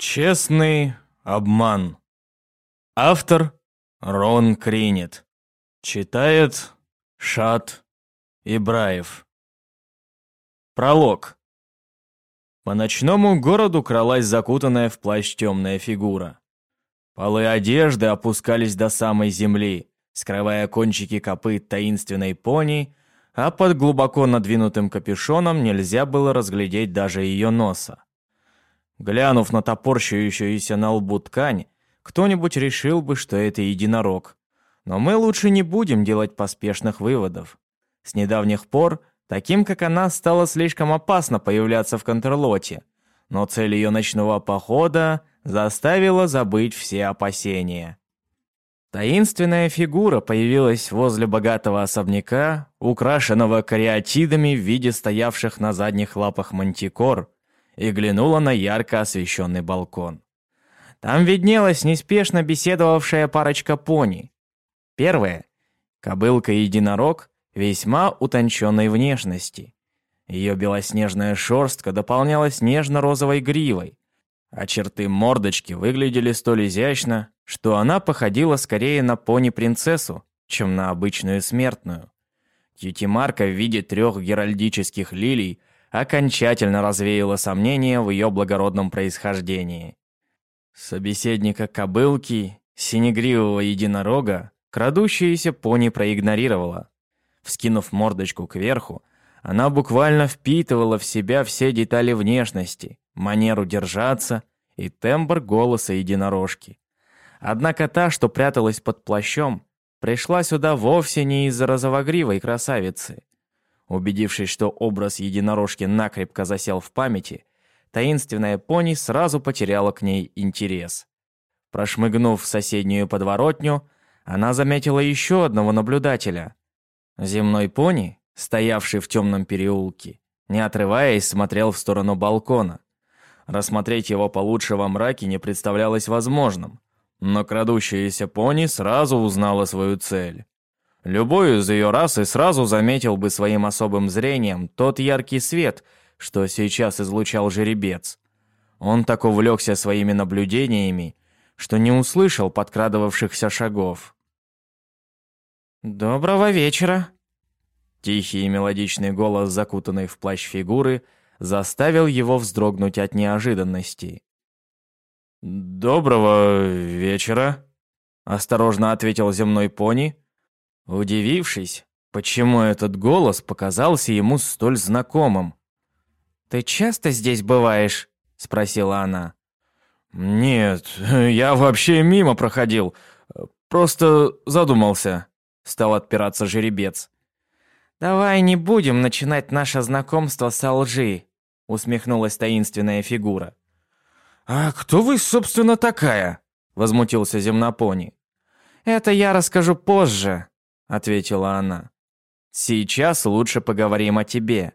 Честный обман. Автор Рон Кринет. Читает Шат Ибраев. Пролог. По ночному городу кралась закутанная в плащ темная фигура. Полы одежды опускались до самой земли, скрывая кончики копыт таинственной пони, а под глубоко надвинутым капюшоном нельзя было разглядеть даже ее носа. Глянув на топорщающуюся на лбу ткань, кто-нибудь решил бы, что это единорог. Но мы лучше не будем делать поспешных выводов. С недавних пор таким, как она, стало слишком опасно появляться в Контрлоте, но цель ее ночного похода заставила забыть все опасения. Таинственная фигура появилась возле богатого особняка, украшенного кариатидами в виде стоявших на задних лапах мантикор, и глянула на ярко освещенный балкон. Там виднелась неспешно беседовавшая парочка пони. Первая — кобылка-единорог весьма утонченной внешности. Ее белоснежная шерстка дополнялась нежно-розовой гривой, а черты мордочки выглядели столь изящно, что она походила скорее на пони-принцессу, чем на обычную смертную. Кьюти-марка в виде трех геральдических лилий окончательно развеяло сомнения в ее благородном происхождении. Собеседника кобылки, синегривого единорога, крадущаяся пони проигнорировала. Вскинув мордочку кверху, она буквально впитывала в себя все детали внешности, манеру держаться и тембр голоса единорожки. Однако та, что пряталась под плащом, пришла сюда вовсе не из-за розовогривой красавицы. Убедившись, что образ единорожки накрепко засел в памяти, таинственная пони сразу потеряла к ней интерес. Прошмыгнув в соседнюю подворотню, она заметила еще одного наблюдателя. Земной пони, стоявший в темном переулке, не отрываясь, смотрел в сторону балкона. Рассмотреть его получше во мраке не представлялось возможным, но крадущаяся пони сразу узнала свою цель. Любой из ее расы сразу заметил бы своим особым зрением тот яркий свет, что сейчас излучал жеребец. Он так увлекся своими наблюдениями, что не услышал подкрадывавшихся шагов. «Доброго вечера!» Тихий и мелодичный голос, закутанный в плащ фигуры, заставил его вздрогнуть от неожиданности. «Доброго вечера!» — осторожно ответил земной пони, удивившись, почему этот голос показался ему столь знакомым. «Ты часто здесь бываешь?» — спросила она. «Нет, я вообще мимо проходил. Просто задумался», — стал отпираться жеребец. «Давай не будем начинать наше знакомство со лжи», — усмехнулась таинственная фигура. «А кто вы, собственно, такая?» — возмутился земнопони. «Это я расскажу позже», ответила она. Сейчас лучше поговорим о тебе.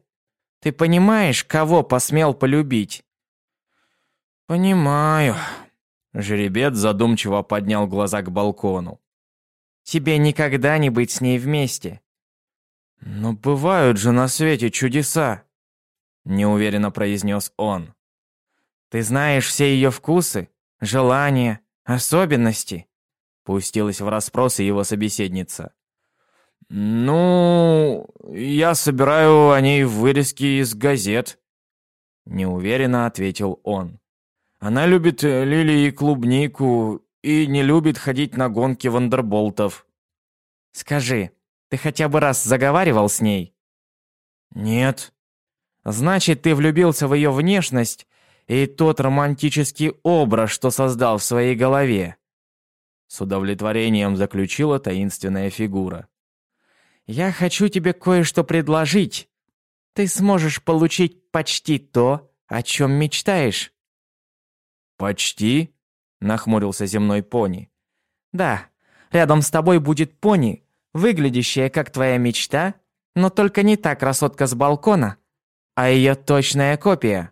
Ты понимаешь, кого посмел полюбить? Понимаю. Жеребец задумчиво поднял глаза к балкону. Тебе никогда не быть с ней вместе. Но бывают же на свете чудеса, неуверенно произнес он. Ты знаешь все ее вкусы, желания, особенности. Пустилась в расспросы его собеседница. «Ну, я собираю о ней вырезки из газет», — неуверенно ответил он. «Она любит э, лилии и клубнику и не любит ходить на гонки вандерболтов». «Скажи, ты хотя бы раз заговаривал с ней?» «Нет». «Значит, ты влюбился в ее внешность и тот романтический образ, что создал в своей голове». С удовлетворением заключила таинственная фигура. Я хочу тебе кое-что предложить. Ты сможешь получить почти то, о чем мечтаешь». «Почти?» — нахмурился земной пони. «Да, рядом с тобой будет пони, выглядящая как твоя мечта, но только не та красотка с балкона, а ее точная копия».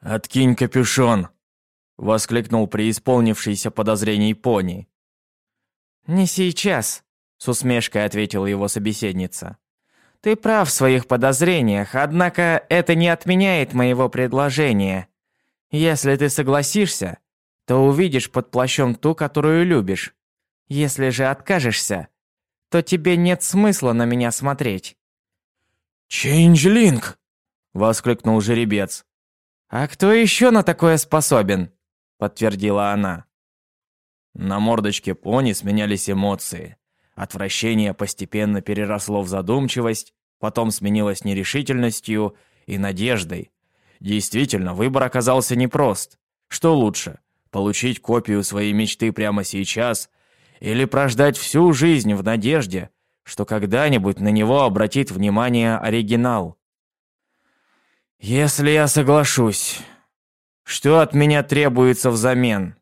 «Откинь капюшон!» — воскликнул преисполнившийся подозрений пони. «Не сейчас», с усмешкой ответила его собеседница. Ты прав в своих подозрениях, однако это не отменяет моего предложения. Если ты согласишься, то увидишь под плащом ту, которую любишь. Если же откажешься, то тебе нет смысла на меня смотреть». «Чейнджлинг!» — воскликнул жеребец. «А кто еще на такое способен?» — подтвердила она. На мордочке пони сменялись эмоции. Отвращение постепенно переросло в задумчивость, потом сменилось нерешительностью и надеждой. Действительно, выбор оказался непрост. Что лучше, получить копию своей мечты прямо сейчас или прождать всю жизнь в надежде, что когда-нибудь на него обратит внимание оригинал? «Если я соглашусь, что от меня требуется взамен?»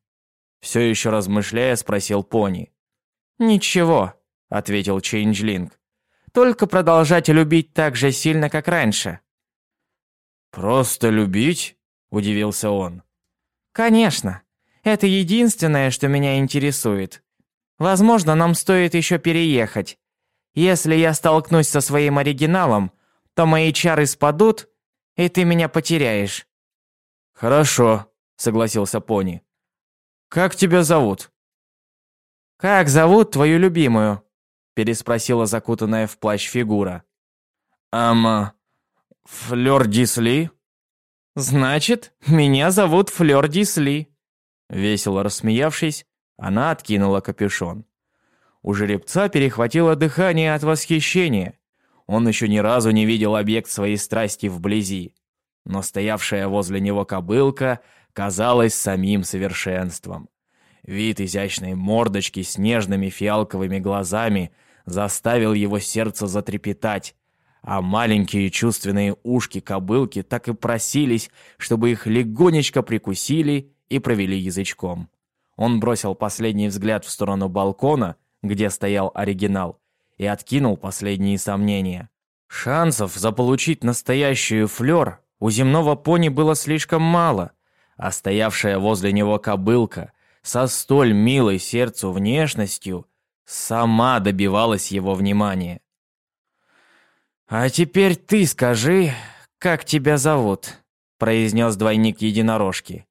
Все еще размышляя, спросил Пони. «Ничего», — ответил Чейнджлинг. «Только продолжать любить так же сильно, как раньше». «Просто любить?» — удивился он. «Конечно. Это единственное, что меня интересует. Возможно, нам стоит еще переехать. Если я столкнусь со своим оригиналом, то мои чары спадут, и ты меня потеряешь». «Хорошо», — согласился Пони. «Как тебя зовут?» «Как зовут твою любимую?» — переспросила закутанная в плащ фигура. «Ама... Флёр Дисли?» «Значит, меня зовут Флёр Дисли». Весело рассмеявшись, она откинула капюшон. У жеребца перехватило дыхание от восхищения. Он еще ни разу не видел объект своей страсти вблизи. Но стоявшая возле него кобылка казалась самим совершенством. Вид изящной мордочки с нежными фиалковыми глазами заставил его сердце затрепетать, а маленькие чувственные ушки кобылки так и просились, чтобы их легонечко прикусили и провели язычком. Он бросил последний взгляд в сторону балкона, где стоял оригинал, и откинул последние сомнения. Шансов заполучить настоящую флёр у земного пони было слишком мало, а стоявшая возле него кобылка со столь милой сердцу внешностью сама добивалась его внимания. «А теперь ты скажи, как тебя зовут?» произнес двойник единорожки.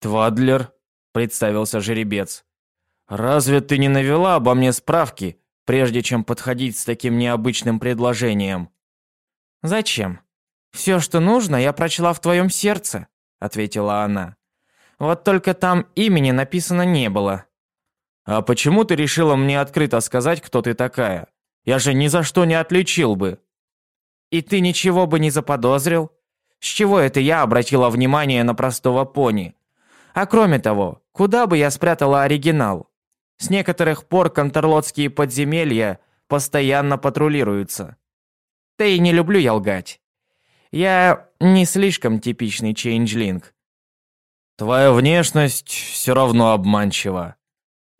«Твадлер», — представился жеребец. «Разве ты не навела обо мне справки, прежде чем подходить с таким необычным предложением?» «Зачем? Все, что нужно, я прочла в твоем сердце», — ответила она. «Вот только там имени написано не было». «А почему ты решила мне открыто сказать, кто ты такая? Я же ни за что не отличил бы». «И ты ничего бы не заподозрил? С чего это я обратила внимание на простого пони? А кроме того, куда бы я спрятала оригинал? С некоторых пор контрлотские подземелья постоянно патрулируются. Да и не люблю я лгать. Я не слишком типичный чейнджлинг. Твоя внешность все равно обманчива.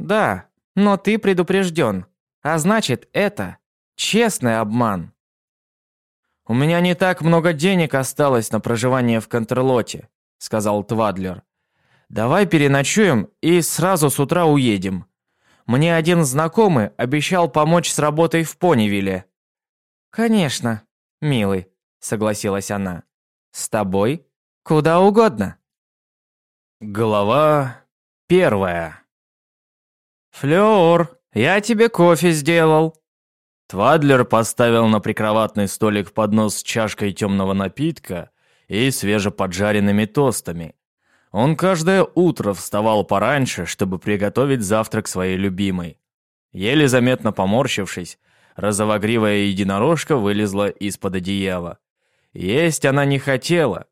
Да, но ты предупрежден. А значит, это честный обман. У меня не так много денег осталось на проживание в Контрлоте, сказал Твадлер. Давай переночуем и сразу с утра уедем. Мне один знакомый обещал помочь с работой в Понивиле. Конечно, милый, согласилась она. С тобой куда угодно. Глава первая. Флёр, я тебе кофе сделал. Твадлер поставил на прикроватный столик поднос с чашкой темного напитка и свежеподжаренными тостами. Он каждое утро вставал пораньше, чтобы приготовить завтрак своей любимой. Еле заметно поморщившись, розовогривая единорожка вылезла из-под одеяла. Есть она не хотела.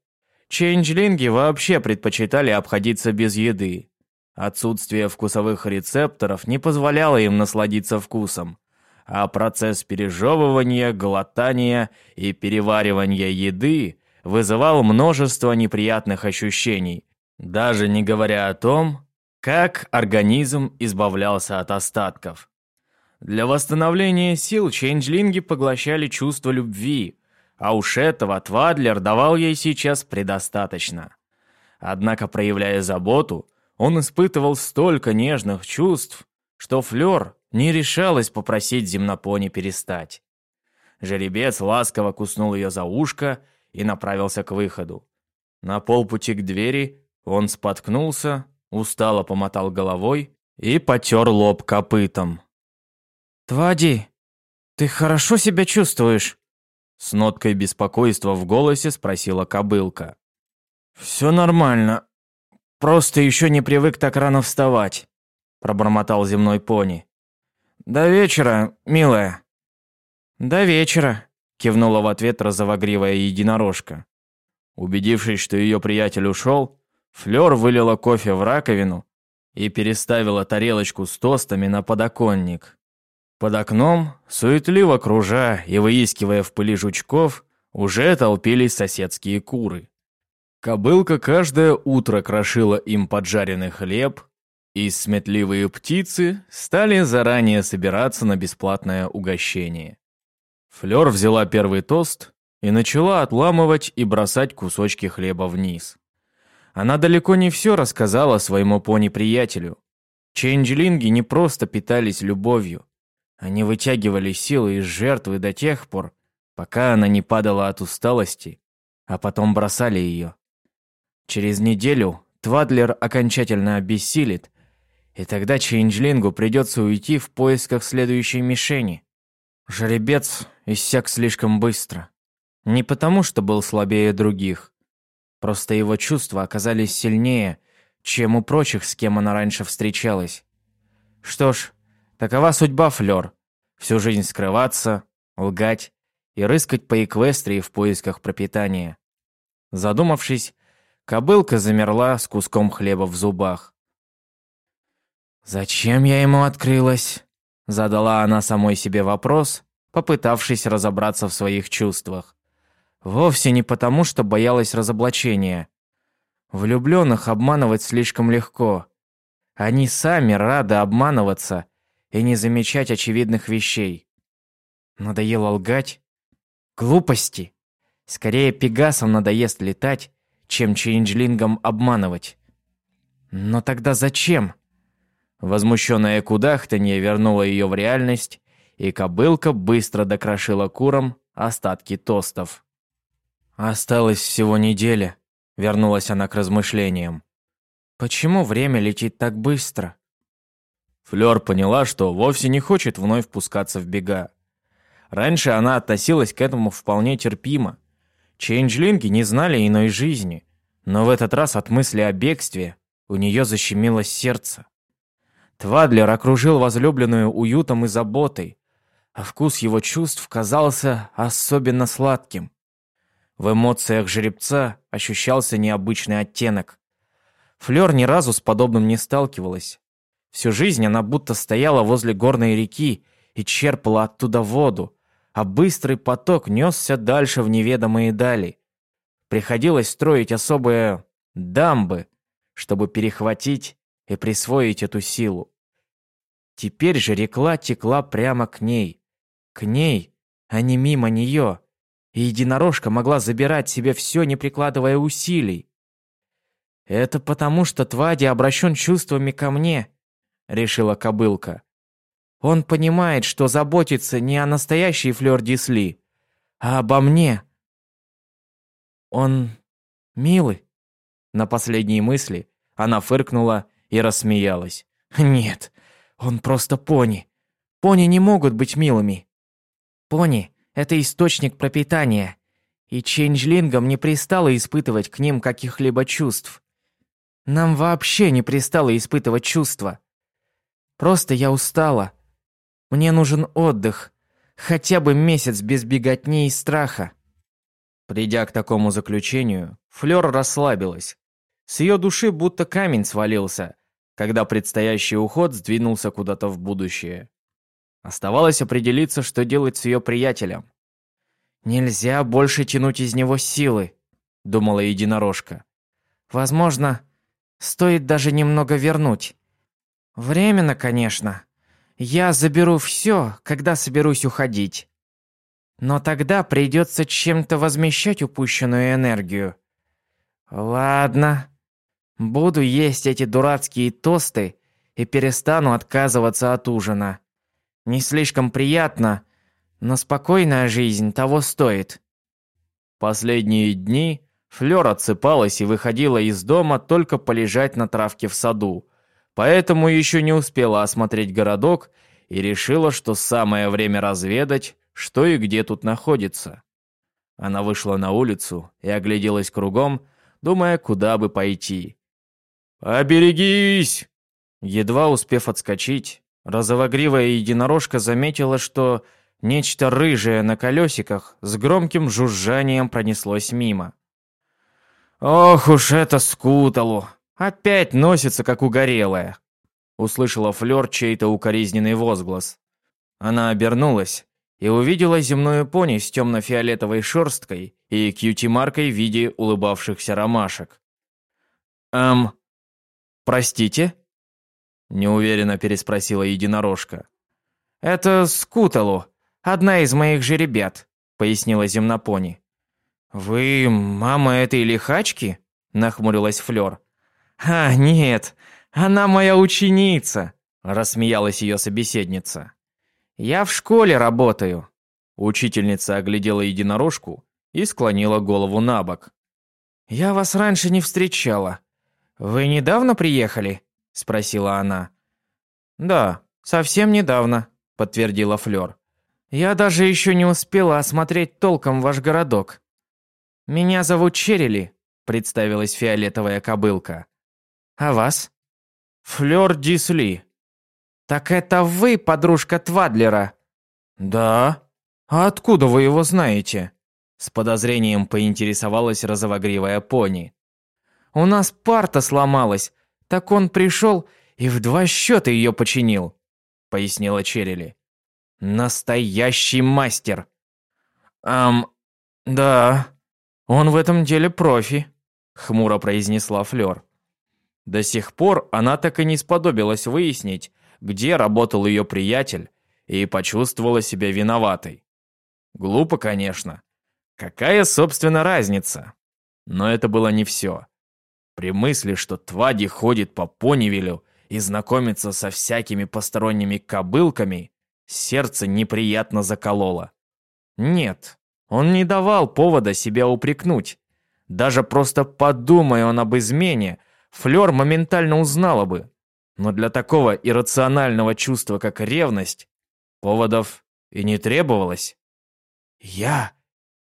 Чейнджлинги вообще предпочитали обходиться без еды. Отсутствие вкусовых рецепторов не позволяло им насладиться вкусом, а процесс пережевывания, глотания и переваривания еды вызывал множество неприятных ощущений, даже не говоря о том, как организм избавлялся от остатков. Для восстановления сил чейнджлинги поглощали чувство любви, а уж этого Твадлер давал ей сейчас предостаточно. Однако, проявляя заботу, он испытывал столько нежных чувств, что Флёр не решалась попросить земнопони перестать. Жеребец ласково куснул ее за ушко и направился к выходу. На полпути к двери он споткнулся, устало помотал головой и потер лоб копытом. «Твади, ты хорошо себя чувствуешь?» С ноткой беспокойства в голосе спросила кобылка. «Все нормально. Просто еще не привык так рано вставать», пробормотал земной пони. «До вечера, милая». «До вечера», кивнула в ответ розовогривая единорожка. Убедившись, что ее приятель ушел, Флёр вылила кофе в раковину и переставила тарелочку с тостами на подоконник. Под окном, суетливо кружа и выискивая в пыли жучков, уже толпились соседские куры. Кобылка каждое утро крошила им поджаренный хлеб, и сметливые птицы стали заранее собираться на бесплатное угощение. Флёр взяла первый тост и начала отламывать и бросать кусочки хлеба вниз. Она далеко не все рассказала своему пони-приятелю. Ченджлинги не просто питались любовью. Они вытягивали силы из жертвы до тех пор, пока она не падала от усталости, а потом бросали ее. Через неделю Твадлер окончательно обессилит, и тогда Чейнджлингу придется уйти в поисках следующей мишени. Жеребец иссяк слишком быстро. Не потому, что был слабее других. Просто его чувства оказались сильнее, чем у прочих, с кем она раньше встречалась. Что ж, такова судьба Флёр. Всю жизнь скрываться, лгать и рыскать по Эквестрии в поисках пропитания. Задумавшись, кобылка замерла с куском хлеба в зубах. «Зачем я ему открылась?» Задала она самой себе вопрос, попытавшись разобраться в своих чувствах. Вовсе не потому, что боялась разоблачения. Влюбленных обманывать слишком легко. Они сами рады обманываться и не замечать очевидных вещей. Надоело лгать? Глупости. Скорее Пегасам надоест летать, чем Чейнджлингам обманывать. Но тогда зачем? Возмущенное кудахтанье вернуло ее в реальность, и кобылка быстро докрошила куром остатки тостов. Осталось всего неделя, вернулась она к размышлениям. Почему время летит так быстро? Флёр поняла, что вовсе не хочет вновь пускаться в бега. Раньше она относилась к этому вполне терпимо. Чейнджлинги не знали иной жизни, но в этот раз от мысли о бегстве у нее защемило сердце. Твадлер окружил возлюбленную уютом и заботой, а вкус его чувств казался особенно сладким. В эмоциях жеребца ощущался необычный оттенок. Флёр ни разу с подобным не сталкивалась. Всю жизнь она будто стояла возле горной реки и черпала оттуда воду, а быстрый поток несся дальше в неведомые дали. Приходилось строить особые дамбы, чтобы перехватить и присвоить эту силу. Теперь же река текла прямо к ней. К ней, а не мимо нее и единорожка могла забирать себе все, не прикладывая усилий. «Это потому, что Твади обращен чувствами ко мне», — решила кобылка. «Он понимает, что заботится не о настоящей Флёр Дисли, а обо мне. Он милый». На последние мысли она фыркнула и рассмеялась. «Нет, он просто пони. Пони не могут быть милыми. Пони это источник пропитания, и ченджлингам не пристало испытывать к ним каких-либо чувств. Нам вообще не пристало испытывать чувства. Просто я устала. Мне нужен отдых, хотя бы месяц без беготни и страха. Придя к такому заключению, Флёр расслабилась. С ее души будто камень свалился, когда предстоящий уход сдвинулся куда-то в будущее. Оставалось определиться, что делать с ее приятелем. «Нельзя больше тянуть из него силы», — думала единорожка. «Возможно, стоит даже немного вернуть. Временно, конечно. Я заберу все, когда соберусь уходить. Но тогда придется чем-то возмещать упущенную энергию. Ладно, буду есть эти дурацкие тосты и перестану отказываться от ужина. Не слишком приятно, но спокойная жизнь того стоит. Последние дни Флёр отсыпалась и выходила из дома только полежать на травке в саду, поэтому еще не успела осмотреть городок и решила, что самое время разведать, что и где тут находится. Она вышла на улицу и огляделась кругом, думая, куда бы пойти. «Оберегись!» Едва успев отскочить, розовогривая единорожка заметила, что нечто рыжее на колесиках с громким жужжанием пронеслось мимо. «Ох уж это скуталу! Опять носится, как угорелая!» Услышала Флёр чей-то укоризненный возглас. Она обернулась и увидела земную пони с темно-фиолетовой шерсткой и кьюти-маркой в виде улыбавшихся ромашек. «Эм, простите?» Неуверенно переспросила единорожка. «Это Скуталу, одна из моих жеребят», пояснила земнопони. «Вы мама этой лихачки?» нахмурилась Флёр. «А, нет, она моя ученица», рассмеялась ее собеседница. «Я в школе работаю». Учительница оглядела единорожку и склонила голову на бок. «Я вас раньше не встречала. Вы недавно приехали?» спросила она. Да, совсем недавно, подтвердила Флёр. Я даже еще не успела осмотреть толком ваш городок. Меня зовут Черили, представилась фиолетовая кобылка. А вас? Флёр Дисли. Так это вы, подружка Твадлера? Да. А откуда вы его знаете? С подозрением поинтересовалась розовогривая пони. У нас парта сломалась, так он пришел и в два счета ее починил», — пояснила Черили. «Настоящий мастер!» «Ам, да, он в этом деле профи», — хмуро произнесла Флёр. До сих пор она так и не сподобилась выяснить, где работал ее приятель, и почувствовала себя виноватой. Глупо, конечно. Какая, собственно, разница? Но это было не все. При мысли, что Твади ходит по Понивилю и знакомится со всякими посторонними кобылками, сердце неприятно закололо. Нет, он не давал повода себя упрекнуть. Даже просто подумая он об измене, Флёр моментально узнала бы. Но для такого иррационального чувства, как ревность, поводов и не требовалось. «Я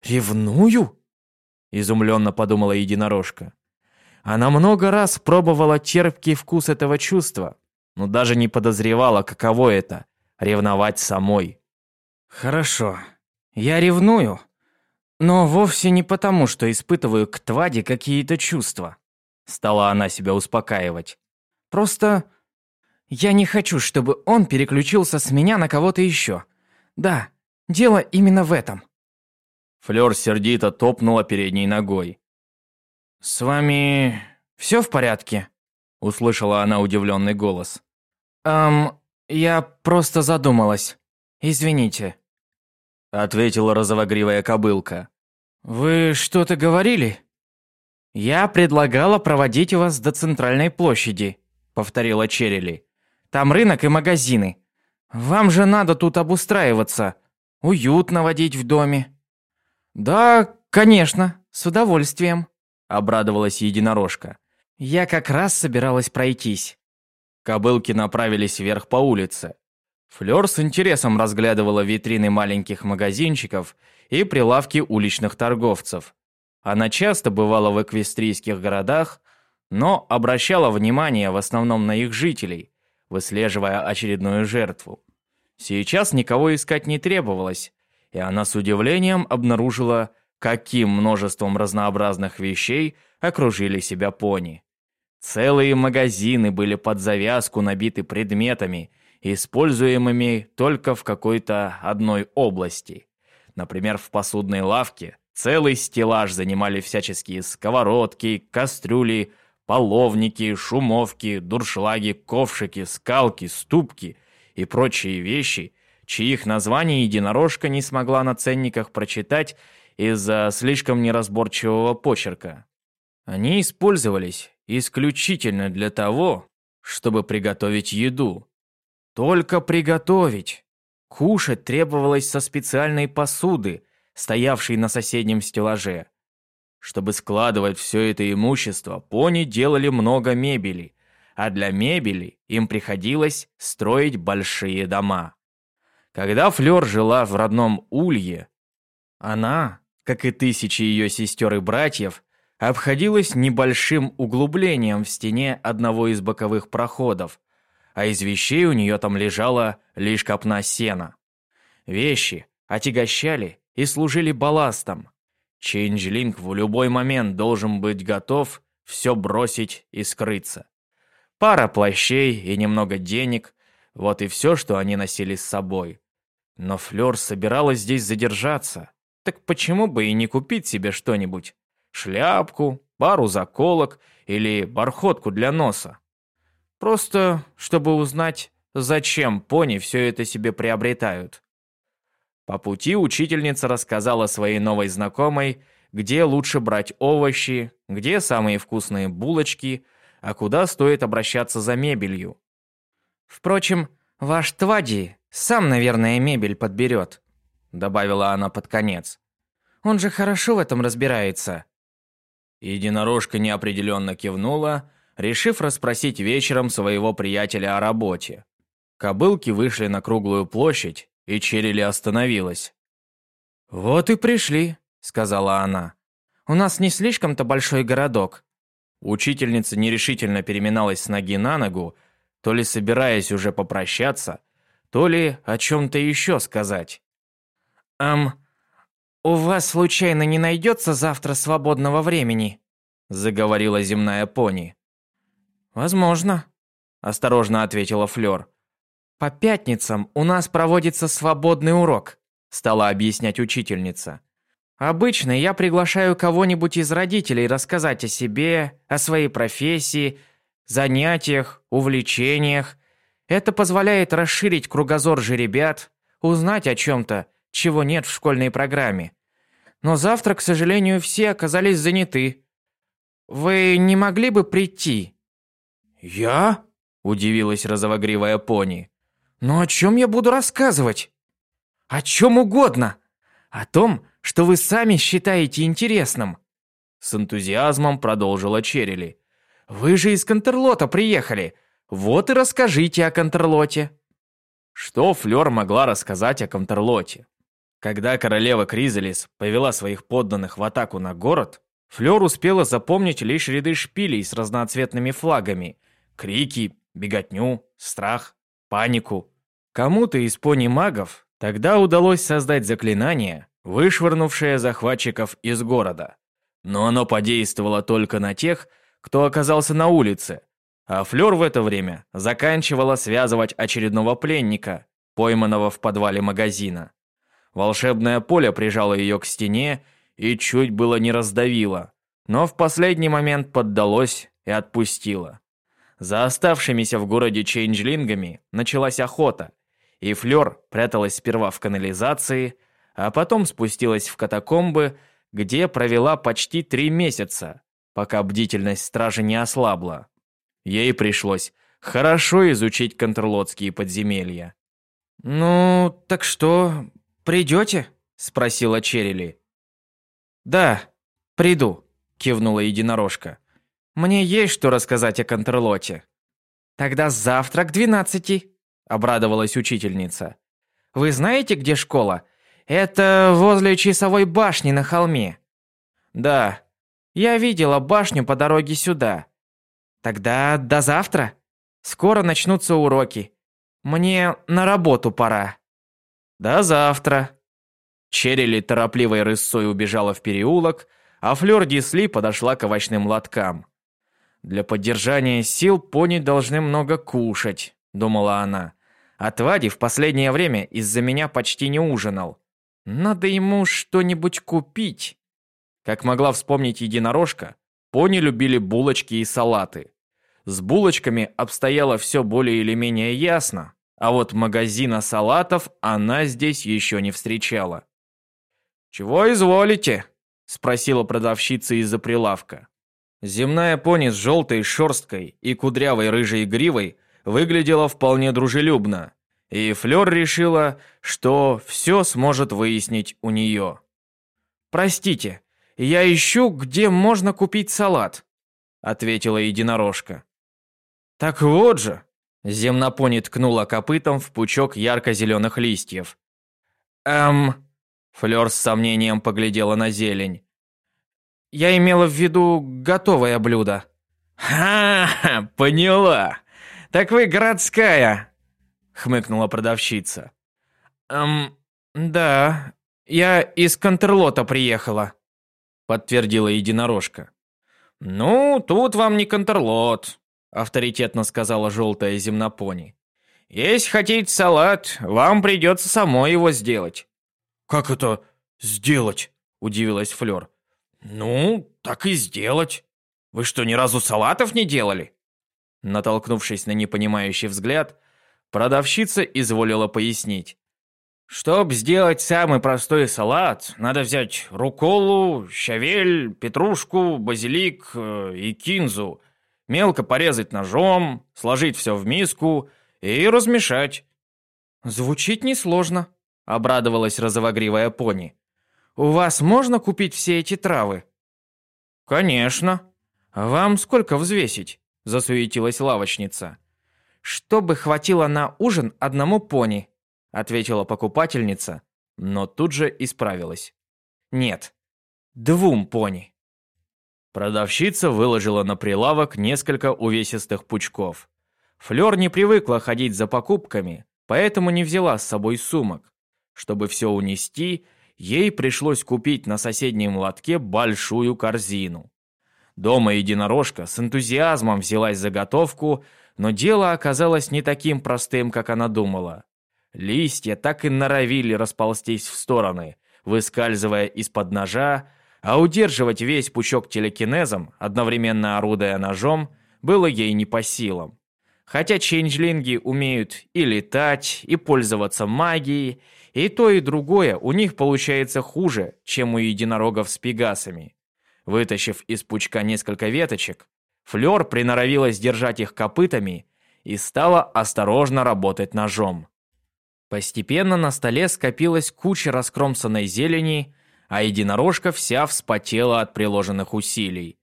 ревную?» – изумленно подумала единорожка. Она много раз пробовала терпкий вкус этого чувства, но даже не подозревала, каково это — ревновать самой. «Хорошо, я ревную, но вовсе не потому, что испытываю к Тваде какие-то чувства», — стала она себя успокаивать. «Просто я не хочу, чтобы он переключился с меня на кого-то еще. Да, дело именно в этом». Флёр сердито топнула передней ногой. «С вами все в порядке?» – услышала она удивленный голос. «Эм, я просто задумалась. Извините», – ответила розовогривая кобылка. «Вы что-то говорили?» «Я предлагала проводить вас до центральной площади», – повторила Черили. «Там рынок и магазины. Вам же надо тут обустраиваться. Уютно водить в доме». «Да, конечно, с удовольствием», обрадовалась единорожка. Я как раз собиралась пройтись. Кобылки направились вверх по улице. Флёр с интересом разглядывала витрины маленьких магазинчиков и прилавки уличных торговцев. Она часто бывала в эквестрийских городах, но обращала внимание в основном на их жителей, выслеживая очередную жертву. Сейчас никого искать не требовалось, и она с удивлением обнаружила каким множеством разнообразных вещей окружили себя пони. Целые магазины были под завязку набиты предметами, используемыми только в какой-то одной области. Например, в посудной лавке целый стеллаж занимали всяческие сковородки, кастрюли, половники, шумовки, дуршлаги, ковшики, скалки, ступки и прочие вещи, чьих названий единорожка не смогла на ценниках прочитать из-за слишком неразборчивого почерка. Они использовались исключительно для того, чтобы приготовить еду. Только приготовить. Кушать требовалось со специальной посуды, стоявшей на соседнем стеллаже. Чтобы складывать все это имущество, пони делали много мебели, а для мебели им приходилось строить большие дома. Когда Флёр жила в родном Улье, она, как и тысячи ее сестер и братьев, обходилась небольшим углублением в стене одного из боковых проходов, а из вещей у нее там лежала лишь копна сена. Вещи отягощали и служили балластом. Чейнджлинг в любой момент должен быть готов все бросить и скрыться. Пара плащей и немного денег – вот и все, что они носили с собой. Но Флёр собиралась здесь задержаться. Так почему бы и не купить себе что-нибудь? Шляпку, пару заколок или бархотку для носа? Просто, чтобы узнать, зачем пони все это себе приобретают. По пути учительница рассказала своей новой знакомой, где лучше брать овощи, где самые вкусные булочки, а куда стоит обращаться за мебелью. «Впрочем, ваш Твади сам, наверное, мебель подберет», добавила она под конец. «Он же хорошо в этом разбирается». Единорожка неопределенно кивнула, решив расспросить вечером своего приятеля о работе. Кобылки вышли на круглую площадь, и Черили остановилась. «Вот и пришли», — сказала она. «У нас не слишком-то большой городок». Учительница нерешительно переминалась с ноги на ногу, то ли собираясь уже попрощаться, то ли о чем-то еще сказать. «Эм, у вас случайно не найдется завтра свободного времени?» заговорила земная пони. «Возможно», – осторожно ответила Флёр. «По пятницам у нас проводится свободный урок», – стала объяснять учительница. «Обычно я приглашаю кого-нибудь из родителей рассказать о себе, о своей профессии, занятиях, увлечениях. Это позволяет расширить кругозор же ребят, узнать о чем-то, чего нет в школьной программе. Но завтра, к сожалению, все оказались заняты. Вы не могли бы прийти?» «Я?» – удивилась розовогривая пони. Но о чем я буду рассказывать? О чем угодно. О том, что вы сами считаете интересным. С энтузиазмом продолжила Черили. Вы же из Контерлота приехали. Вот и расскажите о Контерлоте. Что Флёр могла рассказать о Контерлоте? Когда королева Кризалис повела своих подданных в атаку на город, Флёр успела запомнить лишь ряды шпилей с разноцветными флагами, крики, беготню, страх панику. Кому-то из пони-магов тогда удалось создать заклинание, вышвырнувшее захватчиков из города. Но оно подействовало только на тех, кто оказался на улице, а Флёр в это время заканчивала связывать очередного пленника, пойманного в подвале магазина. Волшебное поле прижало ее к стене и чуть было не раздавило, но в последний момент поддалось и отпустило. За оставшимися в городе чейнджлингами началась охота, и Флёр пряталась сперва в канализации, а потом спустилась в катакомбы, где провела почти три месяца, пока бдительность стражи не ослабла. Ей пришлось хорошо изучить контрлотские подземелья. «Ну, так что, придете?» – спросила Черили. «Да, приду», – кивнула единорожка. Мне есть что рассказать о Контрлоте». «Тогда завтра к двенадцати», — обрадовалась учительница. «Вы знаете, где школа? Это возле часовой башни на холме». «Да, я видела башню по дороге сюда». «Тогда до завтра. Скоро начнутся уроки. Мне на работу пора». «До завтра». Черили торопливой рысцой убежала в переулок, а Флёр Дисли подошла к овощным лоткам. Для поддержания сил пони должны много кушать, думала она. А Твади в последнее время из-за меня почти не ужинал. Надо ему что-нибудь купить. Как могла вспомнить единорожка, пони любили булочки и салаты. С булочками обстояло все более или менее ясно, а вот магазина салатов она здесь еще не встречала. «Чего изволите?» – спросила продавщица из-за прилавка. Земная пони с желтой шерсткой и кудрявой рыжей гривой выглядела вполне дружелюбно, и Флёр решила, что все сможет выяснить у нее. «Простите, «Я ищу, где можно купить салат», — ответила единорожка. «Так вот же!» — земнопони ткнула копытом в пучок ярко-зеленых листьев. «Эм...» — Флёр с сомнением поглядела на зелень. «Я имела в виду готовое блюдо». «Ха-ха, поняла! Так вы городская!» — хмыкнула продавщица. «Эм, да, я из Контрлота приехала», — подтвердила единорожка. «Ну, тут вам не Контрлот», — авторитетно сказала желтая земнопони. «Если хотите салат, вам придется самой его сделать». «Как это сделать?» — удивилась Флёр. «Ну, так и сделать. Вы что, ни разу салатов не делали?» Натолкнувшись на непонимающий взгляд, продавщица изволила пояснить. Чтобы сделать самый простой салат, надо взять руколу, щавель, петрушку, базилик э, и кинзу, мелко порезать ножом, сложить все в миску и размешать. Звучит несложно, обрадовалась розовогривая пони. У вас можно купить все эти травы? Конечно. Вам сколько взвесить? засуетилась лавочница. Чтобы хватило на ужин одному пони, ответила покупательница, но тут же исправилась. Нет, двум пони. Продавщица выложила на прилавок несколько увесистых пучков. Флёр не привыкла ходить за покупками, поэтому не взяла с собой сумок. Чтобы все унести, ей пришлось купить на соседнем лотке большую корзину. Дома единорожка с энтузиазмом взялась за готовку, но дело оказалось не таким простым, как она думала. Листья так и норовили расползтись в стороны, выскальзывая из-под ножа, а удерживать весь пучок телекинезом, одновременно орудуя ножом, было ей не по силам. Хотя чейнджлинги умеют и летать, и пользоваться магией, и то и другое у них получается хуже, чем у единорогов с пегасами. Вытащив из пучка несколько веточек, Флёр приноровилась держать их копытами и стала осторожно работать ножом. Постепенно на столе скопилась куча раскромсанной зелени, а единорожка вся вспотела от приложенных усилий.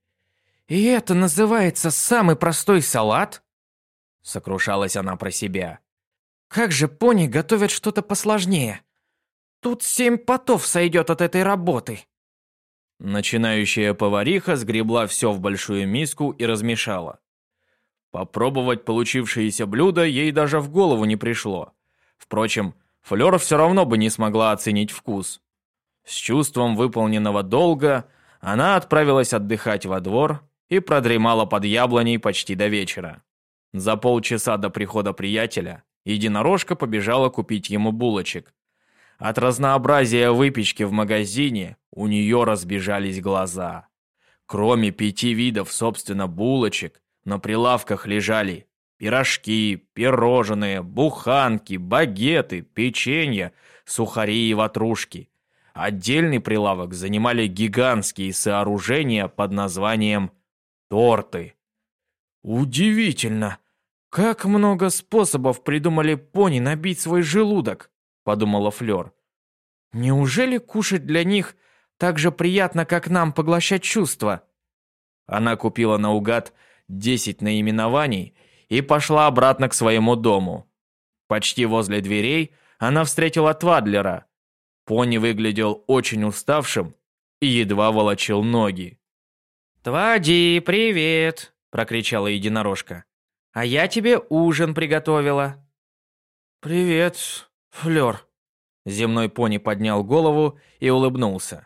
«И это называется самый простой салат?» Сокрушалась она про себя. «Как же пони готовят что-то посложнее? Тут семь потов сойдет от этой работы!» Начинающая повариха сгребла все в большую миску и размешала. Попробовать получившееся блюдо ей даже в голову не пришло. Впрочем, Флёр все равно бы не смогла оценить вкус. С чувством выполненного долга она отправилась отдыхать во двор и продремала под яблоней почти до вечера. За полчаса до прихода приятеля единорожка побежала купить ему булочек. От разнообразия выпечки в магазине у нее разбежались глаза. Кроме пяти видов, собственно, булочек, на прилавках лежали Пирожки, пирожные, буханки, багеты, печенье, сухари и ватрушки. Отдельный прилавок занимали гигантские сооружения под названием торты. «Удивительно! Как много способов придумали пони набить свой желудок!» – подумала Флёр. «Неужели кушать для них так же приятно, как нам поглощать чувства?» Она купила наугад 10 наименований и пошла обратно к своему дому. Почти возле дверей она встретила Твадлера. Пони выглядел очень уставшим и едва волочил ноги. «Твади, привет!» – прокричала единорожка. «А я тебе ужин приготовила». «Привет, Флёр». Земной пони поднял голову и улыбнулся.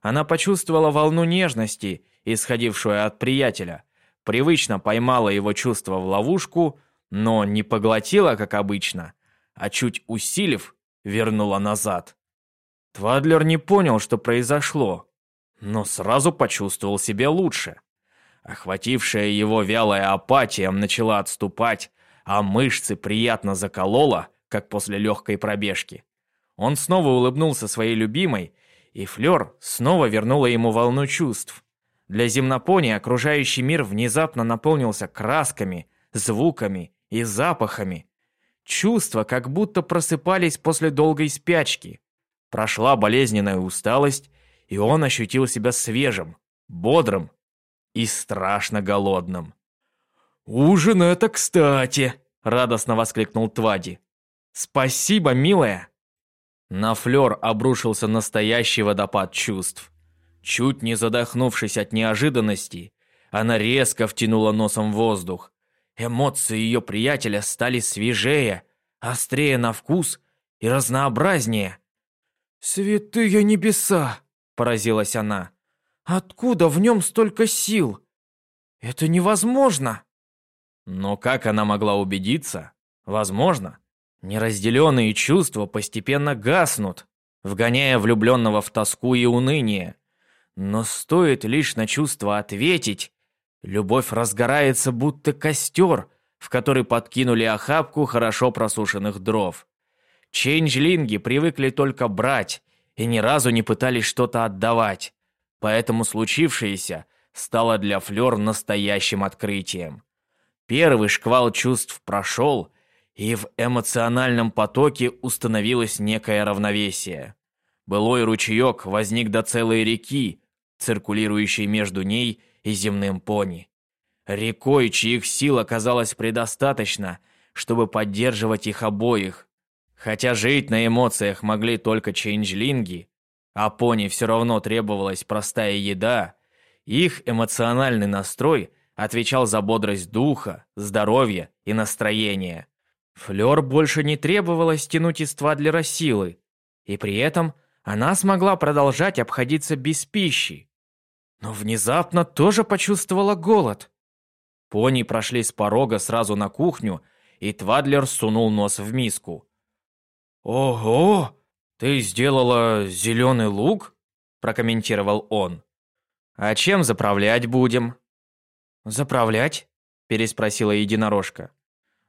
Она почувствовала волну нежности, исходившую от приятеля, привычно поймала его чувство в ловушку, но не поглотила, как обычно, а чуть усилив, вернула назад. Твадлер не понял, что произошло, но сразу почувствовал себя лучше. Охватившая его вялая апатия начала отступать, а мышцы приятно заколола, как после легкой пробежки. Он снова улыбнулся своей любимой, и Флёр снова вернула ему волну чувств. Для земнопони окружающий мир внезапно наполнился красками, звуками и запахами. Чувства как будто просыпались после долгой спячки. Прошла болезненная усталость, и он ощутил себя свежим, бодрым и страшно голодным. «Ужин это кстати!» — радостно воскликнул Твади. «Спасибо, милая!» На Флёр обрушился настоящий водопад чувств. Чуть не задохнувшись от неожиданности, она резко втянула носом воздух. Эмоции ее приятеля стали свежее, острее на вкус и разнообразнее. «Святые небеса!» – поразилась она. «Откуда в нем столько сил? Это невозможно!» Но как она могла убедиться? Возможно, неразделенные чувства постепенно гаснут, вгоняя влюбленного в тоску и уныние. Но стоит лишь на чувство ответить, любовь разгорается будто костер, в который подкинули охапку хорошо просушенных дров. Чейнджлинги привыкли только брать и ни разу не пытались что-то отдавать, поэтому случившееся стало для Флёр настоящим открытием. Первый шквал чувств прошел, и в эмоциональном потоке установилось некое равновесие. Былой ручеек возник до целой реки, циркулирующей между ней и земным пони. Рекой, чьих сил оказалось предостаточно, чтобы поддерживать их обоих. Хотя жить на эмоциях могли только чейнджлинги, а пони все равно требовалась простая еда, их эмоциональный настрой – отвечал за бодрость духа, здоровье и настроение. Флёр больше не требовалось тянуть из Твадлера силы, и при этом она смогла продолжать обходиться без пищи. Но внезапно тоже почувствовала голод. Пони прошли с порога сразу на кухню, и Твадлер сунул нос в миску. «Ого! Ты сделала зеленый лук?» – прокомментировал он. «А чем заправлять будем?» «Заправлять?» – переспросила единорожка.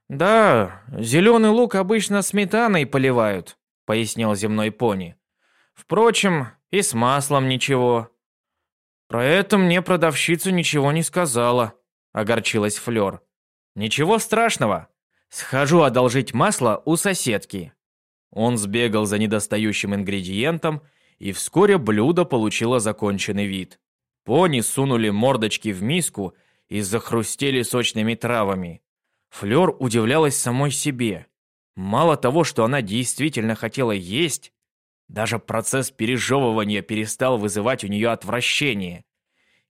«Да, зеленый лук обычно сметаной поливают», – пояснил земной пони. «Впрочем, и с маслом ничего». «Про это мне продавщица ничего не сказала», – огорчилась Флёр. «Ничего страшного. Схожу одолжить масло у соседки». Он сбегал за недостающим ингредиентом, и вскоре блюдо получило законченный вид. Пони сунули мордочки в миску и захрустели сочными травами. Флёр удивлялась самой себе. Мало того, что она действительно хотела есть, даже процесс пережевывания перестал вызывать у нее отвращение.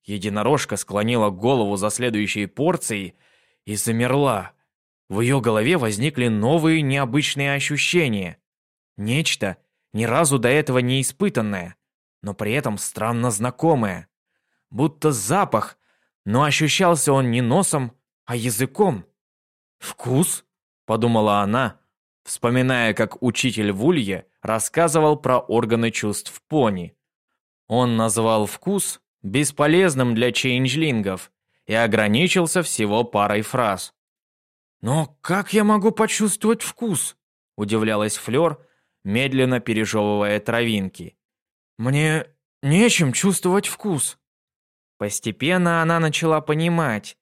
Единорожка склонила голову за следующей порцией и замерла. В ее голове возникли новые необычные ощущения. Нечто, ни разу до этого не испытанное, но при этом странно знакомое. Будто запах, но ощущался он не носом, а языком. «Вкус?» – подумала она, вспоминая, как учитель в Улье рассказывал про органы чувств пони. Он назвал вкус бесполезным для чейнджлингов и ограничился всего парой фраз. «Но как я могу почувствовать вкус?» – удивлялась Флёр, медленно пережевывая травинки. «Мне нечем чувствовать вкус». Постепенно она начала понимать.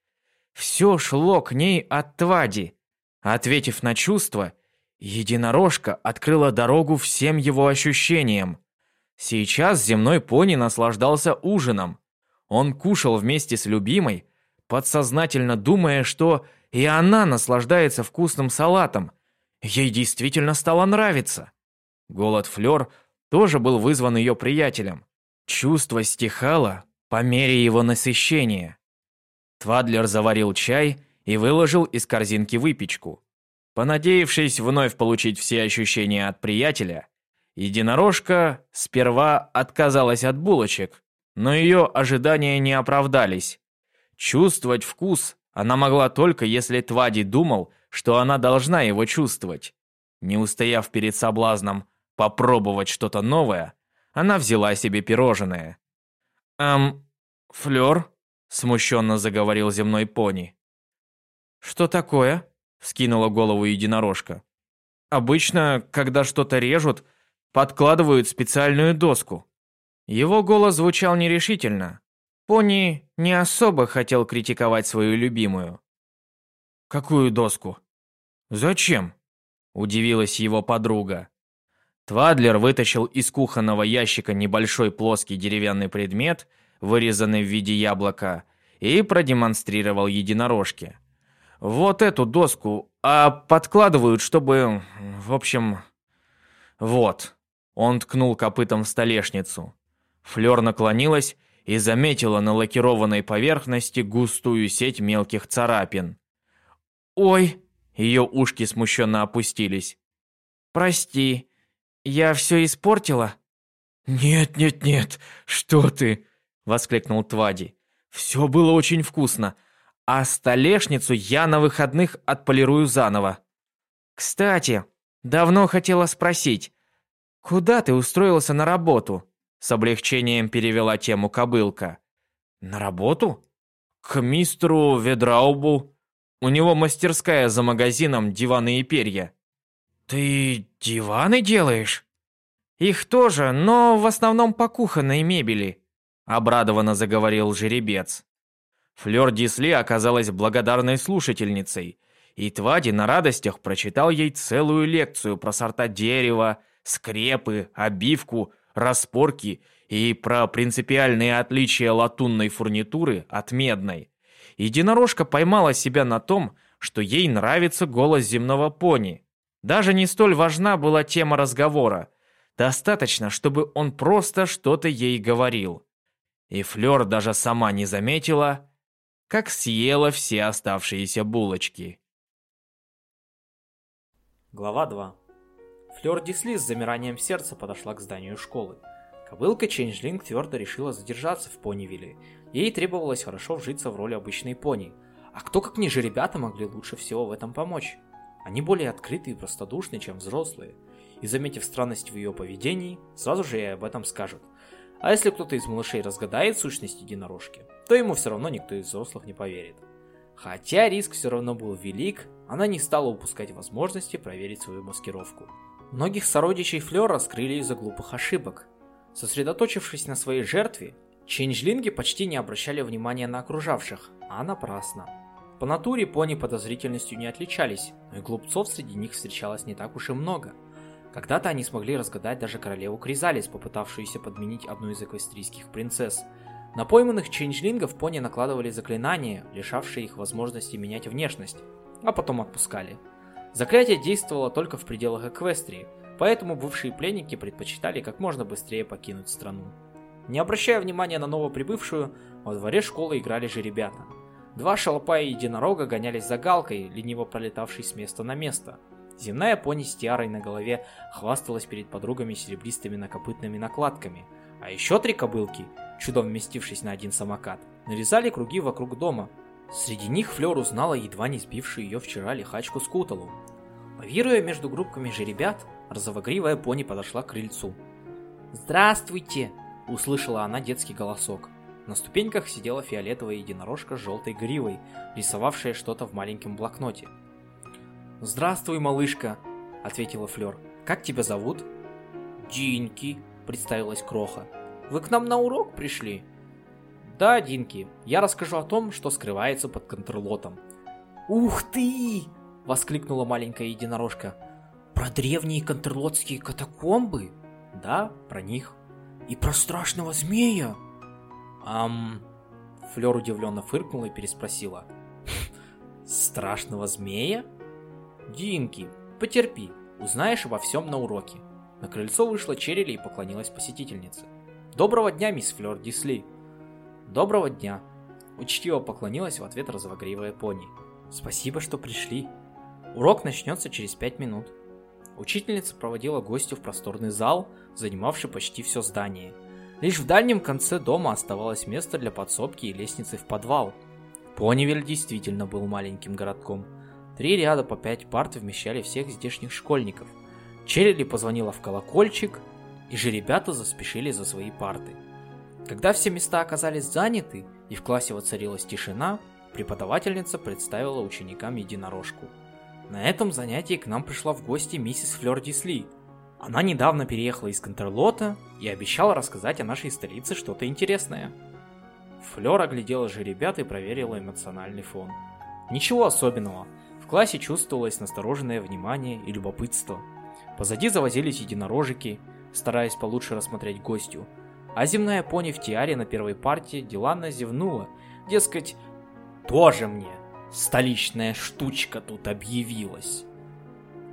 Все шло к ней от Твади. Ответив на чувства, единорожка открыла дорогу всем его ощущениям. Сейчас земной пони наслаждался ужином. Он кушал вместе с любимой, подсознательно думая, что и она наслаждается вкусным салатом. Ей действительно стало нравиться. Голод Флёр тоже был вызван ее приятелем. Чувство стихало, по мере его насыщения. Твадлер заварил чай и выложил из корзинки выпечку. Понадеявшись вновь получить все ощущения от приятеля, единорожка сперва отказалась от булочек, но ее ожидания не оправдались. Чувствовать вкус она могла только, если Твади думал, что она должна его чувствовать. Не устояв перед соблазном попробовать что-то новое, она взяла себе пирожное. «Эм, Флёр?» — смущенно заговорил земной пони. «Что такое?» — вскинула голову единорожка. «Обычно, когда что-то режут, подкладывают специальную доску». Его голос звучал нерешительно. Пони не особо хотел критиковать свою любимую. «Какую доску?» «Зачем?» – удивилась его подруга. Твадлер вытащил из кухонного ящика небольшой плоский деревянный предмет, вырезанный в виде яблока, и продемонстрировал единорожке. «Вот эту доску, а подкладывают, чтобы... В общем... Вот». Он ткнул копытом в столешницу. Флёр наклонилась и заметила на лакированной поверхности густую сеть мелких царапин. «Ой!» Ее ушки смущенно опустились. «Прости, я все испортила?» «Нет, нет, нет, что ты!» — воскликнул Твади. «Все было очень вкусно, а столешницу я на выходных отполирую заново». «Кстати, давно хотела спросить, куда ты устроился на работу?» С облегчением перевела тему кобылка. «На работу? К мистеру Ведраубу. У него мастерская за магазином «Диваны и перья». «Ты диваны делаешь?» «Их тоже, но в основном по кухонной мебели», — обрадованно заговорил жеребец. Флёр Дисли оказалась благодарной слушательницей, и Твади на радостях прочитал ей целую лекцию про сорта дерева, скрепы, обивку, распорки и про принципиальные отличия латунной фурнитуры от медной. Единорожка поймала себя на том, что ей нравится голос земного пони, даже не столь важна была тема разговора. Достаточно, чтобы он просто что-то ей говорил. И Флёр даже сама не заметила, как съела все оставшиеся булочки. Глава 2. Флёр Дисли с замиранием сердца подошла к зданию школы. Кобылка Чейнджлинг твердо решила задержаться в Понивилле. Ей требовалось хорошо вжиться в роль обычной пони. А кто как не жеребята могли лучше всего в этом помочь? Они более открыты и простодушны, чем взрослые, и заметив странность в ее поведении, сразу же ей об этом скажут. А если кто-то из малышей разгадает сущность единорожки, то ему все равно никто из взрослых не поверит. Хотя риск все равно был велик, она не стала упускать возможности проверить свою маскировку. Многих сородичей Флёр раскрыли из-за глупых ошибок. Сосредоточившись на своей жертве, ченджлинги почти не обращали внимания на окружавших, а напрасно. По натуре пони подозрительностью не отличались, но и глупцов среди них встречалось не так уж и много. Когда-то они смогли разгадать даже королеву Кризалис, попытавшуюся подменить одну из эквестрийских принцесс. На пойманных чейнджлингов пони накладывали заклинания, лишавшие их возможности менять внешность, а потом отпускали. Заклятие действовало только в пределах Эквестрии, поэтому бывшие пленники предпочитали как можно быстрее покинуть страну. Не обращая внимания на новоприбывшую, во дворе школы играли же ребята – Два шалопа и единорога гонялись за галкой, лениво пролетавшей с места на место. Земная пони с тиарой на голове хвасталась перед подругами серебристыми накопытными накладками, а еще три кобылки, чудом вместившись на один самокат, нарезали круги вокруг дома. Среди них Флёр узнала едва не сбившую ее вчера лихачку Скуталу. Лавируя между группками же ребят, розовогривая пони подошла к крыльцу. «Здравствуйте!» – услышала она детский голосок. На ступеньках сидела фиолетовая единорожка с желтой гривой, рисовавшая что-то в маленьком блокноте. «Здравствуй, малышка!» — ответила Флёр. «Как тебя зовут?» «Динки», — представилась Кроха. «Вы к нам на урок пришли?» «Да, Динки, я расскажу о том, что скрывается под контрлотом». «Ух ты!» — воскликнула маленькая единорожка. «Про древние контрлотские катакомбы?» «Да, про них». «И про страшного змея?» Ам... Флёр удивленно фыркнула и переспросила. Страшного змея? Динки, потерпи, узнаешь обо всем на уроке. На крыльцо вышла Черили и поклонилась посетительнице. Доброго дня, мисс Флёр Дисли. Доброго дня. Учтиво поклонилась в ответ розовогривая пони. Спасибо, что пришли. Урок начнется через пять минут. Учительница проводила гостю в просторный зал, занимавший почти все здание – Лишь в дальнем конце дома оставалось место для подсобки и лестницы в подвал. Понивель действительно был маленьким городком. Три ряда по пять парт вмещали всех здешних школьников. Черили позвонила в колокольчик, и же ребята заспешили за свои парты. Когда все места оказались заняты и в классе воцарилась тишина, преподавательница представила ученикам единорожку. На этом занятии к нам пришла в гости миссис Флёр Дисли – она недавно переехала из Контрлота и обещала рассказать о нашей столице что-то интересное. Флёр оглядела же ребят и проверила эмоциональный фон. Ничего особенного. В классе чувствовалось настороженное внимание и любопытство. Позади завозились единорожики, стараясь получше рассмотреть гостю. А земная пони в тиаре на первой партии деланно зевнула. Дескать, тоже мне столичная штучка тут объявилась.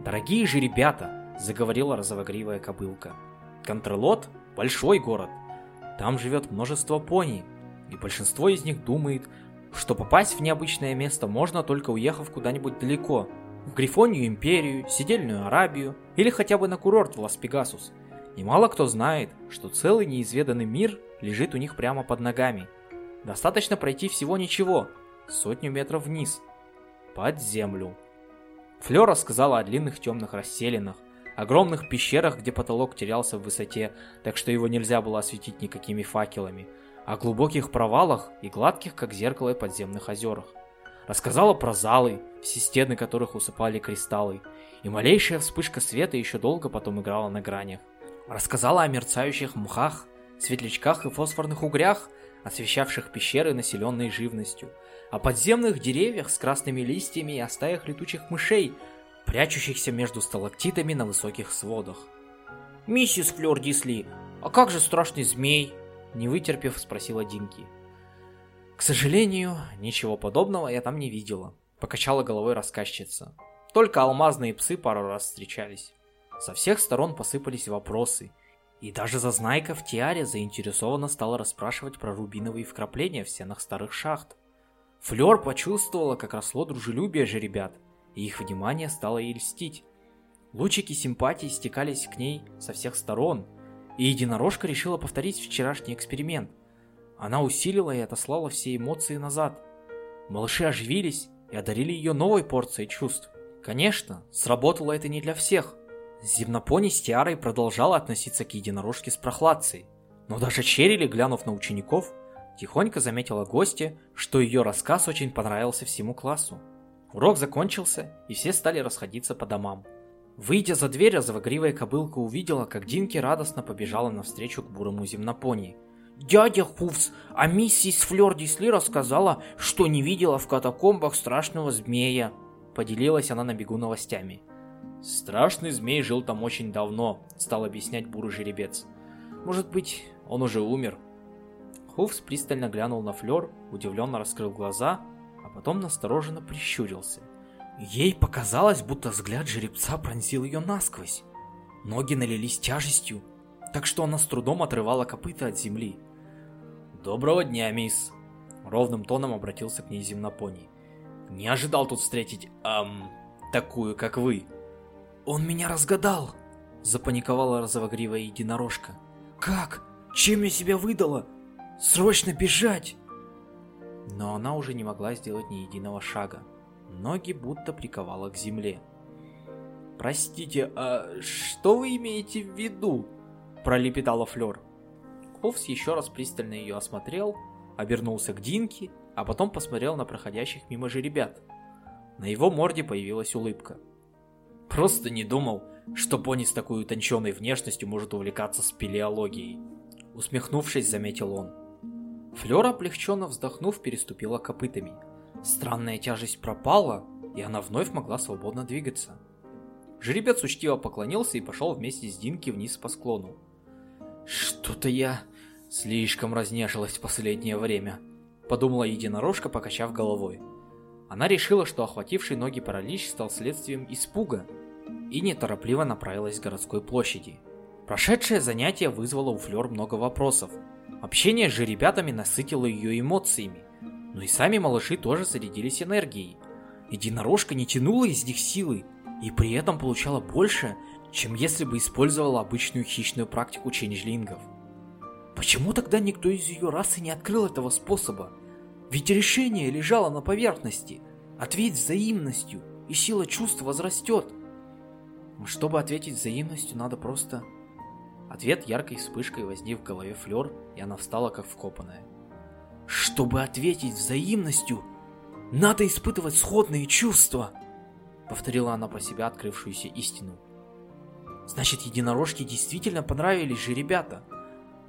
«Дорогие же ребята!» – заговорила розовогривая кобылка. «Контрлот – большой город. Там живет множество пони, и большинство из них думает, что попасть в необычное место можно только уехав куда-нибудь далеко, в Грифонию империю, Сидельную Арабию или хотя бы на курорт в Лас-Пегасус. И мало кто знает, что целый неизведанный мир лежит у них прямо под ногами. Достаточно пройти всего ничего, сотню метров вниз, под землю. Флёр рассказала о длинных темных расселинах, огромных пещерах, где потолок терялся в высоте, так что его нельзя было осветить никакими факелами, о глубоких провалах и гладких, как зеркало, подземных озерах. Рассказала про залы, все стены которых усыпали кристаллы, и малейшая вспышка света еще долго потом играла на гранях. Рассказала о мерцающих мхах, светлячках и фосфорных угрях, освещавших пещеры, населенные живностью, о подземных деревьях с красными листьями и о стаях летучих мышей, прячущихся между сталактитами на высоких сводах. «Миссис Флёр Дисли, а как же страшный змей?» Не вытерпев, спросила Динки. «К сожалению, ничего подобного я там не видела», покачала головой рассказчица. Только алмазные псы пару раз встречались. Со всех сторон посыпались вопросы, и даже Зазнайка в тиаре заинтересованно стала расспрашивать про рубиновые вкрапления в стенах старых шахт. Флёр почувствовала, как росло дружелюбие же ребят, и их внимание стало ей льстить. Лучики симпатии стекались к ней со всех сторон, и единорожка решила повторить вчерашний эксперимент. Она усилила и отослала все эмоции назад. Малыши оживились и одарили ее новой порцией чувств. Конечно, сработало это не для всех. Земнопони с Тиарой продолжала относиться к единорожке с прохладцей. Но даже Черили, глянув на учеников, Тихонько заметила гостья, что ее рассказ очень понравился всему классу. Урок закончился, и все стали расходиться по домам. Выйдя за дверь, розовогривая кобылка увидела, как Динки радостно побежала навстречу к бурому земнопонии. «Дядя Хувс, а миссис Флёр Дисли рассказала, что не видела в катакомбах страшного змея», поделилась она на бегу новостями. «Страшный змей жил там очень давно», стал объяснять бурый жеребец. «Может быть, он уже умер?» Хувс пристально глянул на Флёр, удивленно раскрыл глаза, потом настороженно прищурился. Ей показалось, будто взгляд жеребца пронзил ее насквозь. Ноги налились тяжестью, так что она с трудом отрывала копыта от земли. «Доброго дня, мисс!» Ровным тоном обратился к ней земнопоний. «Не ожидал тут встретить, эм, такую, как вы». «Он меня разгадал!» Запаниковала розовогривая единорожка. «Как? Чем я себя выдала? Срочно бежать!» Но она уже не могла сделать ни единого шага. Ноги будто приковала к земле. «Простите, а что вы имеете в виду?» пролепетала Флёр. Ховс еще раз пристально ее осмотрел, обернулся к Динке, а потом посмотрел на проходящих мимо же ребят. На его морде появилась улыбка. Просто не думал, что пони с такой утонченной внешностью может увлекаться спелеологией. Усмехнувшись, заметил он. Флёра, облегченно вздохнув, переступила копытами. Странная тяжесть пропала, и она вновь могла свободно двигаться. Жеребец учтиво поклонился и пошел вместе с Динки вниз по склону. «Что-то я слишком разнежилась в последнее время», — подумала единорожка, покачав головой. Она решила, что охвативший ноги паралич стал следствием испуга, и неторопливо направилась к городской площади. Прошедшее занятие вызвало у Флёр много вопросов, Общение же ребятами насытило ее эмоциями, но и сами малыши тоже зарядились энергией. Единорожка не тянула из них силы, и при этом получала больше, чем если бы использовала обычную хищную практику ченджлингов. Почему тогда никто из ее расы не открыл этого способа? Ведь решение лежало на поверхности. Ответь взаимностью, и сила чувств возрастет. Чтобы ответить взаимностью, надо просто Ответ яркой вспышкой возник в голове Флёр, и она встала как вкопанная. «Чтобы ответить взаимностью, надо испытывать сходные чувства!» Повторила она про себя открывшуюся истину. «Значит, единорожки действительно понравились же ребята!»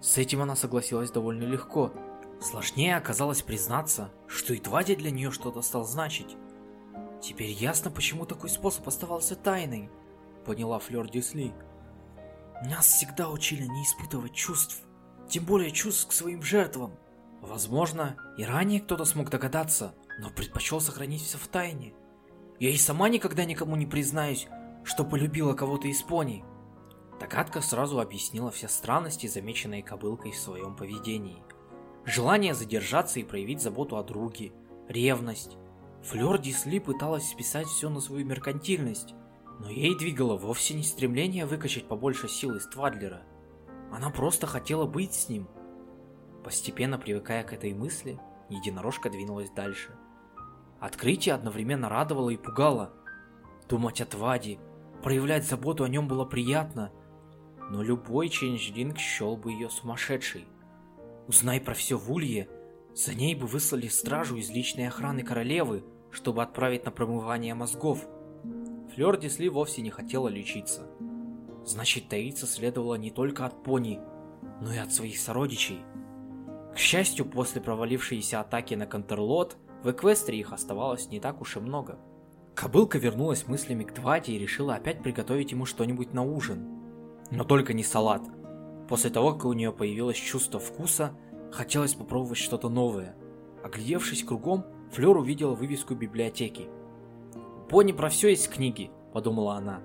С этим она согласилась довольно легко. Сложнее оказалось признаться, что и Твади для нее что-то стал значить. Теперь ясно, почему такой способ оставался тайной. поняла Флёр Дюсли. Нас всегда учили не испытывать чувств, тем более чувств к своим жертвам. Возможно, и ранее кто-то смог догадаться, но предпочел сохранить все в тайне. Я и сама никогда никому не признаюсь, что полюбила кого-то из пони. Догадка сразу объяснила все странности, замеченные кобылкой в своем поведении. Желание задержаться и проявить заботу о друге, ревность. Флёр Дисли пыталась списать все на свою меркантильность, но ей двигало вовсе не стремление выкачать побольше сил из Твадлера. Она просто хотела быть с ним. Постепенно привыкая к этой мысли, единорожка двинулась дальше. Открытие одновременно радовало и пугало. Думать о Тваде, проявлять заботу о нем было приятно, но любой ченджлинг счел бы ее сумасшедшей. Узнай про все в Улье, за ней бы выслали стражу из личной охраны королевы, чтобы отправить на промывание мозгов. Флёр Дисли вовсе не хотела лечиться. Значит, таиться следовало не только от пони, но и от своих сородичей. К счастью, после провалившейся атаки на Контерлот, в Эквестре их оставалось не так уж и много. Кобылка вернулась мыслями к Твате и решила опять приготовить ему что-нибудь на ужин. Но только не салат. После того, как у нее появилось чувство вкуса, хотелось попробовать что-то новое. Оглядевшись кругом, Флёр увидела вывеску библиотеки. «У Пони про все есть книги», — подумала она.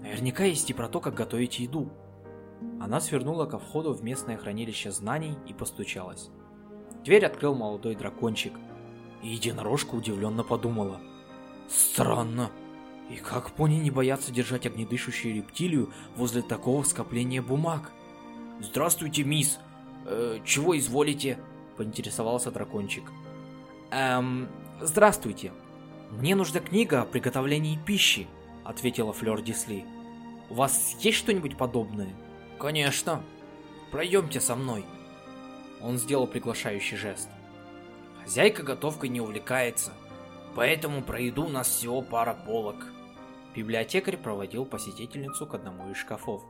«Наверняка есть и про то, как готовить еду». Она свернула ко входу в местное хранилище знаний и постучалась. Дверь открыл молодой дракончик, и единорожка удивленно подумала. «Странно, и как пони не боятся держать огнедышащую рептилию возле такого скопления бумаг? Здравствуйте, мисс. Э, чего изволите? Поинтересовался дракончик. Эм, здравствуйте. Мне нужна книга о приготовлении пищи, ответила Флёр Дисли. У вас есть что-нибудь подобное? Конечно. Пройдемте со мной. Он сделал приглашающий жест. Хозяйка готовкой не увлекается, поэтому про еду у нас всего пара полок. Библиотекарь проводил посетительницу к одному из шкафов.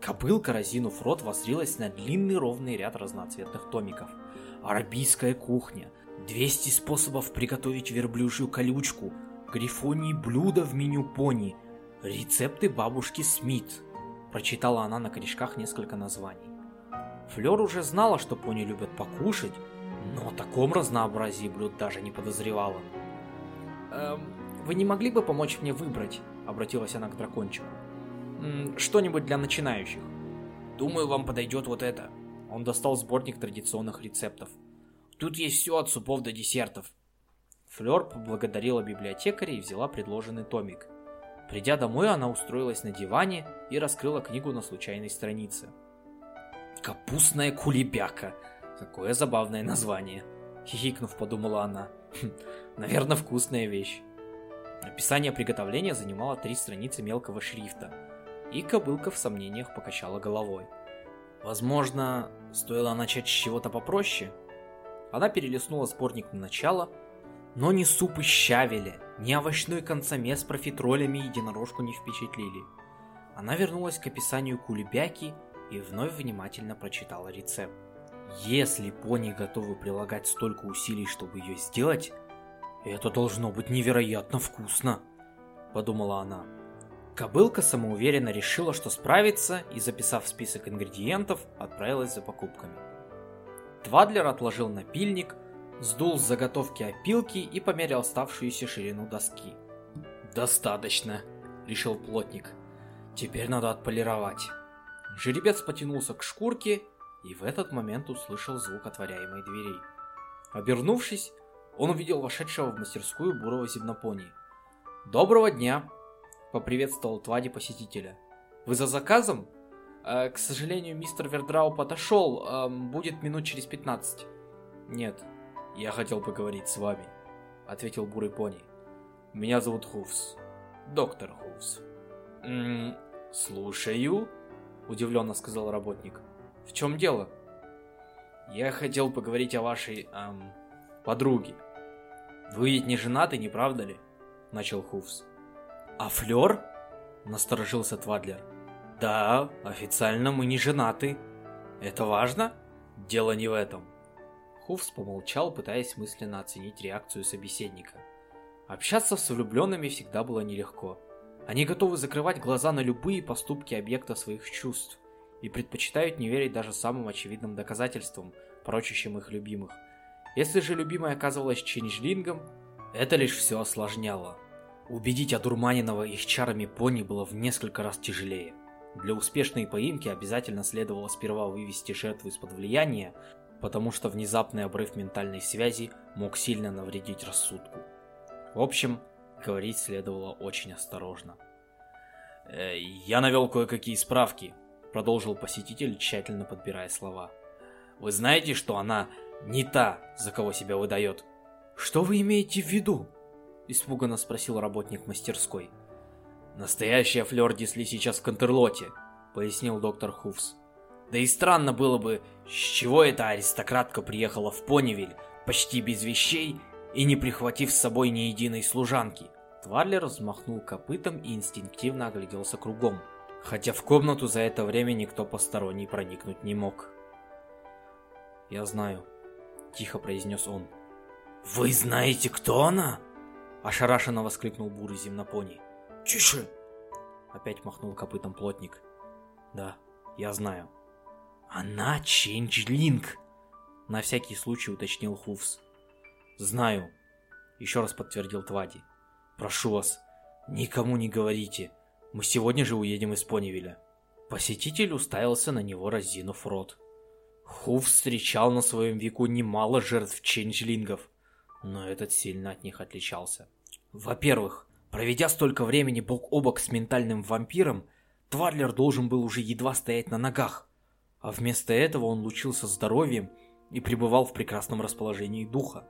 Кобылка, разинув рот, воззрилась на длинный ровный ряд разноцветных томиков. Арабийская кухня, 200 способов приготовить верблюжью колючку, грифонии блюда в меню пони, рецепты бабушки Смит. Прочитала она на корешках несколько названий. Флёр уже знала, что пони любят покушать, но о таком разнообразии блюд даже не подозревала. Эм, «Вы не могли бы помочь мне выбрать?» — обратилась она к дракончику. «Что-нибудь для начинающих». «Думаю, вам подойдет вот это». Он достал сборник традиционных рецептов. «Тут есть все от супов до десертов». Флёр поблагодарила библиотекаря и взяла предложенный томик. Придя домой, она устроилась на диване и раскрыла книгу на случайной странице. «Капустная кулебяка!» Какое забавное название. Хихикнув, подумала она. Хм, наверное, вкусная вещь. Описание приготовления занимало три страницы мелкого шрифта, и кобылка в сомнениях покачала головой. Возможно, стоило начать с чего-то попроще? Она перелистнула сборник на начало, но ни суп из щавеля, ни овощной консоме с профитролями единорожку не впечатлили. Она вернулась к описанию кулебяки и вновь внимательно прочитала рецепт. Если пони готовы прилагать столько усилий, чтобы ее сделать, «Это должно быть невероятно вкусно», — подумала она. Кобылка самоуверенно решила, что справится, и, записав список ингредиентов, отправилась за покупками. Твадлер отложил напильник, сдул с заготовки опилки и померил оставшуюся ширину доски. «Достаточно», — решил плотник. «Теперь надо отполировать». Жеребец потянулся к шкурке и в этот момент услышал звук отворяемой двери. Обернувшись, он увидел вошедшего в мастерскую бурого зимнопони. «Доброго дня!» – поприветствовал Твади посетителя. «Вы за заказом?» Э, «К сожалению, мистер Вердрау подошел, э, будет минут через пятнадцать». «Нет, я хотел поговорить с вами», – ответил бурый пони. «Меня зовут Хувс, доктор Хувс». «М -м, «Слушаю», – удивленно сказал работник. «В чем дело?» «Я хотел поговорить о вашей, эм, подруге», «Вы ведь не женаты, не правда ли?» – начал Хувс. «А Флёр?» – насторожился Твадлер. «Да, официально мы не женаты. Это важно? Дело не в этом». Хувс помолчал, пытаясь мысленно оценить реакцию собеседника. Общаться с влюбленными всегда было нелегко. Они готовы закрывать глаза на любые поступки объекта своих чувств и предпочитают не верить даже самым очевидным доказательствам, порочащим их любимых. Если же любимая оказывалась ченджлингом, это лишь все осложняло. Убедить одурманенного их чарами пони было в несколько раз тяжелее. Для успешной поимки обязательно следовало сперва вывести жертву из-под влияния, потому что внезапный обрыв ментальной связи мог сильно навредить рассудку. В общем, говорить следовало очень осторожно. «Э, «Я навел кое-какие справки», — продолжил посетитель, тщательно подбирая слова. «Вы знаете, что она не та, за кого себя выдает?» «Что вы имеете в виду?» — испуганно спросил работник мастерской. «Настоящая Флёр Дисли сейчас в Контерлоте», — пояснил доктор Хувс. «Да и странно было бы, с чего эта аристократка приехала в Понивиль почти без вещей и не прихватив с собой ни единой служанки». Тварлер взмахнул копытом и инстинктивно огляделся кругом, хотя в комнату за это время никто посторонний проникнуть не мог. «Я знаю», — тихо произнес он. «Вы знаете, кто она?» Ошарашенно воскликнул бурый земнопони. «Тише!» Опять махнул копытом плотник. «Да, я знаю». «Она Ченджлинг!» На всякий случай уточнил Хувс. «Знаю», — еще раз подтвердил Твади. «Прошу вас, никому не говорите. Мы сегодня же уедем из Понивиля». Посетитель уставился на него, разинув рот. Хув встречал на своем веку немало жертв ченджлингов, но этот сильно от них отличался. Во-первых, проведя столько времени бок о бок с ментальным вампиром, Тварлер должен был уже едва стоять на ногах, а вместо этого он лучился здоровьем и пребывал в прекрасном расположении духа.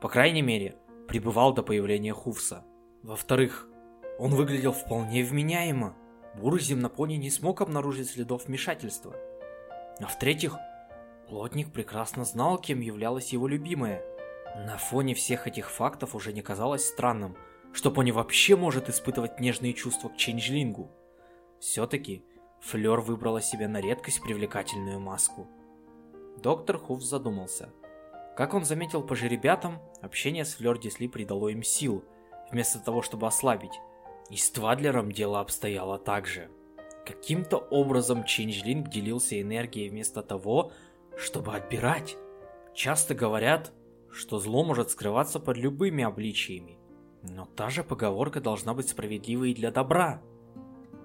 По крайней мере, пребывал до появления Хувса. Во-вторых, он выглядел вполне вменяемо. Бурый земнопони не смог обнаружить следов вмешательства. А в-третьих, плотник прекрасно знал, кем являлась его любимая – на фоне всех этих фактов уже не казалось странным, что Пони вообще может испытывать нежные чувства к Ченджлингу. Все-таки Флёр выбрала себе на редкость привлекательную маску. Доктор Хуф задумался. Как он заметил по жеребятам, общение с Флёр Дисли придало им сил, вместо того, чтобы ослабить. И с Твадлером дело обстояло так же. Каким-то образом Ченджлинг делился энергией вместо того, чтобы отбирать. Часто говорят, что зло может скрываться под любыми обличиями. Но та же поговорка должна быть справедливой и для добра.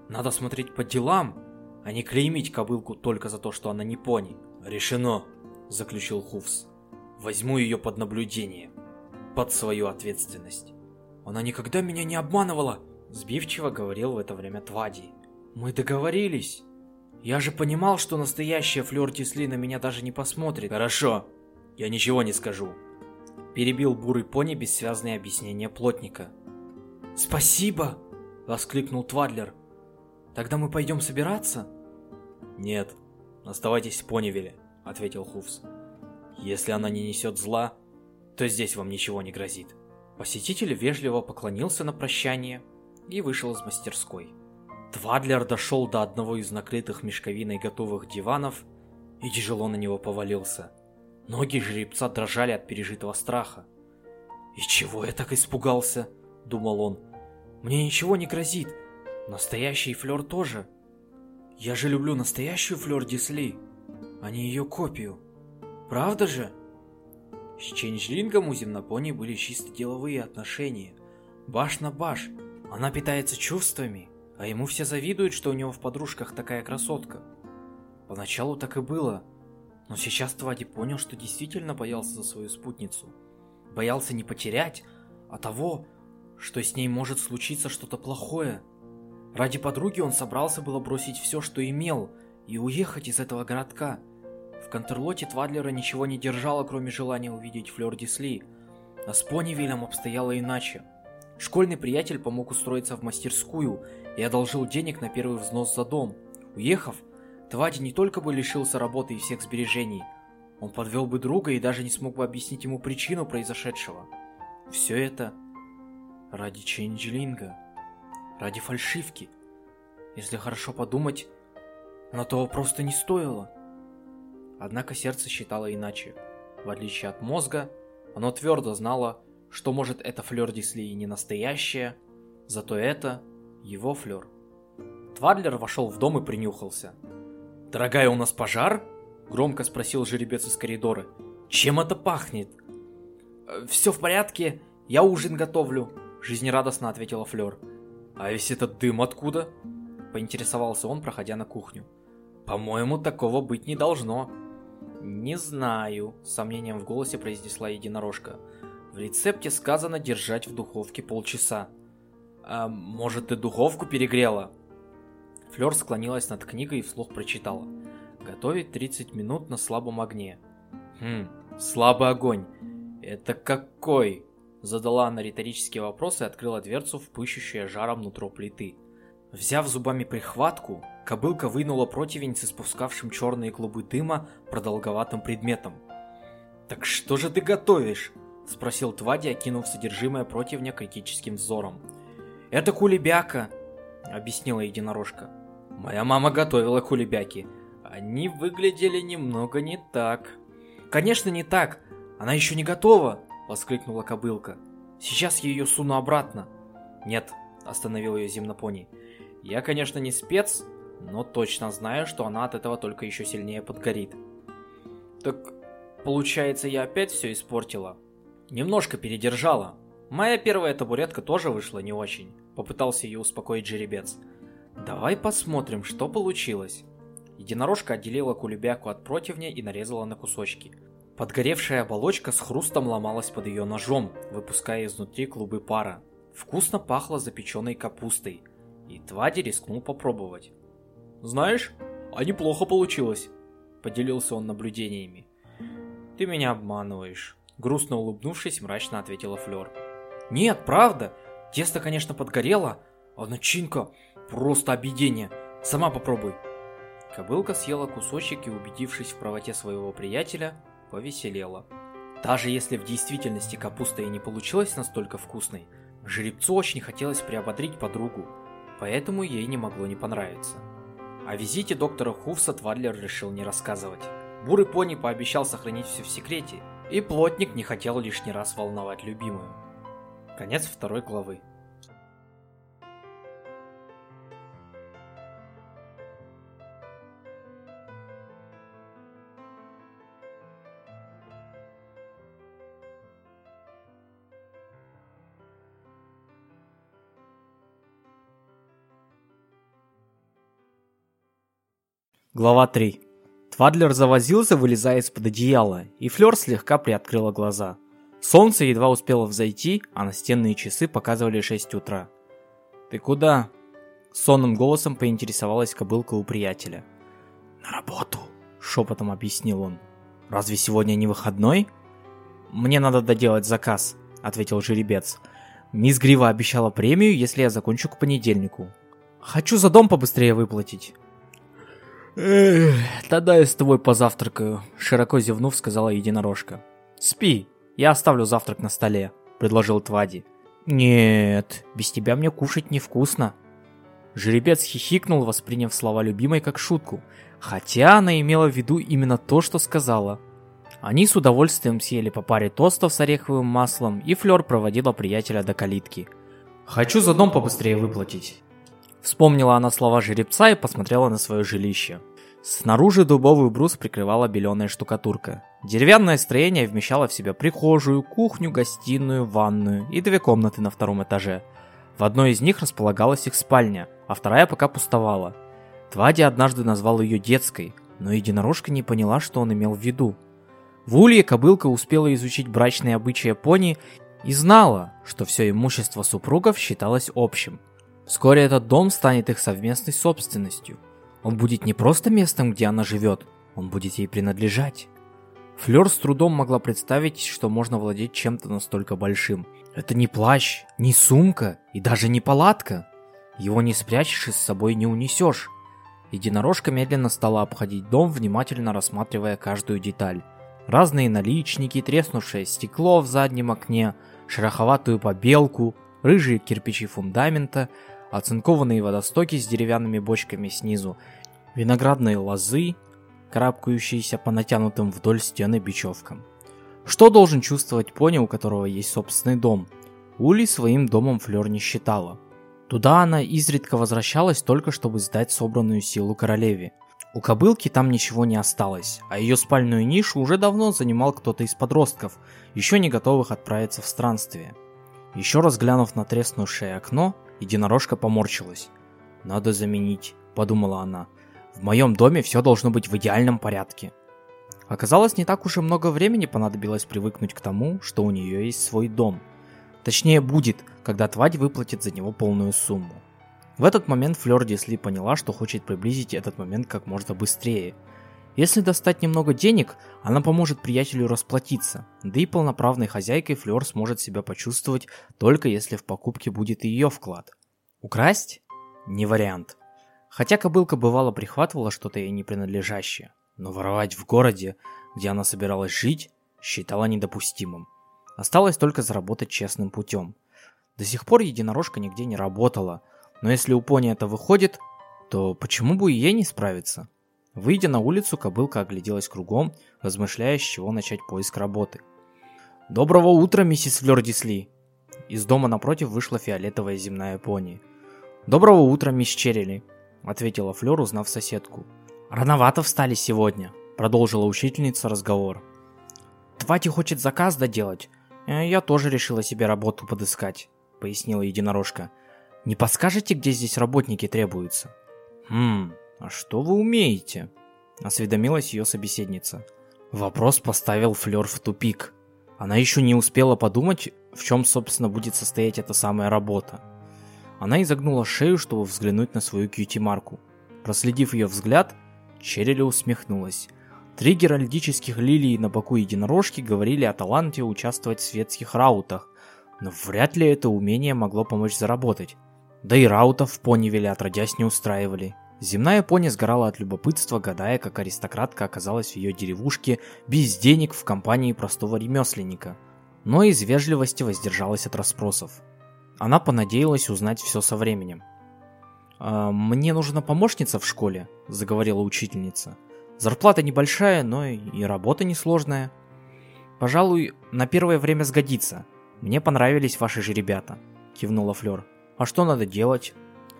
Надо смотреть по делам, а не клеймить кобылку только за то, что она не пони. «Решено», — заключил Хувс. «Возьму ее под наблюдение, под свою ответственность». «Она никогда меня не обманывала», — сбивчиво говорил в это время Твади. «Мы договорились. Я же понимал, что настоящая Флёр Тисли на меня даже не посмотрит». «Хорошо, я ничего не скажу. Перебил бурый пони бессвязные объяснения плотника. «Спасибо!» — воскликнул Твадлер. «Тогда мы пойдем собираться?» «Нет, оставайтесь в Понивиле», — ответил Хувс. «Если она не несет зла, то здесь вам ничего не грозит». Посетитель вежливо поклонился на прощание и вышел из мастерской. Твадлер дошел до одного из накрытых мешковиной готовых диванов и тяжело на него повалился. Ноги жеребца дрожали от пережитого страха. «И чего я так испугался?» – думал он. «Мне ничего не грозит. Настоящий Флёр тоже. Я же люблю настоящую Флёр Дисли, а не ее копию. Правда же?» С Ченджлингом у земнопони были чисто деловые отношения. Баш на баш. Она питается чувствами, а ему все завидуют, что у него в подружках такая красотка. Поначалу так и было – но сейчас Твади понял, что действительно боялся за свою спутницу. Боялся не потерять, а того, что с ней может случиться что-то плохое. Ради подруги он собрался было бросить все, что имел, и уехать из этого городка. В Контерлоте Твадлера ничего не держало, кроме желания увидеть Флёр Дисли. А с Понивилем обстояло иначе. Школьный приятель помог устроиться в мастерскую и одолжил денег на первый взнос за дом. Уехав, Твади не только бы лишился работы и всех сбережений, он подвел бы друга и даже не смог бы объяснить ему причину произошедшего. Все это ради Ченджлинга, ради фальшивки. Если хорошо подумать, на того просто не стоило. Однако сердце считало иначе. В отличие от мозга, оно твердо знало, что может эта Флёр Дисли и не настоящая, зато это Его Флёр. Твадлер вошел в дом и принюхался. «Дорогая, у нас пожар?» – громко спросил жеребец из коридора. «Чем это пахнет?» «Э, «Все в порядке, я ужин готовлю», – жизнерадостно ответила Флёр. «А весь этот дым откуда?» – поинтересовался он, проходя на кухню. «По-моему, такого быть не должно». «Не знаю», – с сомнением в голосе произнесла единорожка. «В рецепте сказано держать в духовке полчаса». «А может, ты духовку перегрела?» Флёр склонилась над книгой и вслух прочитала. «Готовить 30 минут на слабом огне». «Хм, слабый огонь. Это какой?» Задала она риторический вопрос и открыла дверцу в пышущее жаром нутро плиты. Взяв зубами прихватку, кобылка вынула противень с испускавшим черные клубы дыма продолговатым предметом. «Так что же ты готовишь?» – спросил Твади, окинув содержимое противня критическим взором. «Это кулебяка», – объяснила единорожка. Моя мама готовила кулебяки. Они выглядели немного не так. Конечно, не так. Она еще не готова, воскликнула кобылка. Сейчас я ее суну обратно. Нет, остановил ее земнопони. Я, конечно, не спец, но точно знаю, что она от этого только еще сильнее подгорит. Так, получается, я опять все испортила? Немножко передержала. Моя первая табуретка тоже вышла не очень. Попытался ее успокоить жеребец. Давай посмотрим, что получилось. Единорожка отделила кулебяку от противня и нарезала на кусочки. Подгоревшая оболочка с хрустом ломалась под ее ножом, выпуская изнутри клубы пара. Вкусно пахло запеченной капустой, и Твади рискнул попробовать. «Знаешь, а неплохо получилось», — поделился он наблюдениями. «Ты меня обманываешь», — грустно улыбнувшись, мрачно ответила Флёр. «Нет, правда, тесто, конечно, подгорело, а начинка Просто объедение. Сама попробуй. Кобылка съела кусочек и, убедившись в правоте своего приятеля, повеселела. Даже если в действительности капуста и не получилась настолько вкусной, жеребцу очень хотелось приободрить подругу, поэтому ей не могло не понравиться. О визите доктора Хуфса Твадлер решил не рассказывать. Бурый пони пообещал сохранить все в секрете, и плотник не хотел лишний раз волновать любимую. Конец второй главы. Глава 3. Твадлер завозился, вылезая из-под одеяла, и Флёр слегка приоткрыла глаза. Солнце едва успело взойти, а настенные часы показывали 6 утра. «Ты куда?» Сонным голосом поинтересовалась кобылка у приятеля. «На работу», — шепотом объяснил он. «Разве сегодня не выходной?» «Мне надо доделать заказ», — ответил жеребец. «Мисс Грива обещала премию, если я закончу к понедельнику. Хочу за дом побыстрее выплатить». «Эх, тогда я с тобой позавтракаю», — широко зевнув, сказала единорожка. «Спи, я оставлю завтрак на столе», — предложил Твади. «Нет, без тебя мне кушать невкусно». Жеребец хихикнул, восприняв слова любимой как шутку, хотя она имела в виду именно то, что сказала. Они с удовольствием съели по паре тостов с ореховым маслом, и Флёр проводила приятеля до калитки. «Хочу за дом побыстрее выплатить». Вспомнила она слова жеребца и посмотрела на свое жилище. Снаружи дубовый брус прикрывала беленая штукатурка. Деревянное строение вмещало в себя прихожую, кухню, гостиную, ванную и две комнаты на втором этаже. В одной из них располагалась их спальня, а вторая пока пустовала. Твади однажды назвал ее детской, но единорожка не поняла, что он имел в виду. В улье кобылка успела изучить брачные обычаи пони и знала, что все имущество супругов считалось общим – Вскоре этот дом станет их совместной собственностью. Он будет не просто местом, где она живет, он будет ей принадлежать. Флёр с трудом могла представить, что можно владеть чем-то настолько большим. Это не плащ, не сумка и даже не палатка. Его не спрячешь и с собой не унесешь. Единорожка медленно стала обходить дом, внимательно рассматривая каждую деталь. Разные наличники, треснувшее стекло в заднем окне, шероховатую побелку, рыжие кирпичи фундамента, оцинкованные водостоки с деревянными бочками снизу, виноградные лозы, карабкающиеся по натянутым вдоль стены бечевкам. Что должен чувствовать пони, у которого есть собственный дом? Ули своим домом Флёр не считала. Туда она изредка возвращалась только чтобы сдать собранную силу королеве. У кобылки там ничего не осталось, а ее спальную нишу уже давно занимал кто-то из подростков, еще не готовых отправиться в странствие. Еще раз глянув на треснувшее окно, единорожка поморщилась. «Надо заменить», — подумала она. «В моем доме все должно быть в идеальном порядке». Оказалось, не так уж и много времени понадобилось привыкнуть к тому, что у нее есть свой дом. Точнее, будет, когда Твадь выплатит за него полную сумму. В этот момент Флёр Дисли поняла, что хочет приблизить этот момент как можно быстрее. Если достать немного денег, она поможет приятелю расплатиться, да и полноправной хозяйкой Флёр сможет себя почувствовать только если в покупке будет ее вклад. Украсть? Не вариант. Хотя кобылка бывало прихватывала что-то ей не принадлежащее, но воровать в городе, где она собиралась жить, считала недопустимым. Осталось только заработать честным путем. До сих пор единорожка нигде не работала – но если у пони это выходит, то почему бы и ей не справиться? Выйдя на улицу, кобылка огляделась кругом, размышляя, с чего начать поиск работы. «Доброго утра, миссис Флёрдисли!» Из дома напротив вышла фиолетовая земная пони. «Доброго утра, мисс Черрили!» ответила Флёр, узнав соседку. «Рановато встали сегодня», продолжила учительница разговор. «Твати хочет заказ доделать. Э, я тоже решила себе работу подыскать», пояснила единорожка. Не подскажете, где здесь работники требуются? Хм, а что вы умеете? Осведомилась ее собеседница. Вопрос поставил Флёр в тупик. Она еще не успела подумать, в чем, собственно, будет состоять эта самая работа. Она изогнула шею, чтобы взглянуть на свою кьюти-марку. Проследив ее взгляд, Черили усмехнулась. Три геральдических лилии на боку единорожки говорили о таланте участвовать в светских раутах, но вряд ли это умение могло помочь заработать. Да и раутов в Понивиле отродясь не устраивали. Земная пони сгорала от любопытства, гадая, как аристократка оказалась в ее деревушке без денег в компании простого ремесленника. Но из вежливости воздержалась от расспросов. Она понадеялась узнать все со временем. «А, «Мне нужна помощница в школе», – заговорила учительница. «Зарплата небольшая, но и работа несложная. Пожалуй, на первое время сгодится. Мне понравились ваши же ребята», – кивнула Флёр. А что надо делать?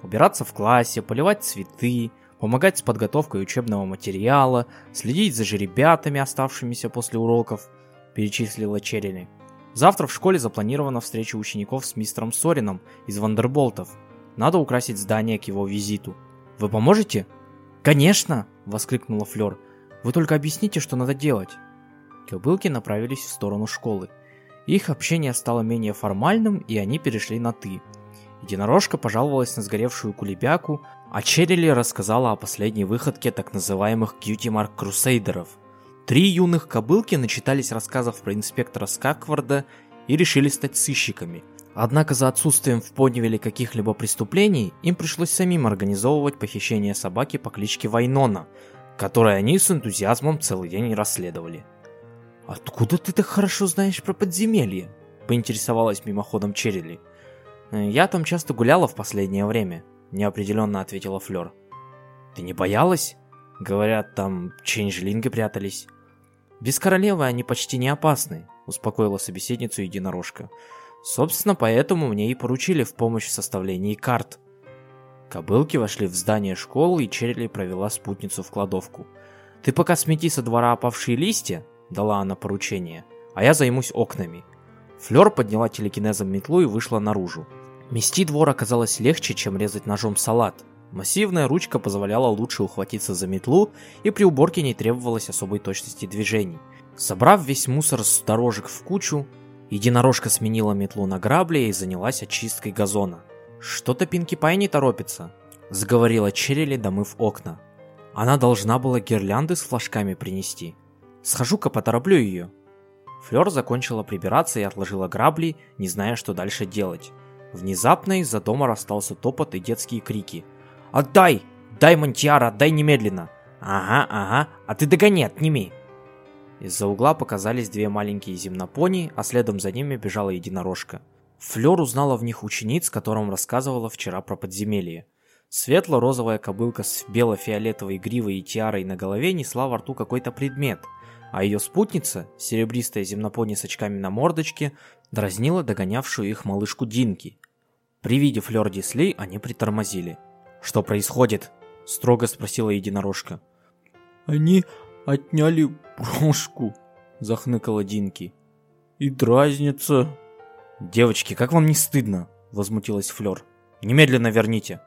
Убираться в классе, поливать цветы, помогать с подготовкой учебного материала, следить за жеребятами, оставшимися после уроков, перечислила Черили. Завтра в школе запланирована встреча учеников с мистером Сорином из Вандерболтов. Надо украсить здание к его визиту. Вы поможете? Конечно, воскликнула Флёр. Вы только объясните, что надо делать. Кобылки направились в сторону школы. Их общение стало менее формальным, и они перешли на «ты». Единорожка пожаловалась на сгоревшую кулебяку, а Черили рассказала о последней выходке так называемых кьюти-марк крусейдеров. Три юных кобылки начитались рассказов про инспектора Скакварда и решили стать сыщиками. Однако за отсутствием в Понивиле каких-либо преступлений им пришлось самим организовывать похищение собаки по кличке Вайнона, которое они с энтузиазмом целый день расследовали. «Откуда ты так хорошо знаешь про подземелье?» – поинтересовалась мимоходом Черили – «Я там часто гуляла в последнее время», — неопределенно ответила Флёр. «Ты не боялась?» «Говорят, там чейнджлинги прятались». «Без королевы они почти не опасны», — успокоила собеседницу единорожка. «Собственно, поэтому мне и поручили в помощь в составлении карт». Кобылки вошли в здание школы, и Черли провела спутницу в кладовку. «Ты пока смети со двора опавшие листья», — дала она поручение, — «а я займусь окнами». Флёр подняла телекинезом метлу и вышла наружу. Мести двор оказалось легче, чем резать ножом салат. Массивная ручка позволяла лучше ухватиться за метлу, и при уборке не требовалось особой точности движений. Собрав весь мусор с дорожек в кучу, единорожка сменила метлу на грабли и занялась очисткой газона. «Что-то Пинки Пай не торопится», — заговорила Черили, домыв окна. «Она должна была гирлянды с флажками принести. Схожу-ка потороплю ее». Флёр закончила прибираться и отложила грабли, не зная, что дальше делать. Внезапно из-за дома расстался топот и детские крики. «Отдай! Дай, Монтьяра, отдай немедленно!» «Ага, ага, а ты догони, отними!» Из-за угла показались две маленькие земнопони, а следом за ними бежала единорожка. Флёр узнала в них учениц, которым рассказывала вчера про подземелье. Светло-розовая кобылка с бело-фиолетовой гривой и тиарой на голове несла во рту какой-то предмет, а ее спутница, серебристая земнопони с очками на мордочке, дразнила догонявшую их малышку Динки. При виде Флёр Дисли они притормозили. «Что происходит?» – строго спросила единорожка. «Они отняли брошку», – захныкала Динки. «И дразнится». «Девочки, как вам не стыдно?» – возмутилась Флёр. «Немедленно верните».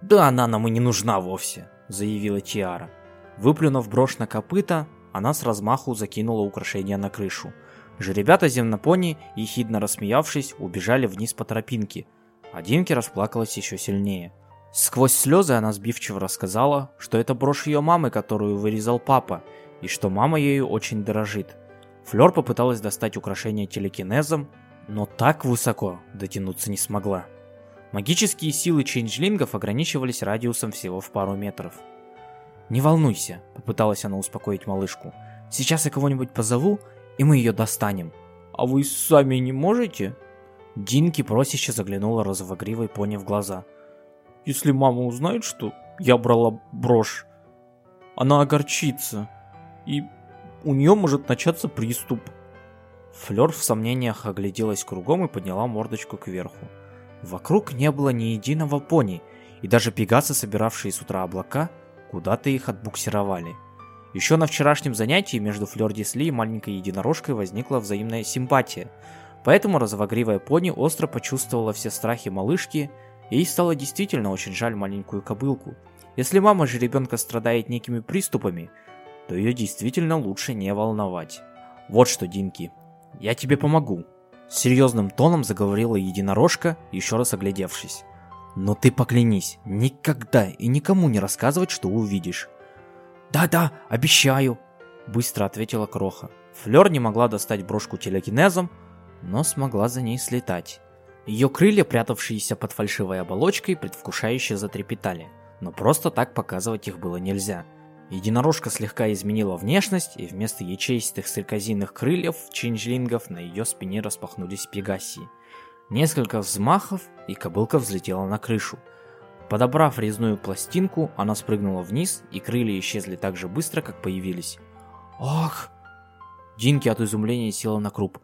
«Да она нам и не нужна вовсе», – заявила Тиара. Выплюнув брошь на копыта, она с размаху закинула украшение на крышу. Жеребята земнопони, ехидно рассмеявшись, убежали вниз по тропинке, а Динки расплакалась еще сильнее. Сквозь слезы она сбивчиво рассказала, что это брошь ее мамы, которую вырезал папа, и что мама ею очень дорожит. Флёр попыталась достать украшение телекинезом, но так высоко дотянуться не смогла. Магические силы чейнджлингов ограничивались радиусом всего в пару метров. «Не волнуйся», — попыталась она успокоить малышку. «Сейчас я кого-нибудь позову, и мы ее достанем». «А вы сами не можете?» Динки просище заглянула розовогривой пони в глаза. «Если мама узнает, что я брала брошь, она огорчится, и у нее может начаться приступ». Флёр в сомнениях огляделась кругом и подняла мордочку кверху. Вокруг не было ни единого пони, и даже пегасы, собиравшие с утра облака, куда-то их отбуксировали. Еще на вчерашнем занятии между Флёр Дисли и маленькой единорожкой возникла взаимная симпатия, поэтому розовогривая пони остро почувствовала все страхи малышки, и ей стало действительно очень жаль маленькую кобылку. Если мама же ребенка страдает некими приступами, то ее действительно лучше не волновать. Вот что, Динки, я тебе помогу. Серьезным тоном заговорила единорожка, еще раз оглядевшись. Но ты поклянись, никогда и никому не рассказывать, что увидишь. «Да-да, обещаю!» – быстро ответила Кроха. Флёр не могла достать брошку телекинезом, но смогла за ней слетать. Ее крылья, прятавшиеся под фальшивой оболочкой, предвкушающе затрепетали, но просто так показывать их было нельзя. Единорожка слегка изменила внешность, и вместо ячеистых стрекозиных крыльев чинжлингов на ее спине распахнулись пегасии. Несколько взмахов, и кобылка взлетела на крышу – Подобрав резную пластинку, она спрыгнула вниз, и крылья исчезли так же быстро, как появились. «Ах!» Динки от изумления села на круп.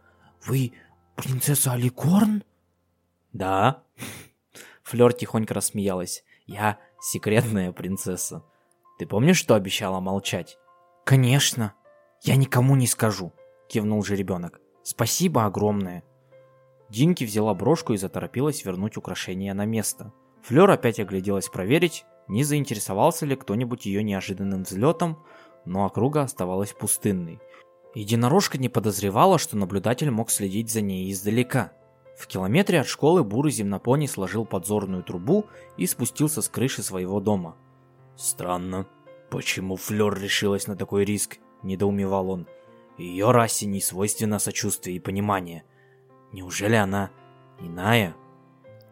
«Вы принцесса Аликорн?» «Да». Флёр тихонько рассмеялась. «Я секретная принцесса. Ты помнишь, что обещала молчать?» «Конечно. Я никому не скажу», — кивнул же ребенок. «Спасибо огромное». Динки взяла брошку и заторопилась вернуть украшение на место. Флёр опять огляделась проверить, не заинтересовался ли кто-нибудь ее неожиданным взлетом, но округа оставалась пустынной. Единорожка не подозревала, что наблюдатель мог следить за ней издалека. В километре от школы бурый земнопони сложил подзорную трубу и спустился с крыши своего дома. «Странно. Почему Флёр решилась на такой риск?» – недоумевал он. «Ее расе не свойственно сочувствие и понимание. Неужели она иная?»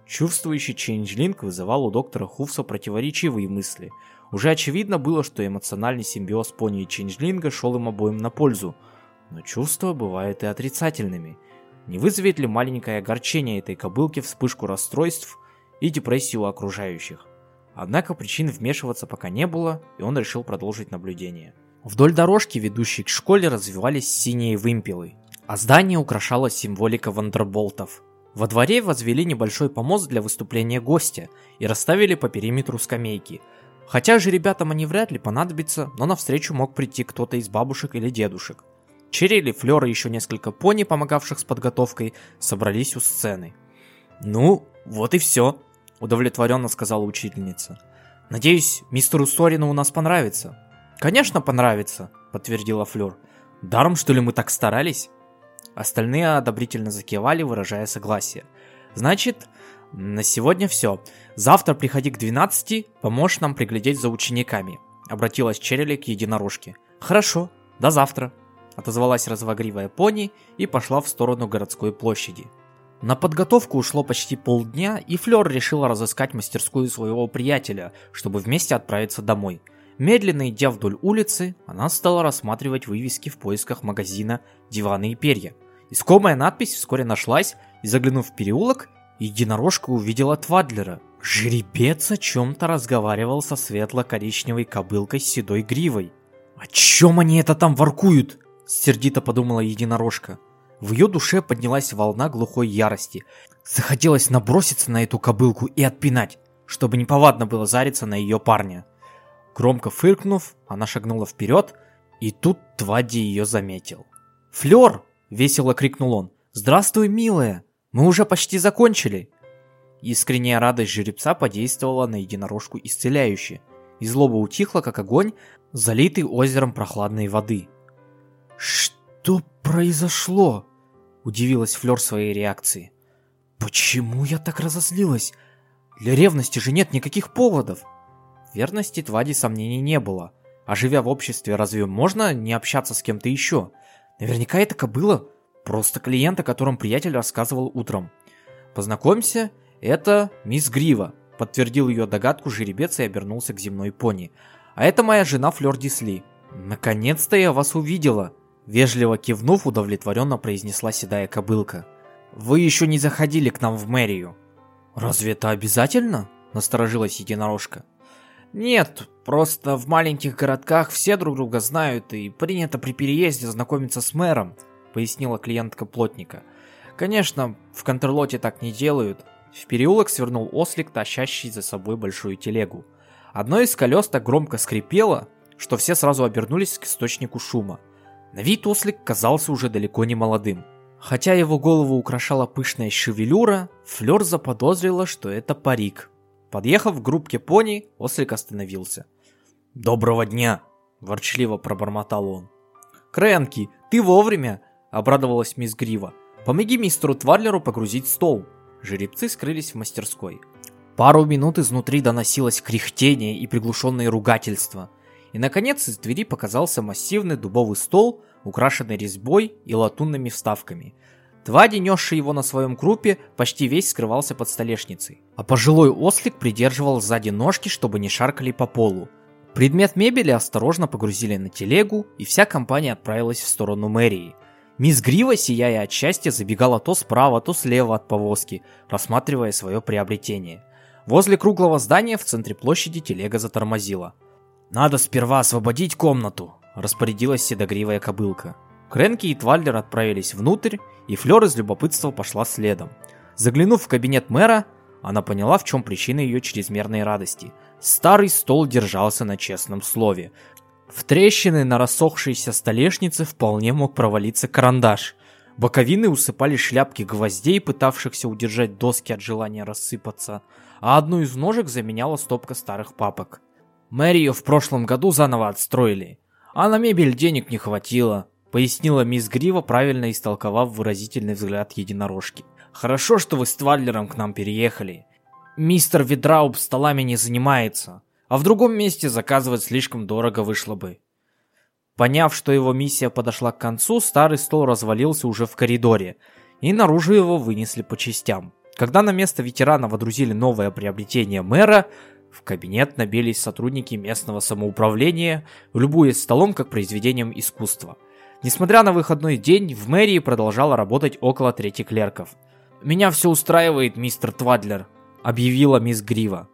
Чувствующий чейнджлинг вызывал у доктора Хувса противоречивые мысли. Уже очевидно было, что эмоциональный симбиоз пони и чейнджлинга шел им обоим на пользу. Но чувства бывают и отрицательными. Не вызовет ли маленькое огорчение этой кобылки вспышку расстройств и депрессию окружающих? Однако причин вмешиваться пока не было, и он решил продолжить наблюдение. Вдоль дорожки, ведущей к школе, развивались синие вымпелы, а здание украшала символика вандерболтов – во дворе возвели небольшой помост для выступления гостя и расставили по периметру скамейки. Хотя же ребятам они вряд ли понадобятся, но навстречу мог прийти кто-то из бабушек или дедушек. Черри, Флёр и еще несколько пони, помогавших с подготовкой, собрались у сцены. «Ну, вот и все», – удовлетворенно сказала учительница. «Надеюсь, мистеру Сорину у нас понравится». «Конечно понравится», – подтвердила Флёр. «Даром, что ли, мы так старались?» Остальные одобрительно закивали, выражая согласие. Значит, на сегодня все. Завтра приходи к 12, поможешь нам приглядеть за учениками. Обратилась Черили к единорожке. Хорошо, до завтра. Отозвалась развогривая пони и пошла в сторону городской площади. На подготовку ушло почти полдня, и Флёр решила разыскать мастерскую своего приятеля, чтобы вместе отправиться домой. Медленно идя вдоль улицы, она стала рассматривать вывески в поисках магазина «Диваны и перья». Искомая надпись вскоре нашлась, и заглянув в переулок, единорожка увидела Твадлера. Жеребец о чем-то разговаривал со светло-коричневой кобылкой с седой гривой. «О чем они это там воркуют?» – сердито подумала единорожка. В ее душе поднялась волна глухой ярости. Захотелось наброситься на эту кобылку и отпинать, чтобы неповадно было зариться на ее парня. Громко фыркнув, она шагнула вперед, и тут Твади ее заметил. «Флёр!» — весело крикнул он. «Здравствуй, милая! Мы уже почти закончили!» Искренняя радость жеребца подействовала на единорожку исцеляюще, и злоба утихла, как огонь, залитый озером прохладной воды. «Что произошло?» – удивилась Флёр своей реакции. «Почему я так разозлилась? Для ревности же нет никаких поводов!» Верности Твади сомнений не было. А живя в обществе, разве можно не общаться с кем-то еще? Наверняка это кобыла просто клиент, о котором приятель рассказывал утром. Познакомься, это мисс Грива, подтвердил ее догадку жеребец и обернулся к земной пони. А это моя жена Флёр Дисли. Наконец-то я вас увидела, вежливо кивнув, удовлетворенно произнесла седая кобылка. Вы еще не заходили к нам в мэрию. Разве это обязательно? Насторожилась единорожка. Нет, просто в маленьких городках все друг друга знают и принято при переезде знакомиться с мэром, пояснила клиентка плотника. Конечно, в Контрлоте так не делают. В переулок свернул ослик, тащащий за собой большую телегу. Одно из колес так громко скрипело, что все сразу обернулись к источнику шума. На вид ослик казался уже далеко не молодым. Хотя его голову украшала пышная шевелюра, Флёр заподозрила, что это парик. Подъехав к группке пони, ослик остановился. «Доброго дня!» – ворчливо пробормотал он. «Крэнки, ты вовремя!» – обрадовалась мисс Грива. «Помоги мистеру Твадлеру погрузить стол!» Жеребцы скрылись в мастерской. Пару минут изнутри доносилось кряхтение и приглушенные ругательства. И, наконец, из двери показался массивный дубовый стол, украшенный резьбой и латунными вставками – Твади, несший его на своем крупе, почти весь скрывался под столешницей. А пожилой ослик придерживал сзади ножки, чтобы не шаркали по полу. Предмет мебели осторожно погрузили на телегу, и вся компания отправилась в сторону мэрии. Мисс Грива, сияя от счастья, забегала то справа, то слева от повозки, рассматривая свое приобретение. Возле круглого здания в центре площади телега затормозила. «Надо сперва освободить комнату», – распорядилась седогривая кобылка. Кренки и Твальдер отправились внутрь, и Флёр из любопытства пошла следом. Заглянув в кабинет мэра, она поняла, в чем причина ее чрезмерной радости. Старый стол держался на честном слове. В трещины на рассохшейся столешнице вполне мог провалиться карандаш. Боковины усыпали шляпки гвоздей, пытавшихся удержать доски от желания рассыпаться, а одну из ножек заменяла стопка старых папок. Мэрию в прошлом году заново отстроили, а на мебель денег не хватило пояснила мисс Грива, правильно истолковав выразительный взгляд единорожки. «Хорошо, что вы с Твадлером к нам переехали. Мистер Ведрауб столами не занимается, а в другом месте заказывать слишком дорого вышло бы». Поняв, что его миссия подошла к концу, старый стол развалился уже в коридоре, и наружу его вынесли по частям. Когда на место ветерана водрузили новое приобретение мэра, в кабинет набились сотрудники местного самоуправления, любуясь столом как произведением искусства – Несмотря на выходной день, в мэрии продолжало работать около трети клерков. «Меня все устраивает, мистер Твадлер», — объявила мисс Грива.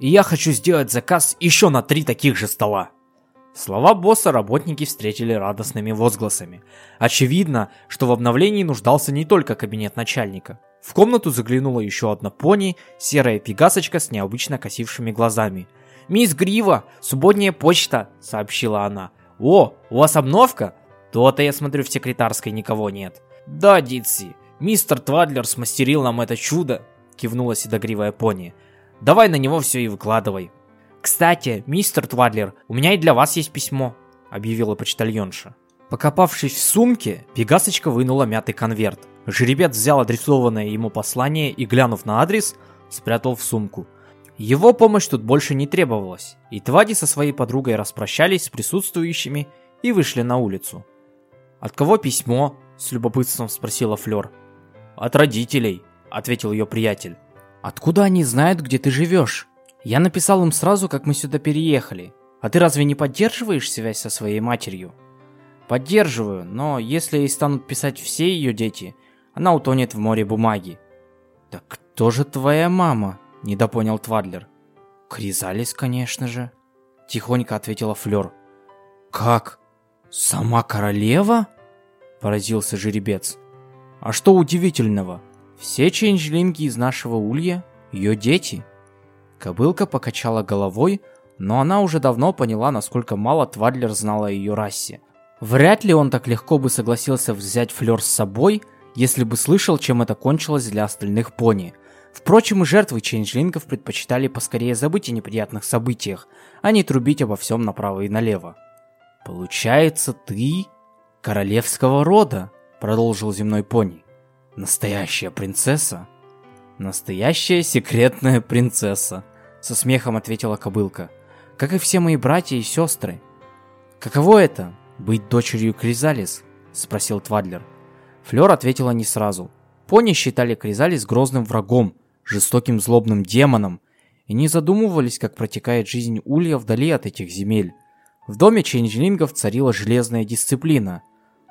«И я хочу сделать заказ еще на три таких же стола». Слова босса работники встретили радостными возгласами. Очевидно, что в обновлении нуждался не только кабинет начальника. В комнату заглянула еще одна пони, серая пегасочка с необычно косившими глазами. «Мисс Грива, субботняя почта», — сообщила она. «О, у вас обновка? То-то я смотрю, в секретарской никого нет. Да, Дитси, мистер Твадлер смастерил нам это чудо, кивнула седогривая пони. Давай на него все и выкладывай. Кстати, мистер Твадлер, у меня и для вас есть письмо, объявила почтальонша. Покопавшись в сумке, Пегасочка вынула мятый конверт. Жеребец взял адресованное ему послание и, глянув на адрес, спрятал в сумку. Его помощь тут больше не требовалась, и Твади со своей подругой распрощались с присутствующими и вышли на улицу. «От кого письмо?» – с любопытством спросила Флёр. «От родителей», – ответил ее приятель. «Откуда они знают, где ты живешь? Я написал им сразу, как мы сюда переехали. А ты разве не поддерживаешь связь со своей матерью?» «Поддерживаю, но если ей станут писать все ее дети, она утонет в море бумаги». «Так кто же твоя мама?» – недопонял Твадлер. «Кризалис, конечно же», – тихонько ответила Флёр. «Как? «Сама королева?» – поразился жеребец. А что удивительного? Все чейнджлинги из нашего улья – ее дети. Кобылка покачала головой, но она уже давно поняла, насколько мало Твадлер знала о ее расе. Вряд ли он так легко бы согласился взять Флёр с собой, если бы слышал, чем это кончилось для остальных пони. Впрочем, и жертвы чейнджлингов предпочитали поскорее забыть о неприятных событиях, а не трубить обо всем направо и налево. «Получается, ты королевского рода», — продолжил земной пони. «Настоящая принцесса?» «Настоящая секретная принцесса», — со смехом ответила кобылка. «Как и все мои братья и сестры». «Каково это, быть дочерью Кризалис?» — спросил Твадлер. Флёр ответила не сразу. Пони считали Кризалис грозным врагом, жестоким злобным демоном, и не задумывались, как протекает жизнь Улья вдали от этих земель. В доме чейнджлингов царила железная дисциплина,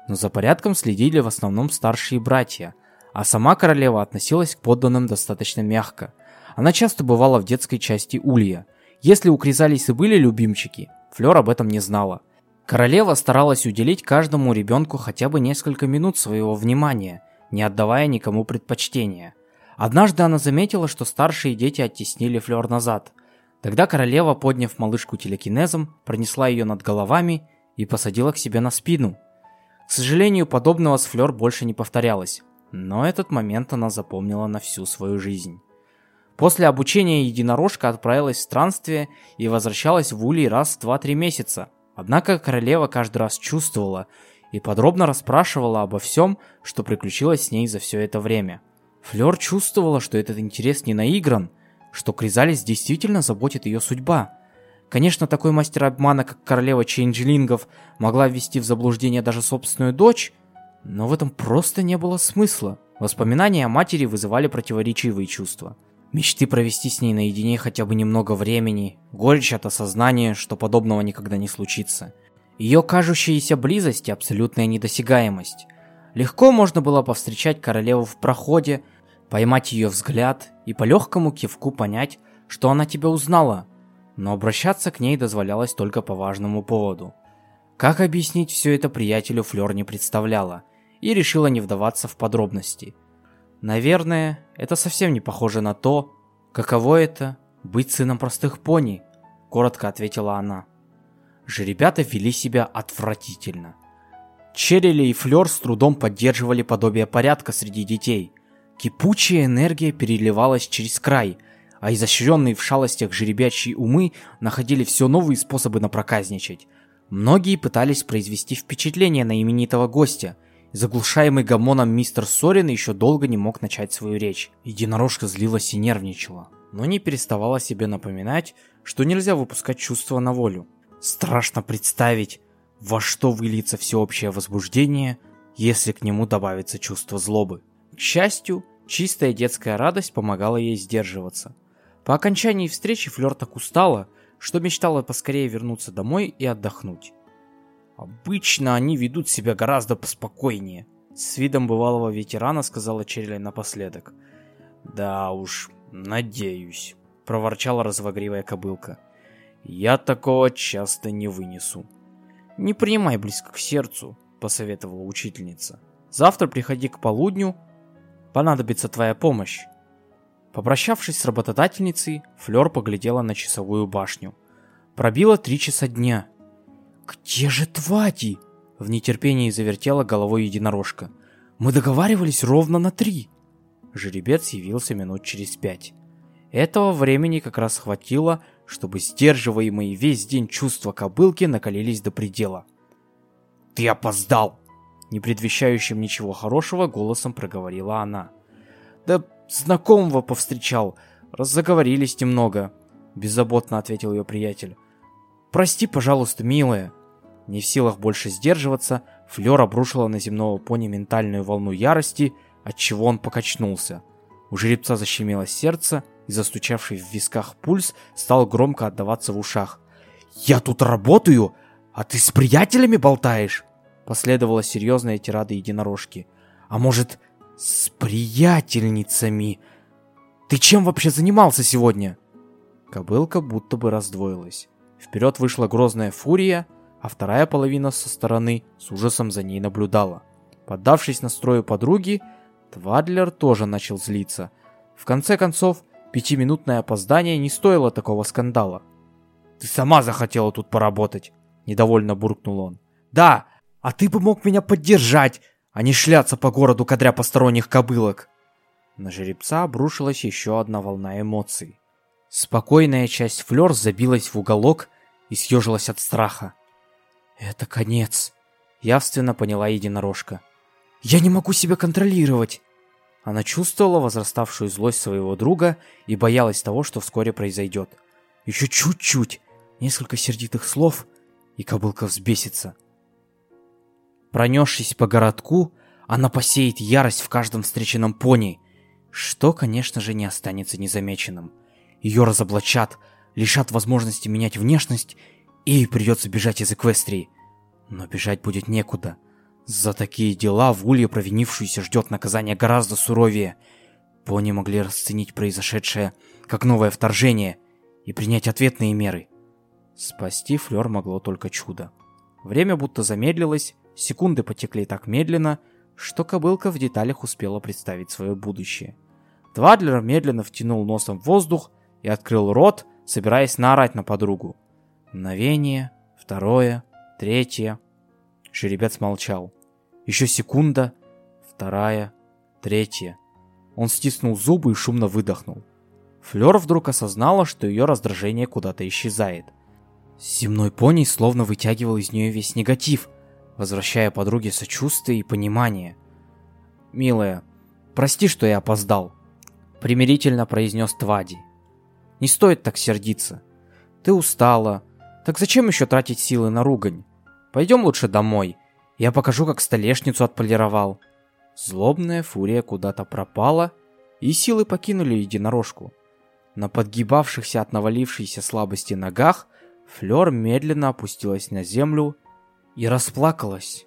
но за порядком следили в основном старшие братья, а сама королева относилась к подданным достаточно мягко. Она часто бывала в детской части Улья. Если у Кризалис и были любимчики, Флёр об этом не знала. Королева старалась уделить каждому ребенку хотя бы несколько минут своего внимания, не отдавая никому предпочтения. Однажды она заметила, что старшие дети оттеснили Флёр назад. Тогда королева, подняв малышку телекинезом, пронесла ее над головами и посадила к себе на спину. К сожалению, подобного с Флёр больше не повторялось, но этот момент она запомнила на всю свою жизнь. После обучения единорожка отправилась в странствие и возвращалась в Улей раз в 2-3 месяца. Однако королева каждый раз чувствовала и подробно расспрашивала обо всем, что приключилось с ней за все это время. Флёр чувствовала, что этот интерес не наигран, что Кризалис действительно заботит ее судьба. Конечно, такой мастер обмана, как королева Чейнджлингов, могла ввести в заблуждение даже собственную дочь, но в этом просто не было смысла. Воспоминания о матери вызывали противоречивые чувства. Мечты провести с ней наедине хотя бы немного времени, горечь от осознания, что подобного никогда не случится. Ее кажущаяся близость и абсолютная недосягаемость. Легко можно было повстречать королеву в проходе, поймать ее взгляд и по легкому кивку понять, что она тебя узнала, но обращаться к ней дозволялось только по важному поводу. Как объяснить все это приятелю Флёр не представляла и решила не вдаваться в подробности. Наверное, это совсем не похоже на то, каково это быть сыном простых пони, коротко ответила она. Жеребята вели себя отвратительно. Черили и Флёр с трудом поддерживали подобие порядка среди детей – Кипучая энергия переливалась через край, а изощренные в шалостях жеребячьи умы находили все новые способы напроказничать. Многие пытались произвести впечатление на именитого гостя. Заглушаемый гомоном мистер Сорин еще долго не мог начать свою речь. Единорожка злилась и нервничала, но не переставала себе напоминать, что нельзя выпускать чувства на волю. Страшно представить, во что выльется всеобщее возбуждение, если к нему добавится чувство злобы. К счастью, чистая детская радость помогала ей сдерживаться. По окончании встречи Флёр так устала, что мечтала поскорее вернуться домой и отдохнуть. Обычно они ведут себя гораздо поспокойнее, с видом бывалого ветерана сказала Черли напоследок. Да уж, надеюсь, проворчала развогривая кобылка. Я такого часто не вынесу. Не принимай близко к сердцу, посоветовала учительница. Завтра приходи к полудню, понадобится твоя помощь. Попрощавшись с работодательницей, Флёр поглядела на часовую башню. Пробило три часа дня. «Где же Твади?» В нетерпении завертела головой единорожка. «Мы договаривались ровно на три!» Жеребец явился минут через пять. Этого времени как раз хватило, чтобы сдерживаемые весь день чувства кобылки накалились до предела. «Ты опоздал!» не предвещающим ничего хорошего, голосом проговорила она. «Да знакомого повстречал, разговорились немного», — беззаботно ответил ее приятель. «Прости, пожалуйста, милая». Не в силах больше сдерживаться, Флёр обрушила на земного пони ментальную волну ярости, отчего он покачнулся. У жеребца защемило сердце, и застучавший в висках пульс стал громко отдаваться в ушах. «Я тут работаю, а ты с приятелями болтаешь?» Последовала серьезная тирада единорожки. «А может, с приятельницами? Ты чем вообще занимался сегодня?» Кобылка будто бы раздвоилась. Вперед вышла грозная фурия, а вторая половина со стороны с ужасом за ней наблюдала. Поддавшись настрою подруги, Твадлер тоже начал злиться. В конце концов, пятиминутное опоздание не стоило такого скандала. «Ты сама захотела тут поработать!» – недовольно буркнул он. «Да, а ты бы мог меня поддержать, а не шляться по городу, кадря посторонних кобылок!» На жеребца обрушилась еще одна волна эмоций. Спокойная часть Флёр забилась в уголок и съежилась от страха. «Это конец», — явственно поняла единорожка. «Я не могу себя контролировать!» Она чувствовала возраставшую злость своего друга и боялась того, что вскоре произойдет. Еще чуть-чуть, несколько сердитых слов, и кобылка взбесится. Пронесшись по городку, она посеет ярость в каждом встреченном пони, что, конечно же, не останется незамеченным. Ее разоблачат, лишат возможности менять внешность, и придется бежать из Эквестрии. Но бежать будет некуда. За такие дела в Улье провинившуюся ждет наказание гораздо суровее. Пони могли расценить произошедшее как новое вторжение и принять ответные меры. Спасти Флёр могло только чудо. Время будто замедлилось, секунды потекли так медленно, что кобылка в деталях успела представить свое будущее. Твадлер медленно втянул носом в воздух и открыл рот, собираясь наорать на подругу. Мгновение, второе, третье. Жеребец молчал. Еще секунда, вторая, третья. Он стиснул зубы и шумно выдохнул. Флёр вдруг осознала, что ее раздражение куда-то исчезает. Земной пони словно вытягивал из нее весь негатив, возвращая подруге сочувствие и понимание. «Милая, прости, что я опоздал», — примирительно произнес Твади. «Не стоит так сердиться. Ты устала. Так зачем еще тратить силы на ругань? Пойдем лучше домой. Я покажу, как столешницу отполировал». Злобная фурия куда-то пропала, и силы покинули единорожку. На подгибавшихся от навалившейся слабости ногах Флёр медленно опустилась на землю и расплакалась.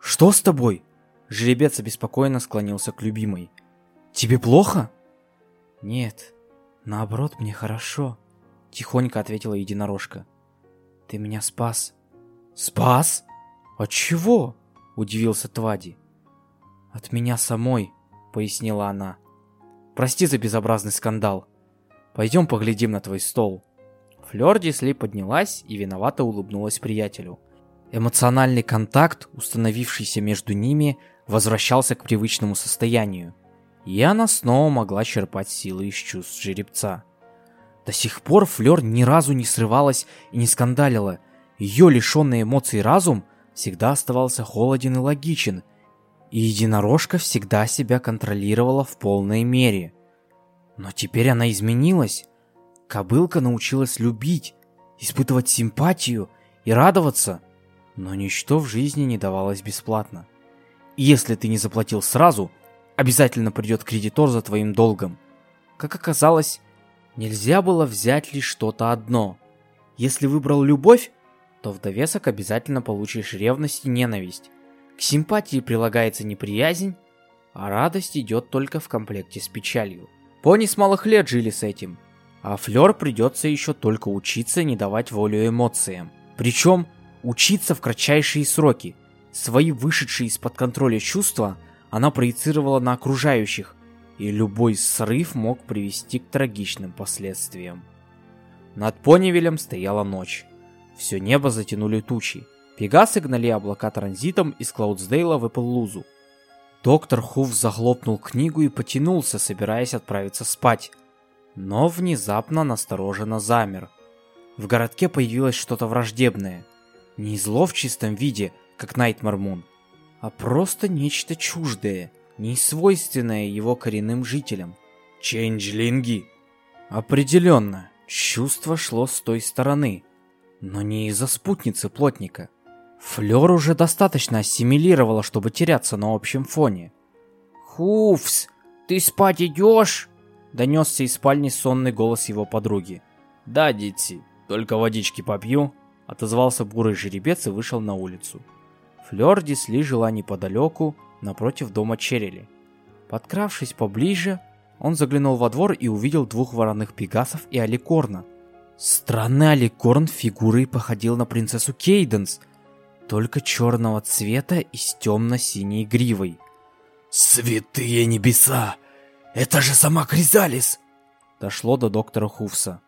«Что с тобой?» Жеребец обеспокоенно склонился к любимой. «Тебе плохо?» «Нет, наоборот, мне хорошо», — тихонько ответила единорожка. «Ты меня спас». «Спас? От чего?» — удивился Твади. «От меня самой», — пояснила она. «Прости за безобразный скандал. Пойдем поглядим на твой стол». Флёр поднялась и виновато улыбнулась приятелю. Эмоциональный контакт, установившийся между ними, возвращался к привычному состоянию, и она снова могла черпать силы из чувств жеребца. До сих пор Флёр ни разу не срывалась и не скандалила. Ее лишенный эмоций разум всегда оставался холоден и логичен, и единорожка всегда себя контролировала в полной мере. Но теперь она изменилась. Кобылка научилась любить, испытывать симпатию и радоваться, но ничто в жизни не давалось бесплатно. Если ты не заплатил сразу, обязательно придет кредитор за твоим долгом. Как оказалось, нельзя было взять лишь что-то одно. Если выбрал любовь, то в довесок обязательно получишь ревность и ненависть. К симпатии прилагается неприязнь, а радость идет только в комплекте с печалью. Пони с малых лет жили с этим, а Флёр придется еще только учиться не давать волю эмоциям. Причем учиться в кратчайшие сроки. Свои вышедшие из-под контроля чувства она проецировала на окружающих, и любой срыв мог привести к трагичным последствиям. Над Понивилем стояла ночь. Все небо затянули тучи. Пегасы гнали облака транзитом из Клаудсдейла в Эппллузу. Доктор Хуф заглотнул книгу и потянулся, собираясь отправиться спать но внезапно настороженно замер. В городке появилось что-то враждебное. Не зло в чистом виде, как Найтмар Мун, а просто нечто чуждое, не свойственное его коренным жителям. Ченджлинги. Определенно, чувство шло с той стороны, но не из-за спутницы плотника. Флёр уже достаточно ассимилировала, чтобы теряться на общем фоне. «Хуфс, ты спать идешь?» Донесся из спальни сонный голос его подруги. «Да, Дитси, только водички попью», — отозвался бурый жеребец и вышел на улицу. Флёр Дисли жила неподалеку, напротив дома Черели. Подкравшись поближе, он заглянул во двор и увидел двух вороных пегасов и аликорна. Странный аликорн фигурой походил на принцессу Кейденс, только черного цвета и с темно-синей гривой. Святые небеса! Это же сама Кризалис! Дошло до доктора Хувса.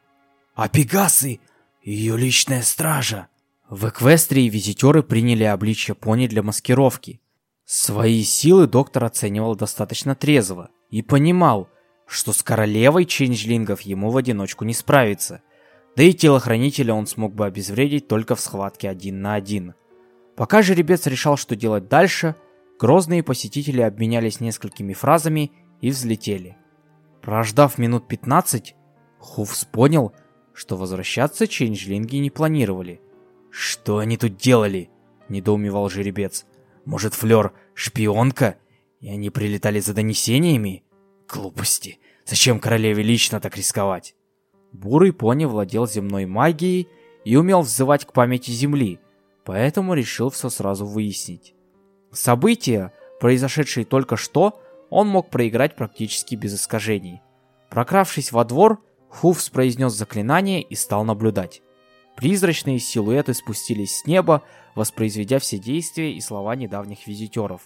А Пегасы — ее личная стража. В Эквестрии визитеры приняли обличье пони для маскировки. Свои силы доктор оценивал достаточно трезво и понимал, что с королевой ченджлингов ему в одиночку не справиться. Да и телохранителя он смог бы обезвредить только в схватке один на один. Пока жеребец решал, что делать дальше, грозные посетители обменялись несколькими фразами и взлетели. Прождав минут 15, Хувс понял, что возвращаться ченджлинги не планировали. «Что они тут делали?» – недоумевал жеребец. «Может, Флёр – шпионка, и они прилетали за донесениями?» Глупости. Зачем королеве лично так рисковать? Бурый пони владел земной магией и умел взывать к памяти земли, поэтому решил все сразу выяснить. События, произошедшие только что, он мог проиграть практически без искажений. Прокравшись во двор, Хуфс произнес заклинание и стал наблюдать. Призрачные силуэты спустились с неба, воспроизведя все действия и слова недавних визитеров.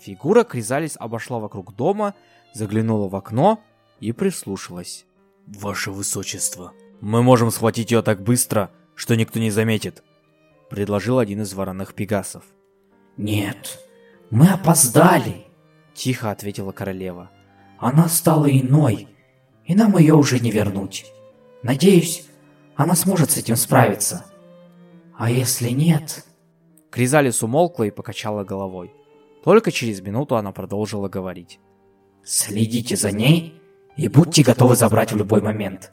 Фигура Кризалис обошла вокруг дома заглянула в окно и прислушалась. «Ваше Высочество, мы можем схватить ее так быстро, что никто не заметит», — предложил один из вороных пегасов. «Нет, мы опоздали», — тихо ответила королева. «Она стала иной, и нам ее уже не вернуть. Надеюсь, она сможет с этим справиться. А если нет...» Кризалис умолкла и покачала головой. Только через минуту она продолжила говорить. Следите за ней и будьте готовы забрать в любой момент.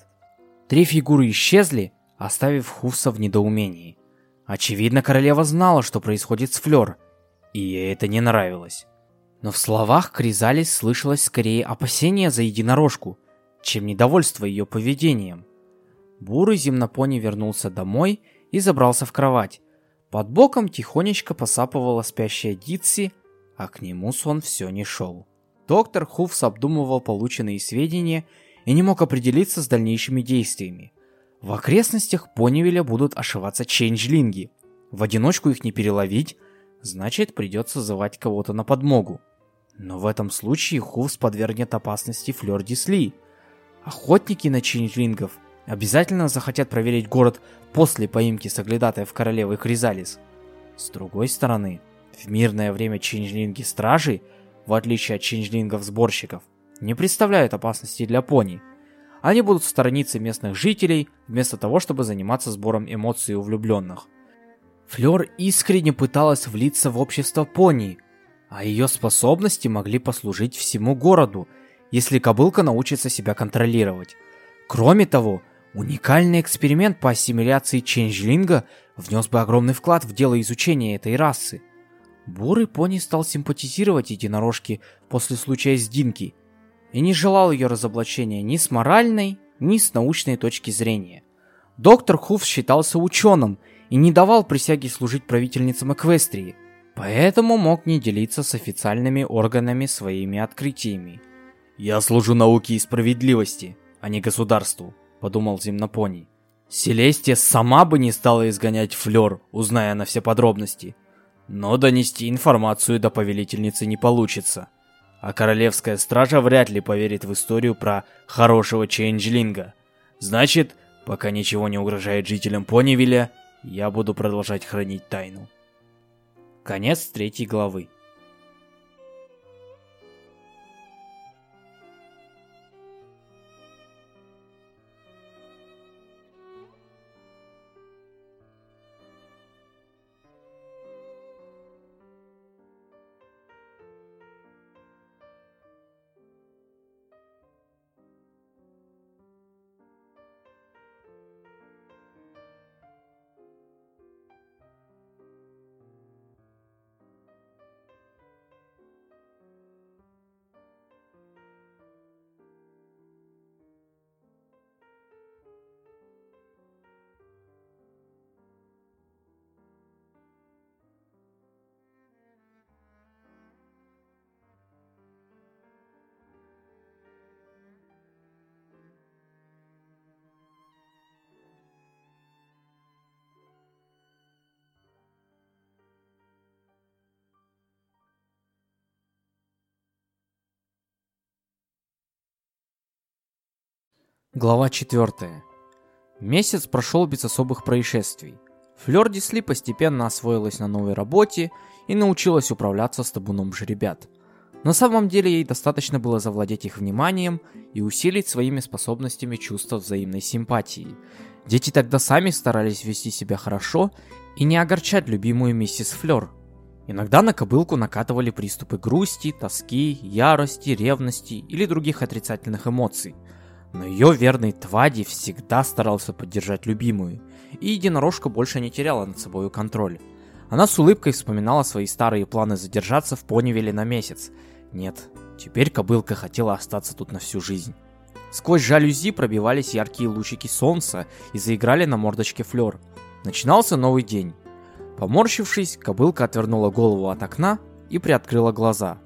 Три фигуры исчезли, оставив Хуфса в недоумении. Очевидно, королева знала, что происходит с Флёр, и ей это не нравилось. Но в словах Кризалис слышалось скорее опасение за единорожку, чем недовольство ее поведением. Бурый земнопони вернулся домой и забрался в кровать. Под боком тихонечко посапывала спящая Дитси, а к нему сон все не шел. Доктор Хуфс обдумывал полученные сведения и не мог определиться с дальнейшими действиями. В окрестностях Понивеля будут ошиваться чейнджлинги. В одиночку их не переловить, значит придется звать кого-то на подмогу. Но в этом случае Хуфс подвергнет опасности Флёр Дисли. Охотники на чейнджлингов обязательно захотят проверить город после поимки соглядатаев королевы Кризалис. С другой стороны, в мирное время чейнджлинги-стражи – в отличие от ченджлингов-сборщиков, не представляют опасности для пони. Они будут сторониться местных жителей, вместо того, чтобы заниматься сбором эмоций у влюбленных. Флёр искренне пыталась влиться в общество пони, а ее способности могли послужить всему городу, если кобылка научится себя контролировать. Кроме того, уникальный эксперимент по ассимиляции ченджлинга внес бы огромный вклад в дело изучения этой расы – Бурый пони стал симпатизировать единорожке после случая с Динки и не желал ее разоблачения ни с моральной, ни с научной точки зрения. Доктор Хуф считался ученым и не давал присяги служить правительницам Эквестрии, поэтому мог не делиться с официальными органами своими открытиями. «Я служу науке и справедливости, а не государству», — подумал Земнопоний. Селестия сама бы не стала изгонять Флёр, узная на все подробности — но донести информацию до повелительницы не получится. А королевская стража вряд ли поверит в историю про хорошего чейнджлинга. Значит, пока ничего не угрожает жителям Понивиля, я буду продолжать хранить тайну. Конец третьей главы. Глава 4. Месяц прошел без особых происшествий. Флёр Дисли постепенно освоилась на новой работе и научилась управляться с табуном жеребят. На самом деле ей достаточно было завладеть их вниманием и усилить своими способностями чувство взаимной симпатии. Дети тогда сами старались вести себя хорошо и не огорчать любимую миссис Флёр. Иногда на кобылку накатывали приступы грусти, тоски, ярости, ревности или других отрицательных эмоций – но ее верный Твади всегда старался поддержать любимую, и единорожка больше не теряла над собой контроль. Она с улыбкой вспоминала свои старые планы задержаться в Понивиле на месяц. Нет, теперь кобылка хотела остаться тут на всю жизнь. Сквозь жалюзи пробивались яркие лучики солнца и заиграли на мордочке Флёр. Начинался новый день. Поморщившись, кобылка отвернула голову от окна и приоткрыла глаза.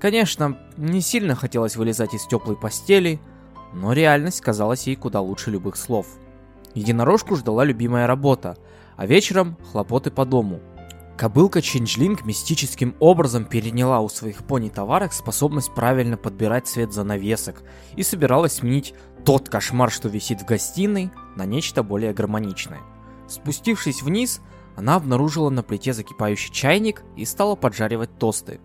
Конечно, не сильно хотелось вылезать из теплой постели, но реальность казалась ей куда лучше любых слов. Единорожку ждала любимая работа, а вечером хлопоты по дому. Кобылка Чинджлинг мистическим образом переняла у своих пони-товарок способность правильно подбирать цвет занавесок и собиралась сменить тот кошмар, что висит в гостиной, на нечто более гармоничное. Спустившись вниз, она обнаружила на плите закипающий чайник и стала поджаривать тосты.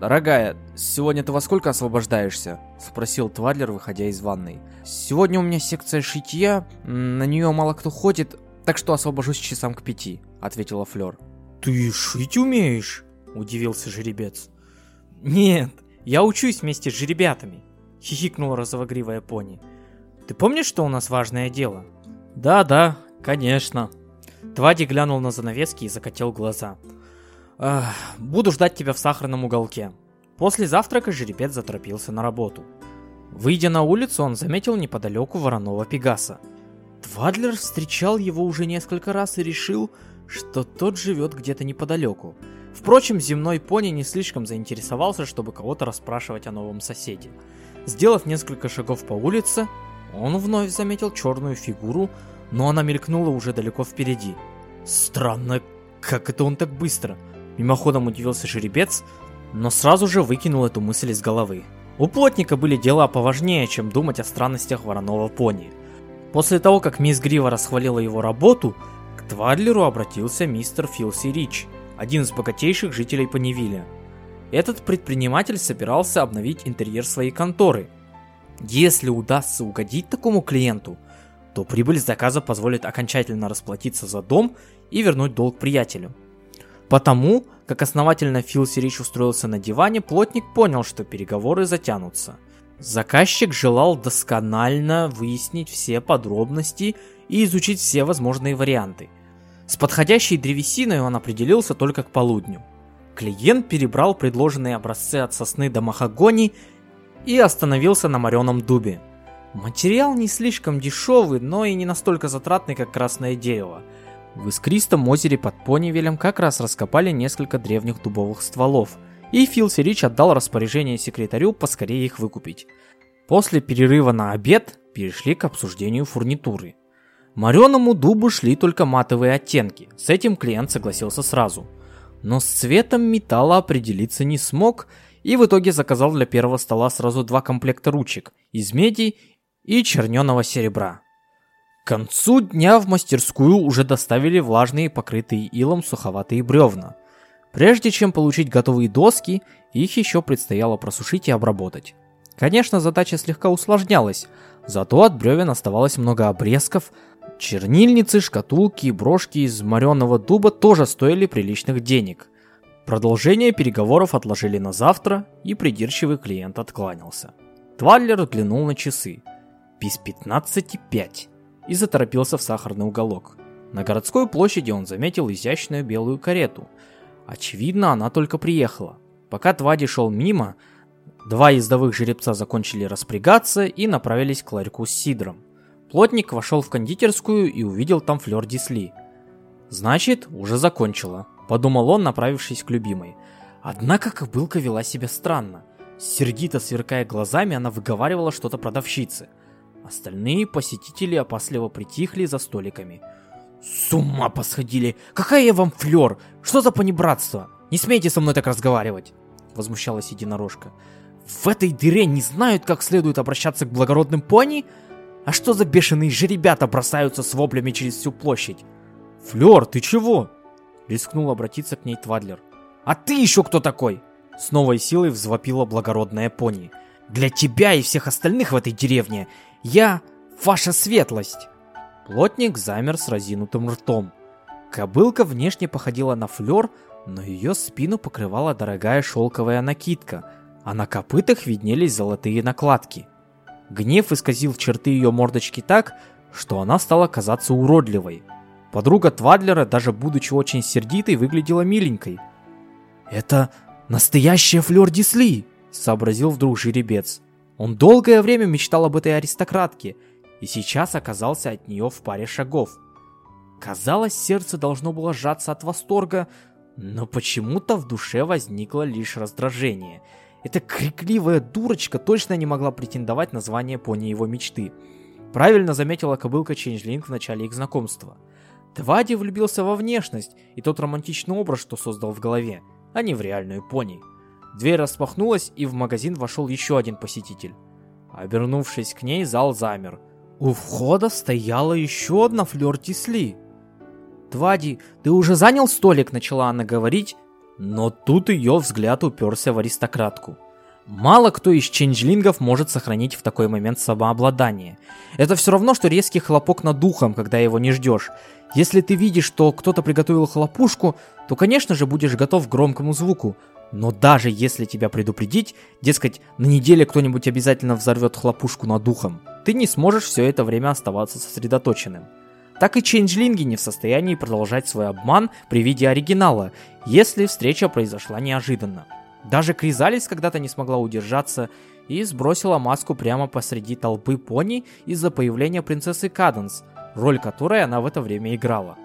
«Дорогая, сегодня ты во сколько освобождаешься?» — спросил Твадлер, выходя из ванной. «Сегодня у меня секция шитья, на нее мало кто ходит, так что освобожусь часам к пяти», — ответила Флёр. «Ты шить умеешь?» — удивился жеребец. «Нет, я учусь вместе с жеребятами», — хихикнула розовогривая пони. «Ты помнишь, что у нас важное дело?» «Да-да, конечно». Твади глянул на занавески и закатил глаза. Буду ждать тебя в сахарном уголке. После завтрака жеребец заторопился на работу. Выйдя на улицу, он заметил неподалеку вороного Пегаса. Твадлер встречал его уже несколько раз и решил, что тот живет где-то неподалеку. Впрочем, земной пони не слишком заинтересовался, чтобы кого-то расспрашивать о новом соседе. Сделав несколько шагов по улице, он вновь заметил черную фигуру, но она мелькнула уже далеко впереди. Странно, как это он так быстро? Мимоходом удивился жеребец, но сразу же выкинул эту мысль из головы. У плотника были дела поважнее, чем думать о странностях вороного пони. После того, как мисс Грива расхвалила его работу, к Твадлеру обратился мистер Филси Рич, один из богатейших жителей Поневиля. Этот предприниматель собирался обновить интерьер своей конторы. Если удастся угодить такому клиенту, то прибыль с заказа позволит окончательно расплатиться за дом и вернуть долг приятелю. Потому, как основательно Фил Сирич устроился на диване, плотник понял, что переговоры затянутся. Заказчик желал досконально выяснить все подробности и изучить все возможные варианты. С подходящей древесиной он определился только к полудню. Клиент перебрал предложенные образцы от сосны до махагони и остановился на мореном дубе. Материал не слишком дешевый, но и не настолько затратный, как красное дерево – в искристом озере под Понивелем как раз раскопали несколько древних дубовых стволов, и Филси Рич отдал распоряжение секретарю поскорее их выкупить. После перерыва на обед перешли к обсуждению фурнитуры. Мореному дубу шли только матовые оттенки, с этим клиент согласился сразу. Но с цветом металла определиться не смог и в итоге заказал для первого стола сразу два комплекта ручек из меди и черненого серебра. К концу дня в мастерскую уже доставили влажные, покрытые илом суховатые бревна. Прежде чем получить готовые доски, их еще предстояло просушить и обработать. Конечно, задача слегка усложнялась, зато от бревен оставалось много обрезков, чернильницы, шкатулки и брошки из мореного дуба тоже стоили приличных денег. Продолжение переговоров отложили на завтра, и придирчивый клиент откланялся. Тваллер взглянул на часы. Без 15.5 и заторопился в сахарный уголок. На городской площади он заметил изящную белую карету. Очевидно, она только приехала. Пока Твади шел мимо, два ездовых жеребца закончили распрягаться и направились к ларьку с сидром. Плотник вошел в кондитерскую и увидел там Флёр Дисли. «Значит, уже закончила», — подумал он, направившись к любимой. Однако кобылка вела себя странно. Сердито сверкая глазами, она выговаривала что-то продавщице — Остальные посетители опасливо притихли за столиками. «С ума посходили! Какая я вам флёр! Что за понебратство? Не смейте со мной так разговаривать!» Возмущалась единорожка. «В этой дыре не знают, как следует обращаться к благородным пони? А что за бешеные жеребята бросаются с воплями через всю площадь? Флёр, ты чего? Рискнул обратиться к ней Твадлер. А ты еще кто такой? С новой силой взвопила благородная пони. Для тебя и всех остальных в этой деревне я ваша светлость. Плотник замер с разинутым ртом. Кобылка внешне походила на флёр, но ее спину покрывала дорогая шелковая накидка, а на копытах виднелись золотые накладки. Гнев исказил черты ее мордочки так, что она стала казаться уродливой. Подруга Твадлера, даже будучи очень сердитой, выглядела миленькой. «Это настоящая Флёр Дисли!» — сообразил вдруг жеребец. Он долгое время мечтал об этой аристократке, и сейчас оказался от нее в паре шагов. Казалось, сердце должно было сжаться от восторга, но почему-то в душе возникло лишь раздражение — эта крикливая дурочка точно не могла претендовать на звание пони его мечты. Правильно заметила кобылка Ченджлинг в начале их знакомства. Твади влюбился во внешность и тот романтичный образ, что создал в голове, а не в реальную пони. Дверь распахнулась, и в магазин вошел еще один посетитель. Обернувшись к ней, зал замер. У входа стояла еще одна флёр Тисли. «Твади, ты уже занял столик?» – начала она говорить, но тут ее взгляд уперся в аристократку. Мало кто из ченджлингов может сохранить в такой момент самообладание. Это все равно, что резкий хлопок над духом, когда его не ждешь. Если ты видишь, что кто-то приготовил хлопушку, то, конечно же, будешь готов к громкому звуку. Но даже если тебя предупредить, дескать, на неделе кто-нибудь обязательно взорвет хлопушку над духом, ты не сможешь все это время оставаться сосредоточенным так и чейнджлинги не в состоянии продолжать свой обман при виде оригинала, если встреча произошла неожиданно. Даже Кризалис когда-то не смогла удержаться и сбросила маску прямо посреди толпы пони из-за появления принцессы Каденс, роль которой она в это время играла.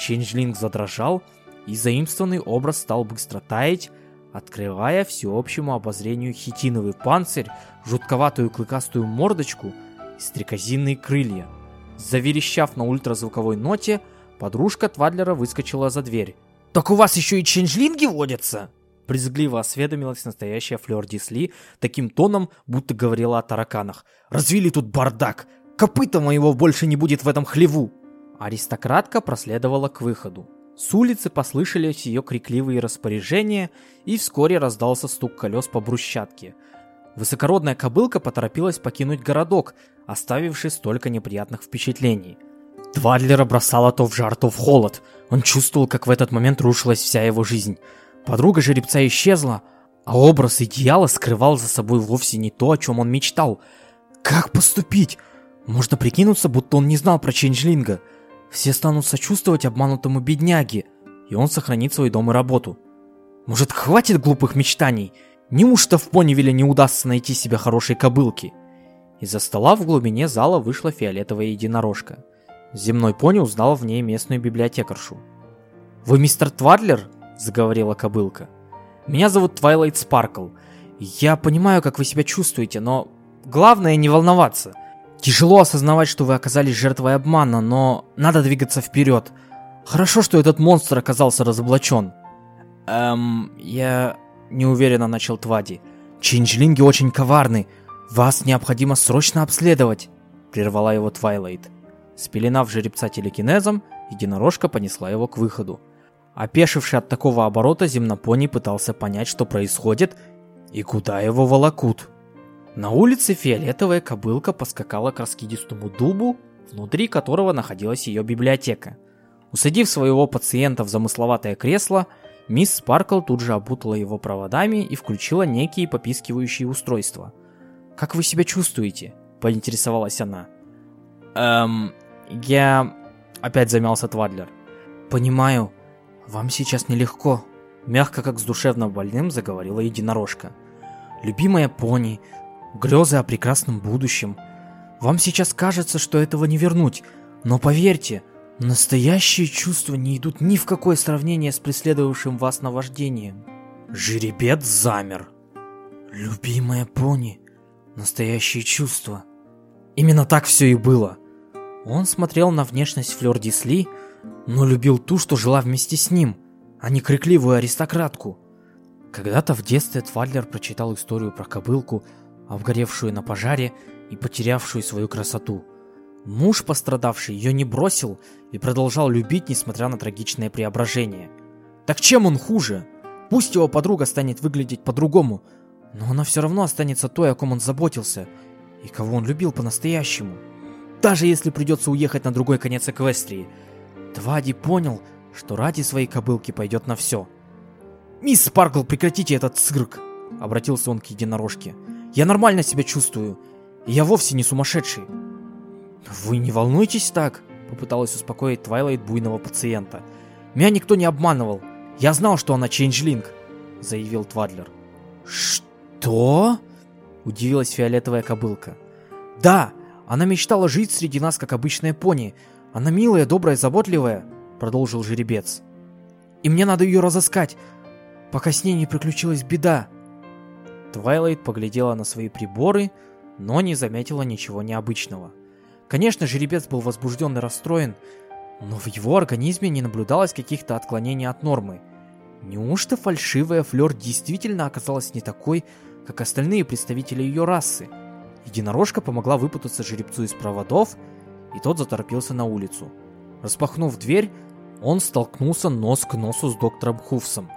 Чейнджлинг задрожал, и заимствованный образ стал быстро таять, открывая всеобщему обозрению хитиновый панцирь, жутковатую клыкастую мордочку и стрекозинные крылья – Заверещав на ультразвуковой ноте, подружка Твадлера выскочила за дверь. «Так у вас еще и ченджлинги водятся?» Брезгливо осведомилась настоящая Флёр Дисли таким тоном, будто говорила о тараканах. «Развили тут бардак! Копыта моего больше не будет в этом хлеву!» Аристократка проследовала к выходу. С улицы послышались ее крикливые распоряжения, и вскоре раздался стук колес по брусчатке – Высокородная кобылка поторопилась покинуть городок, оставивший столько неприятных впечатлений. Твадлера бросала то в жар, то в холод. Он чувствовал, как в этот момент рушилась вся его жизнь. Подруга жеребца исчезла, а образ идеала скрывал за собой вовсе не то, о чем он мечтал. Как поступить? Можно прикинуться, будто он не знал про Ченджлинга. Все станут сочувствовать обманутому бедняге, и он сохранит свой дом и работу. Может, хватит глупых мечтаний? Неужто в Понивиле не удастся найти себе хорошей кобылки? Из-за стола в глубине зала вышла фиолетовая единорожка. Земной пони узнал в ней местную библиотекаршу. «Вы мистер Твадлер?» – заговорила кобылка. «Меня зовут Твайлайт Спаркл. Я понимаю, как вы себя чувствуете, но главное не волноваться. Тяжело осознавать, что вы оказались жертвой обмана, но надо двигаться вперед. Хорошо, что этот монстр оказался разоблачен». «Эм, я неуверенно начал Твади. «Чинджлинги очень коварны. Вас необходимо срочно обследовать», — прервала его Твайлайт. Спеленав жеребца телекинезом, единорожка понесла его к выходу. Опешивший от такого оборота, земнопони пытался понять, что происходит и куда его волокут. На улице фиолетовая кобылка поскакала к раскидистому дубу, внутри которого находилась ее библиотека. Усадив своего пациента в замысловатое кресло, Мисс Спаркл тут же опутала его проводами и включила некие попискивающие устройства. «Как вы себя чувствуете?» – поинтересовалась она. «Эм, я...» – опять замялся Твадлер. «Понимаю, вам сейчас нелегко», – мягко, как с душевно больным, заговорила единорожка. «Любимая пони, грезы о прекрасном будущем. Вам сейчас кажется, что этого не вернуть, но поверьте, Настоящие чувства не идут ни в какое сравнение с преследовавшим вас наваждением. Жеребец замер. Любимая пони. Настоящие чувства. Именно так все и было. Он смотрел на внешность Флёр Дисли, но любил ту, что жила вместе с ним, а не крикливую аристократку. Когда-то в детстве Твадлер прочитал историю про кобылку, обгоревшую на пожаре и потерявшую свою красоту – Муж пострадавший ее не бросил и продолжал любить, несмотря на трагичное преображение. Так чем он хуже? Пусть его подруга станет выглядеть по-другому, но она все равно останется той, о ком он заботился, и кого он любил по-настоящему. Даже если придется уехать на другой конец Эквестрии. Твади понял, что ради своей кобылки пойдет на все. «Мисс Спаркл, прекратите этот цирк!» Обратился он к единорожке. «Я нормально себя чувствую. Я вовсе не сумасшедший». «Вы не волнуйтесь так», — попыталась успокоить Твайлайт буйного пациента. «Меня никто не обманывал. Я знал, что она чейнджлинг», — заявил Твадлер. «Что?» — удивилась фиолетовая кобылка. «Да, она мечтала жить среди нас, как обычная пони. Она милая, добрая, заботливая», — продолжил жеребец. «И мне надо ее разыскать, пока с ней не приключилась беда». Твайлайт поглядела на свои приборы, но не заметила ничего необычного. Конечно, жеребец был возбужден и расстроен, но в его организме не наблюдалось каких-то отклонений от нормы. Неужто фальшивая Флёр действительно оказалась не такой, как остальные представители ее расы? Единорожка помогла выпутаться жеребцу из проводов, и тот заторопился на улицу. Распахнув дверь, он столкнулся нос к носу с доктором Хуфсом.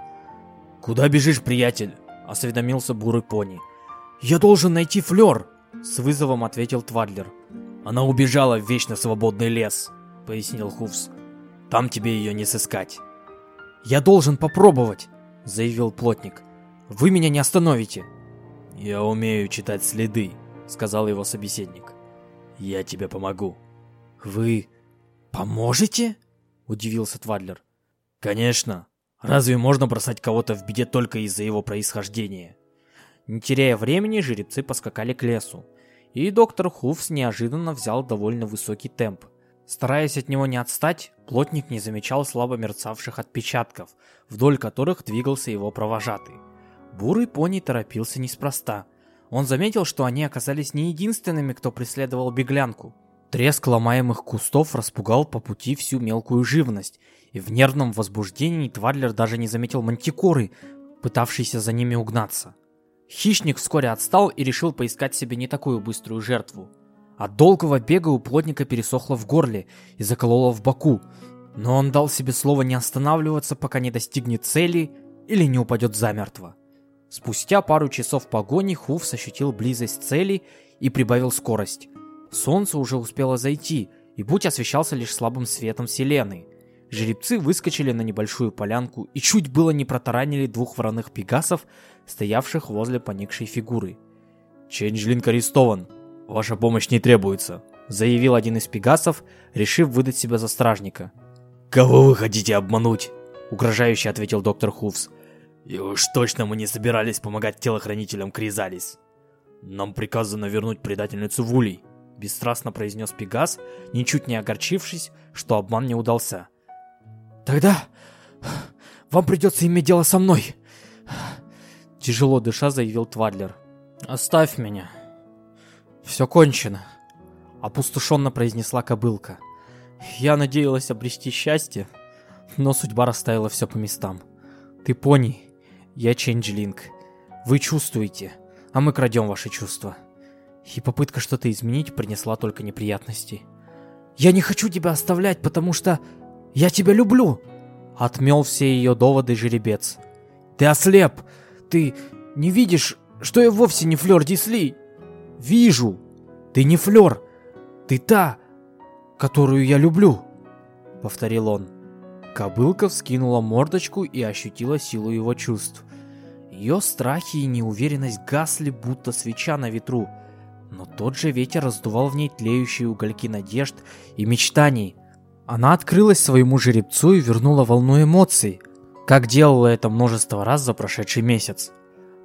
«Куда бежишь, приятель?» — осведомился бурый пони. «Я должен найти Флёр!» — с вызовом ответил Твадлер. «Она убежала в вечно свободный лес», — пояснил Хуфс. «Там тебе ее не сыскать». «Я должен попробовать», — заявил плотник. «Вы меня не остановите». «Я умею читать следы», — сказал его собеседник. «Я тебе помогу». «Вы поможете?» — удивился Твадлер. «Конечно. Разве можно бросать кого-то в беде только из-за его происхождения?» Не теряя времени, жеребцы поскакали к лесу и доктор Хуфс неожиданно взял довольно высокий темп. Стараясь от него не отстать, плотник не замечал слабо мерцавших отпечатков, вдоль которых двигался его провожатый. Бурый пони торопился неспроста. Он заметил, что они оказались не единственными, кто преследовал беглянку. Треск ломаемых кустов распугал по пути всю мелкую живность, и в нервном возбуждении Твадлер даже не заметил мантикоры, пытавшейся за ними угнаться. Хищник вскоре отстал и решил поискать себе не такую быструю жертву. От долгого бега у плотника пересохло в горле и закололо в боку, но он дал себе слово не останавливаться, пока не достигнет цели или не упадет замертво. Спустя пару часов погони Хуфс ощутил близость цели и прибавил скорость. Солнце уже успело зайти, и путь освещался лишь слабым светом селены. Жеребцы выскочили на небольшую полянку и чуть было не протаранили двух вороных пегасов, стоявших возле поникшей фигуры. «Ченджлинг арестован. Ваша помощь не требуется», — заявил один из пегасов, решив выдать себя за стражника. «Кого вы хотите обмануть?» — угрожающе ответил доктор Хувс. «И уж точно мы не собирались помогать телохранителям Кризалис. Нам приказано вернуть предательницу в улей», — бесстрастно произнес Пегас, ничуть не огорчившись, что обман не удался. «Тогда вам придется иметь дело со мной», Тяжело дыша заявил Твадлер. «Оставь меня. Все кончено», — опустошенно произнесла кобылка. «Я надеялась обрести счастье, но судьба расставила все по местам. Ты пони, я ченджлинг. Вы чувствуете, а мы крадем ваши чувства. И попытка что-то изменить принесла только неприятности. Я не хочу тебя оставлять, потому что я тебя люблю!» Отмел все ее доводы жеребец. «Ты ослеп! Ты не видишь, что я вовсе не Флёр Дисли? Вижу. Ты не Флёр. Ты та, которую я люблю, повторил он. Кобылка вскинула мордочку и ощутила силу его чувств. Ее страхи и неуверенность гасли, будто свеча на ветру. Но тот же ветер раздувал в ней тлеющие угольки надежд и мечтаний. Она открылась своему жеребцу и вернула волну эмоций – как делала это множество раз за прошедший месяц.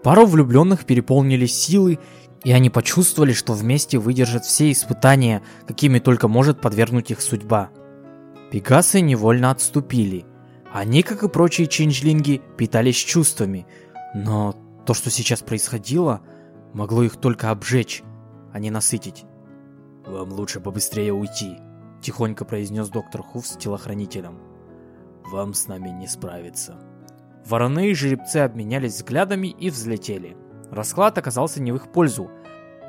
Пару влюбленных переполнили силы, и они почувствовали, что вместе выдержат все испытания, какими только может подвергнуть их судьба. Пегасы невольно отступили. Они, как и прочие чинжлинги, питались чувствами, но то, что сейчас происходило, могло их только обжечь, а не насытить. «Вам лучше побыстрее уйти», — тихонько произнес доктор Хуф с телохранителем. Вам с нами не справиться. Вороны и жеребцы обменялись взглядами и взлетели. Расклад оказался не в их пользу.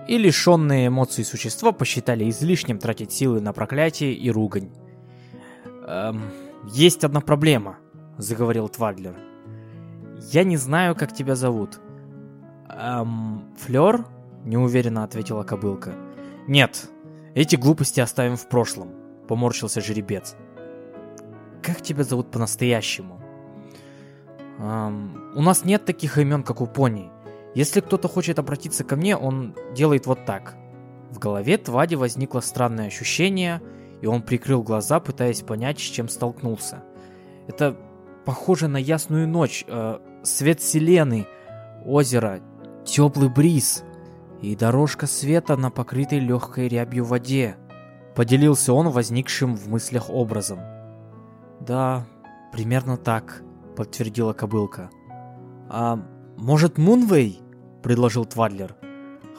и лишенные эмоций существа посчитали излишним тратить силы на проклятие и ругань. «Эм, есть одна проблема», — заговорил Твадлер. «Я не знаю, как тебя зовут». «Эм, Флёр?» — неуверенно ответила кобылка. «Нет, эти глупости оставим в прошлом», — поморщился жеребец. «Как тебя зовут по-настоящему?» эм, «У нас нет таких имен, как у пони. Если кто-то хочет обратиться ко мне, он делает вот так». В голове Твади возникло странное ощущение, и он прикрыл глаза, пытаясь понять, с чем столкнулся. Это похоже на ясную ночь, э, свет вселенной, озеро, теплый бриз и дорожка света на покрытой легкой рябью воде. Поделился он возникшим в мыслях образом. «Да, примерно так», — подтвердила кобылка. «А может, Мунвей?» — предложил Твадлер.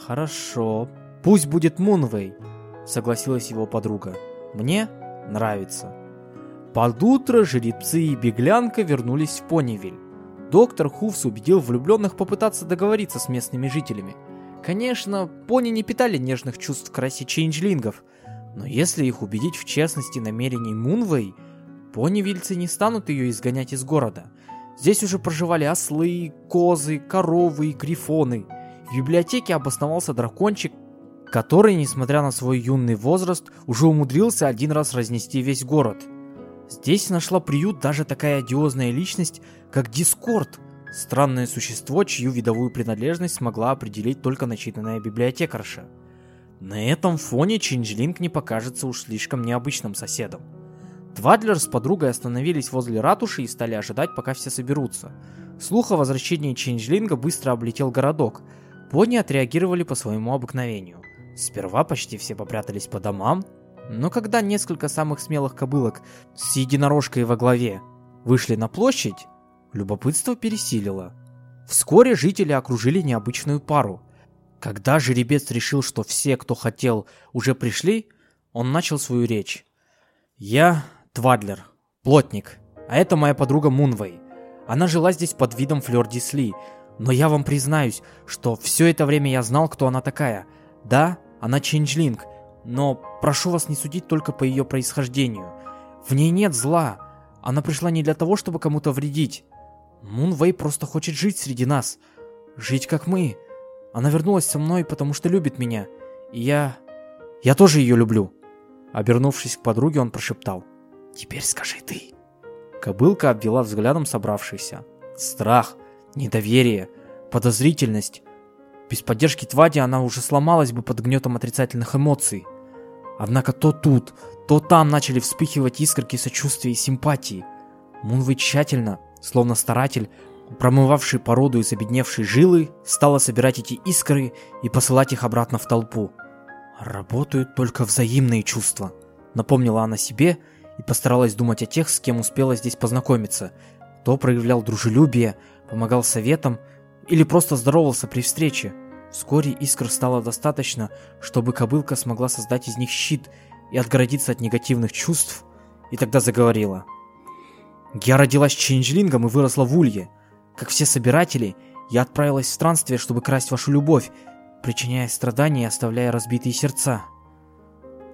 «Хорошо, пусть будет Мунвей», — согласилась его подруга. «Мне нравится». Под утро жеребцы и беглянка вернулись в Понивиль. Доктор Хувс убедил влюбленных попытаться договориться с местными жителями. Конечно, пони не питали нежных чувств к расе чейнджлингов, но если их убедить в честности намерений Мунвей, понивильцы не станут ее изгонять из города. Здесь уже проживали ослы, козы, коровы и грифоны. В библиотеке обосновался дракончик, который, несмотря на свой юный возраст, уже умудрился один раз разнести весь город. Здесь нашла приют даже такая одиозная личность, как Дискорд, странное существо, чью видовую принадлежность смогла определить только начитанная библиотекарша. На этом фоне Чинджлинг не покажется уж слишком необычным соседом. Твадлер с подругой остановились возле ратуши и стали ожидать, пока все соберутся. Слух о возвращении Чинджлинга быстро облетел городок. Пони отреагировали по своему обыкновению. Сперва почти все попрятались по домам, но когда несколько самых смелых кобылок с единорожкой во главе вышли на площадь, любопытство пересилило. Вскоре жители окружили необычную пару. Когда жеребец решил, что все, кто хотел, уже пришли, он начал свою речь. «Я Твадлер, плотник, а это моя подруга Мунвей. Она жила здесь под видом Флёр Дисли, но я вам признаюсь, что все это время я знал, кто она такая. Да, она ченджлинг, но прошу вас не судить только по ее происхождению. В ней нет зла. Она пришла не для того, чтобы кому-то вредить. Мунвей просто хочет жить среди нас. Жить как мы. Она вернулась со мной, потому что любит меня. И я... Я тоже ее люблю. Обернувшись к подруге, он прошептал. «Теперь скажи ты». Кобылка обвела взглядом собравшихся. Страх, недоверие, подозрительность. Без поддержки Твади она уже сломалась бы под гнетом отрицательных эмоций. Однако то тут, то там начали вспыхивать искорки сочувствия и симпатии. Мунвей тщательно, словно старатель, промывавший породу из обедневшей жилы, стала собирать эти искры и посылать их обратно в толпу. «Работают только взаимные чувства», — напомнила она себе и постаралась думать о тех, с кем успела здесь познакомиться. Кто проявлял дружелюбие, помогал советам или просто здоровался при встрече. Вскоре искр стало достаточно, чтобы кобылка смогла создать из них щит и отгородиться от негативных чувств, и тогда заговорила. «Я родилась ченджлингом и выросла в Улье. Как все собиратели, я отправилась в странствие, чтобы красть вашу любовь, причиняя страдания и оставляя разбитые сердца.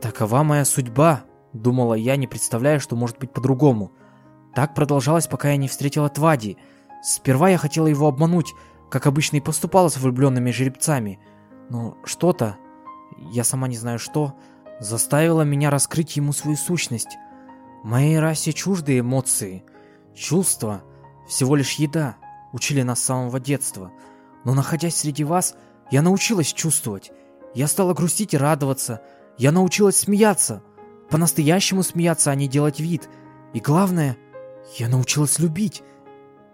Такова моя судьба, думала я, не представляя, что может быть по-другому. Так продолжалось, пока я не встретила Твади. Сперва я хотела его обмануть, как обычно и поступала с влюбленными жеребцами. Но что-то, я сама не знаю что, заставило меня раскрыть ему свою сущность. Моей расе чужды эмоции. Чувства — всего лишь еда, учили нас с самого детства. Но находясь среди вас, я научилась чувствовать. Я стала грустить и радоваться. Я научилась смеяться. По-настоящему смеяться, а не делать вид. И главное, я научилась любить.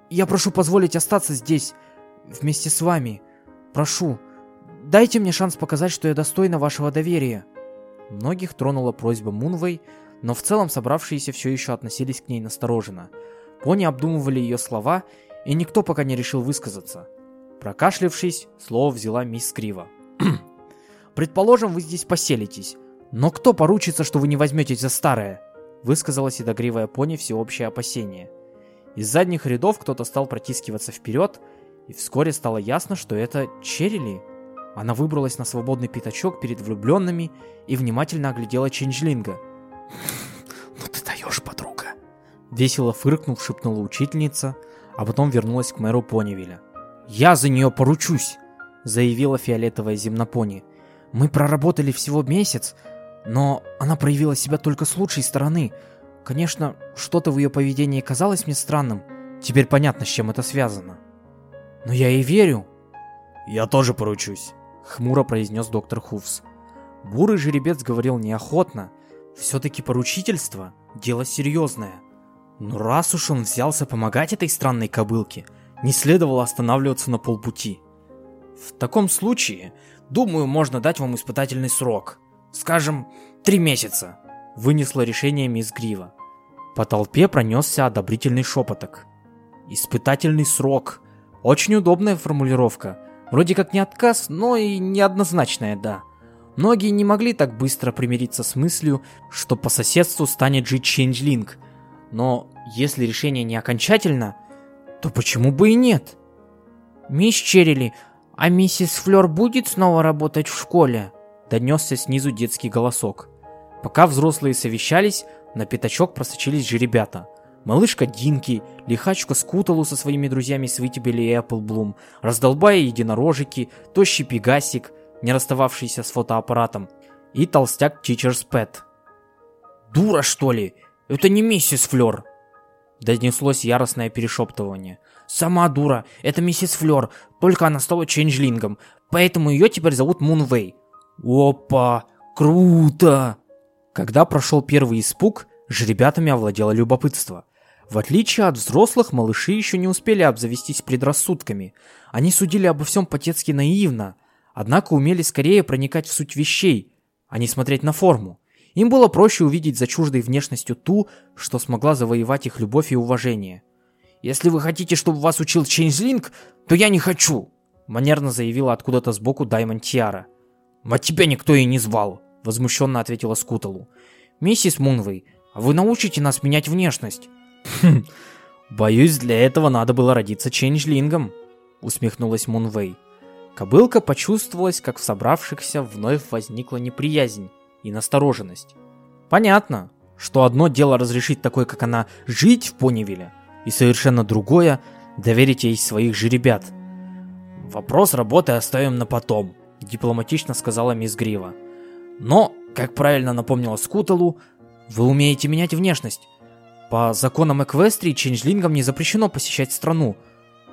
Я прошу позволить остаться здесь, вместе с вами. Прошу, дайте мне шанс показать, что я достойна вашего доверия. Многих тронула просьба Мунвей, но в целом собравшиеся все еще относились к ней настороженно. Пони обдумывали ее слова, и никто пока не решил высказаться. Прокашлявшись, слово взяла мисс Крива. «Предположим, вы здесь поселитесь, но кто поручится, что вы не возьметесь за старое?» Высказала седогривая пони всеобщее опасение. Из задних рядов кто-то стал протискиваться вперед, и вскоре стало ясно, что это Черили. Она выбралась на свободный пятачок перед влюбленными и внимательно оглядела Ченджлинга. «Ну ты даешь, подруга!» Весело фыркнув, шепнула учительница, а потом вернулась к мэру Понивиля. «Я за нее поручусь!» — заявила фиолетовая земнопони. «Мы проработали всего месяц, но она проявила себя только с лучшей стороны. Конечно, что-то в ее поведении казалось мне странным. Теперь понятно, с чем это связано. Но я ей верю». «Я тоже поручусь», — хмуро произнес доктор Хувс. Бурый жеребец говорил неохотно. Все-таки поручительство — дело серьезное. Но раз уж он взялся помогать этой странной кобылке, не следовало останавливаться на полпути. В таком случае, думаю, можно дать вам испытательный срок. Скажем, три месяца. Вынесла решение мисс Грива. По толпе пронесся одобрительный шепоток. Испытательный срок. Очень удобная формулировка. Вроде как не отказ, но и неоднозначная «да». Многие не могли так быстро примириться с мыслью, что по соседству станет жить Ченджлинг. Но если решение не окончательно, то почему бы и нет? «Мисс Черрили, а миссис Флёр будет снова работать в школе?» Донесся снизу детский голосок. Пока взрослые совещались, на пятачок просочились же ребята. Малышка Динки, лихачка Скуталу со своими друзьями Свитибели и Эпплблум, раздолбая единорожики, тощий пегасик, не расстававшийся с фотоаппаратом, и толстяк Тичерс Пэт. «Дура, что ли? Это не миссис Флёр!» Донеслось яростное перешептывание. «Сама дура, это миссис Флёр, только она стала ченджлингом, поэтому ее теперь зовут Мунвей». «Опа! Круто!» Когда прошел первый испуг, жеребятами овладело любопытство. В отличие от взрослых, малыши еще не успели обзавестись предрассудками. Они судили обо всем по-детски наивно, однако умели скорее проникать в суть вещей, а не смотреть на форму. Им было проще увидеть за чуждой внешностью ту, что смогла завоевать их любовь и уважение. «Если вы хотите, чтобы вас учил Чейнзлинг, то я не хочу!» Манерно заявила откуда-то сбоку Даймон Тиара. «А тебя никто и не звал!» Возмущенно ответила Скуталу. «Миссис Мунвей, а вы научите нас менять внешность?» «Хм, боюсь, для этого надо было родиться ченджлингом», усмехнулась Мунвей. Кобылка почувствовалась, как в собравшихся вновь возникла неприязнь и настороженность. Понятно, что одно дело разрешить такой, как она, жить в Понивиле, и совершенно другое — доверить ей своих же ребят. «Вопрос работы оставим на потом», — дипломатично сказала мисс Грива. «Но, как правильно напомнила Скуталу, вы умеете менять внешность. По законам Эквестрии ченджлингам не запрещено посещать страну,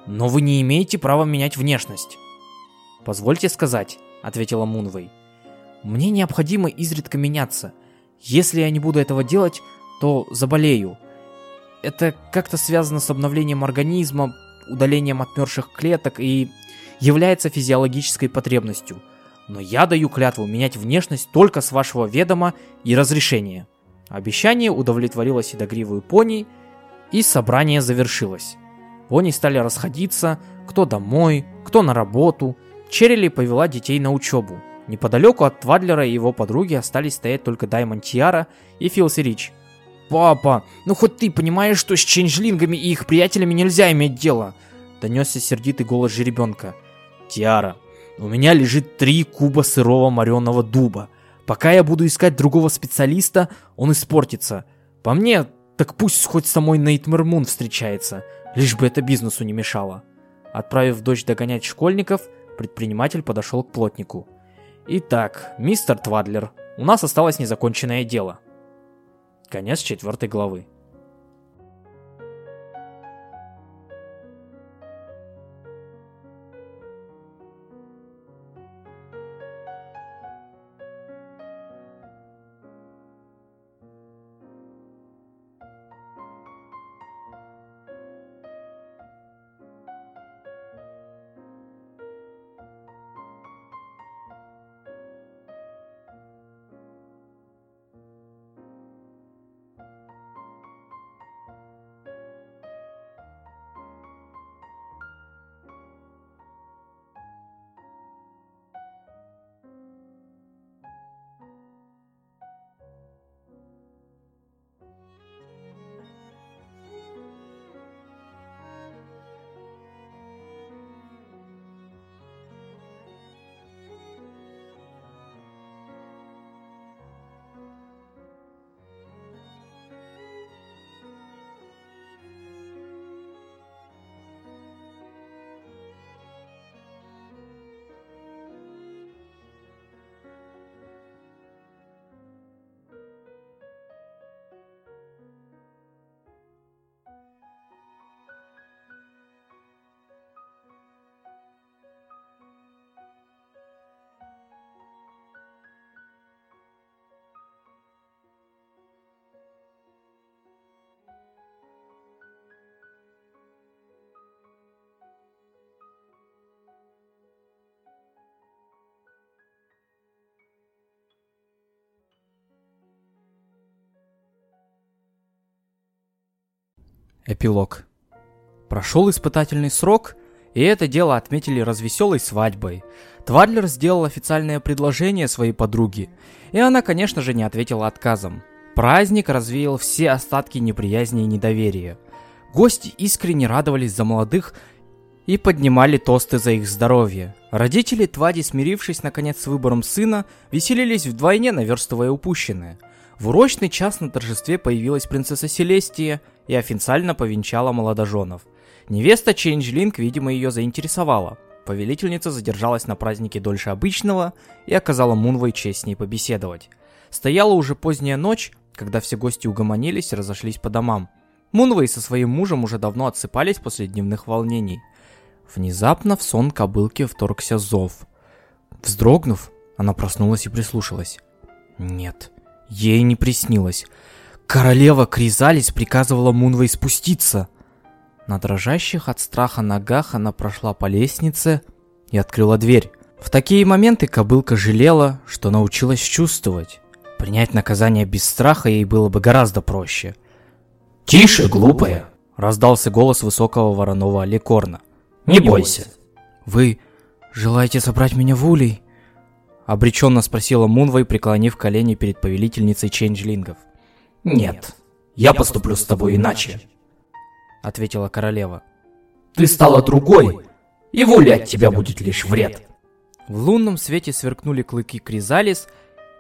но вы не имеете права менять внешность». «Позвольте сказать», — ответила Мунвей. «Мне необходимо изредка меняться. Если я не буду этого делать, то заболею. Это как-то связано с обновлением организма, удалением отмерших клеток и является физиологической потребностью. Но я даю клятву менять внешность только с вашего ведома и разрешения». Обещание удовлетворило седогривую пони, и собрание завершилось. Пони стали расходиться, кто домой, кто на работу. Черили повела детей на учебу. Неподалеку от Твадлера и его подруги остались стоять только Даймон Тиара и Филси Рич. «Папа, ну хоть ты понимаешь, что с ченджлингами и их приятелями нельзя иметь дело?» Донесся сердитый голос жеребенка. «Тиара, у меня лежит три куба сырого мореного дуба. Пока я буду искать другого специалиста, он испортится. По мне, так пусть хоть самой Нейтмер Мун встречается, лишь бы это бизнесу не мешало». Отправив дочь догонять школьников, предприниматель подошел к плотнику. «Итак, мистер Твадлер, у нас осталось незаконченное дело». Конец четвертой главы. Эпилог. Прошел испытательный срок, и это дело отметили развеселой свадьбой. Твадлер сделал официальное предложение своей подруге, и она, конечно же, не ответила отказом. Праздник развеял все остатки неприязни и недоверия. Гости искренне радовались за молодых и поднимали тосты за их здоровье. Родители Твади, смирившись наконец с выбором сына, веселились вдвойне, наверстывая упущенное. В урочный час на торжестве появилась принцесса Селестия и официально повенчала молодоженов. Невеста Чейнджлинг, видимо, ее заинтересовала. Повелительница задержалась на празднике дольше обычного и оказала Мунвей честь с ней побеседовать. Стояла уже поздняя ночь, когда все гости угомонились и разошлись по домам. Мунвей со своим мужем уже давно отсыпались после дневных волнений. Внезапно в сон кобылки вторгся зов. Вздрогнув, она проснулась и прислушалась. Нет, ей не приснилось. Королева Кризалис приказывала Мунвей спуститься. На дрожащих от страха ногах она прошла по лестнице и открыла дверь. В такие моменты кобылка жалела, что научилась чувствовать. Принять наказание без страха ей было бы гораздо проще. «Тише, глупая!» — раздался голос высокого вороного Ликорна. Не бойся. Вы желаете собрать меня в улей? Обреченно спросила Мунвой, преклонив колени перед повелительницей чейнджлингов. Нет, я поступлю с тобой иначе, ответила королева. Ты стала другой, и воля от тебя будет лишь вред. В лунном свете сверкнули клыки Кризалис,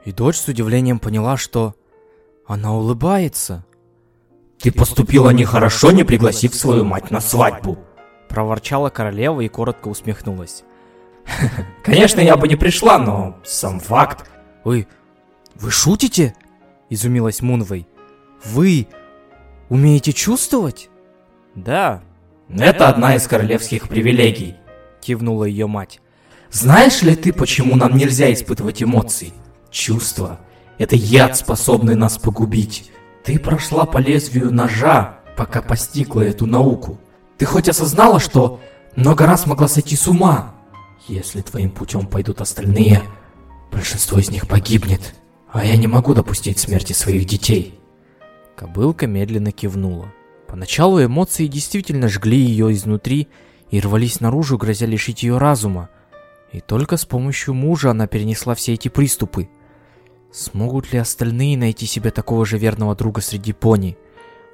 и дочь с удивлением поняла, что она улыбается. Ты поступила нехорошо, не пригласив свою мать на свадьбу, Проворчала королева и коротко усмехнулась. Конечно, я бы не пришла, но сам факт. Вы... вы шутите? Изумилась Мунвей. Вы умеете чувствовать? Да. Это одна из королевских привилегий. Кивнула ее мать. Знаешь ли ты, почему нам нельзя испытывать эмоции? Чувства. Это яд, способный нас погубить. Ты прошла по лезвию ножа, пока постигла эту науку. Ты хоть осознала, что много раз могла сойти с ума? Если твоим путем пойдут остальные, большинство из них погибнет. А я не могу допустить смерти своих детей. Кобылка медленно кивнула. Поначалу эмоции действительно жгли ее изнутри и рвались наружу, грозя лишить ее разума. И только с помощью мужа она перенесла все эти приступы. Смогут ли остальные найти себе такого же верного друга среди пони?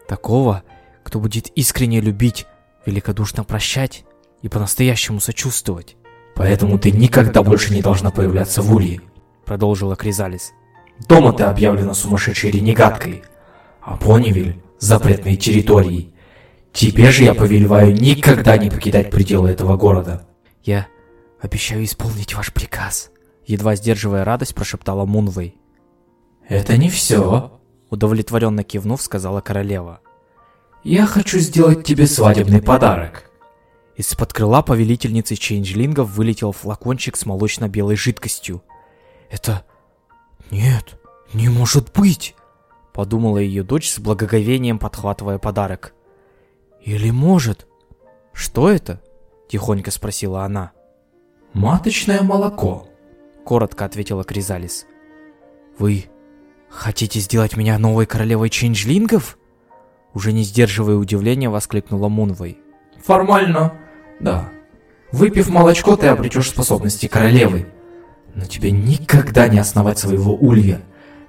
Такого, кто будет искренне любить, великодушно прощать и по-настоящему сочувствовать. Поэтому ты никогда больше не должна появляться в Улье, продолжила Кризалис. Дома ты объявлена сумасшедшей ренегаткой, а Понивиль – запретной территорией. Тебе же я повелеваю никогда не покидать пределы этого города. Я обещаю исполнить ваш приказ. Едва сдерживая радость, прошептала Мунвей. Это не все, удовлетворенно кивнув, сказала королева. Я хочу сделать тебе свадебный подарок. Из-под крыла повелительницы чейнджлингов вылетел флакончик с молочно-белой жидкостью. Это... Нет, не может быть! Подумала ее дочь с благоговением, подхватывая подарок. Или может? Что это? Тихонько спросила она. Маточное молоко. Коротко ответила Кризалис. Вы хотите сделать меня новой королевой чейнджлингов? Уже не сдерживая удивления, воскликнула Мунвей. Формально, да. Выпив молочко, ты обретешь способности королевы. Но тебе никогда не основать своего улья.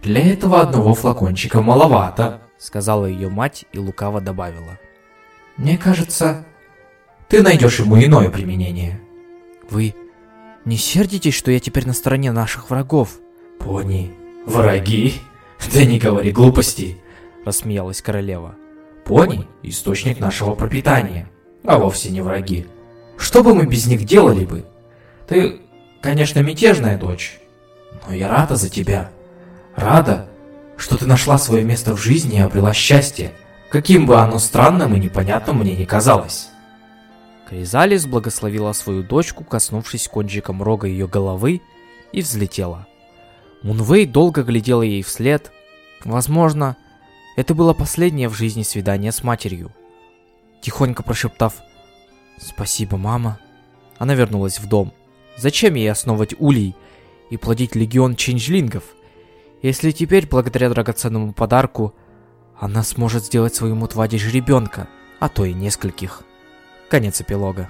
Для этого одного флакончика маловато, сказала ее мать и лукаво добавила. Мне кажется, ты найдешь ему иное применение. Вы не сердитесь, что я теперь на стороне наших врагов? Пони, враги? Да не говори глупостей, рассмеялась королева. Пони – источник нашего пропитания, а вовсе не враги. Что бы мы без них делали бы? Ты, конечно, мятежная дочь, но я рада за тебя. Рада, что ты нашла свое место в жизни и обрела счастье, каким бы оно странным и непонятным мне не казалось. Кризалис благословила свою дочку, коснувшись кончиком рога ее головы, и взлетела. Мунвей долго глядела ей вслед. Возможно, это было последнее в жизни свидание с матерью. Тихонько прошептав «Спасибо, мама», она вернулась в дом. Зачем ей основывать улей и плодить легион ченджлингов, если теперь, благодаря драгоценному подарку, она сможет сделать своему твади жеребенка? а то и нескольких. Конец эпилога.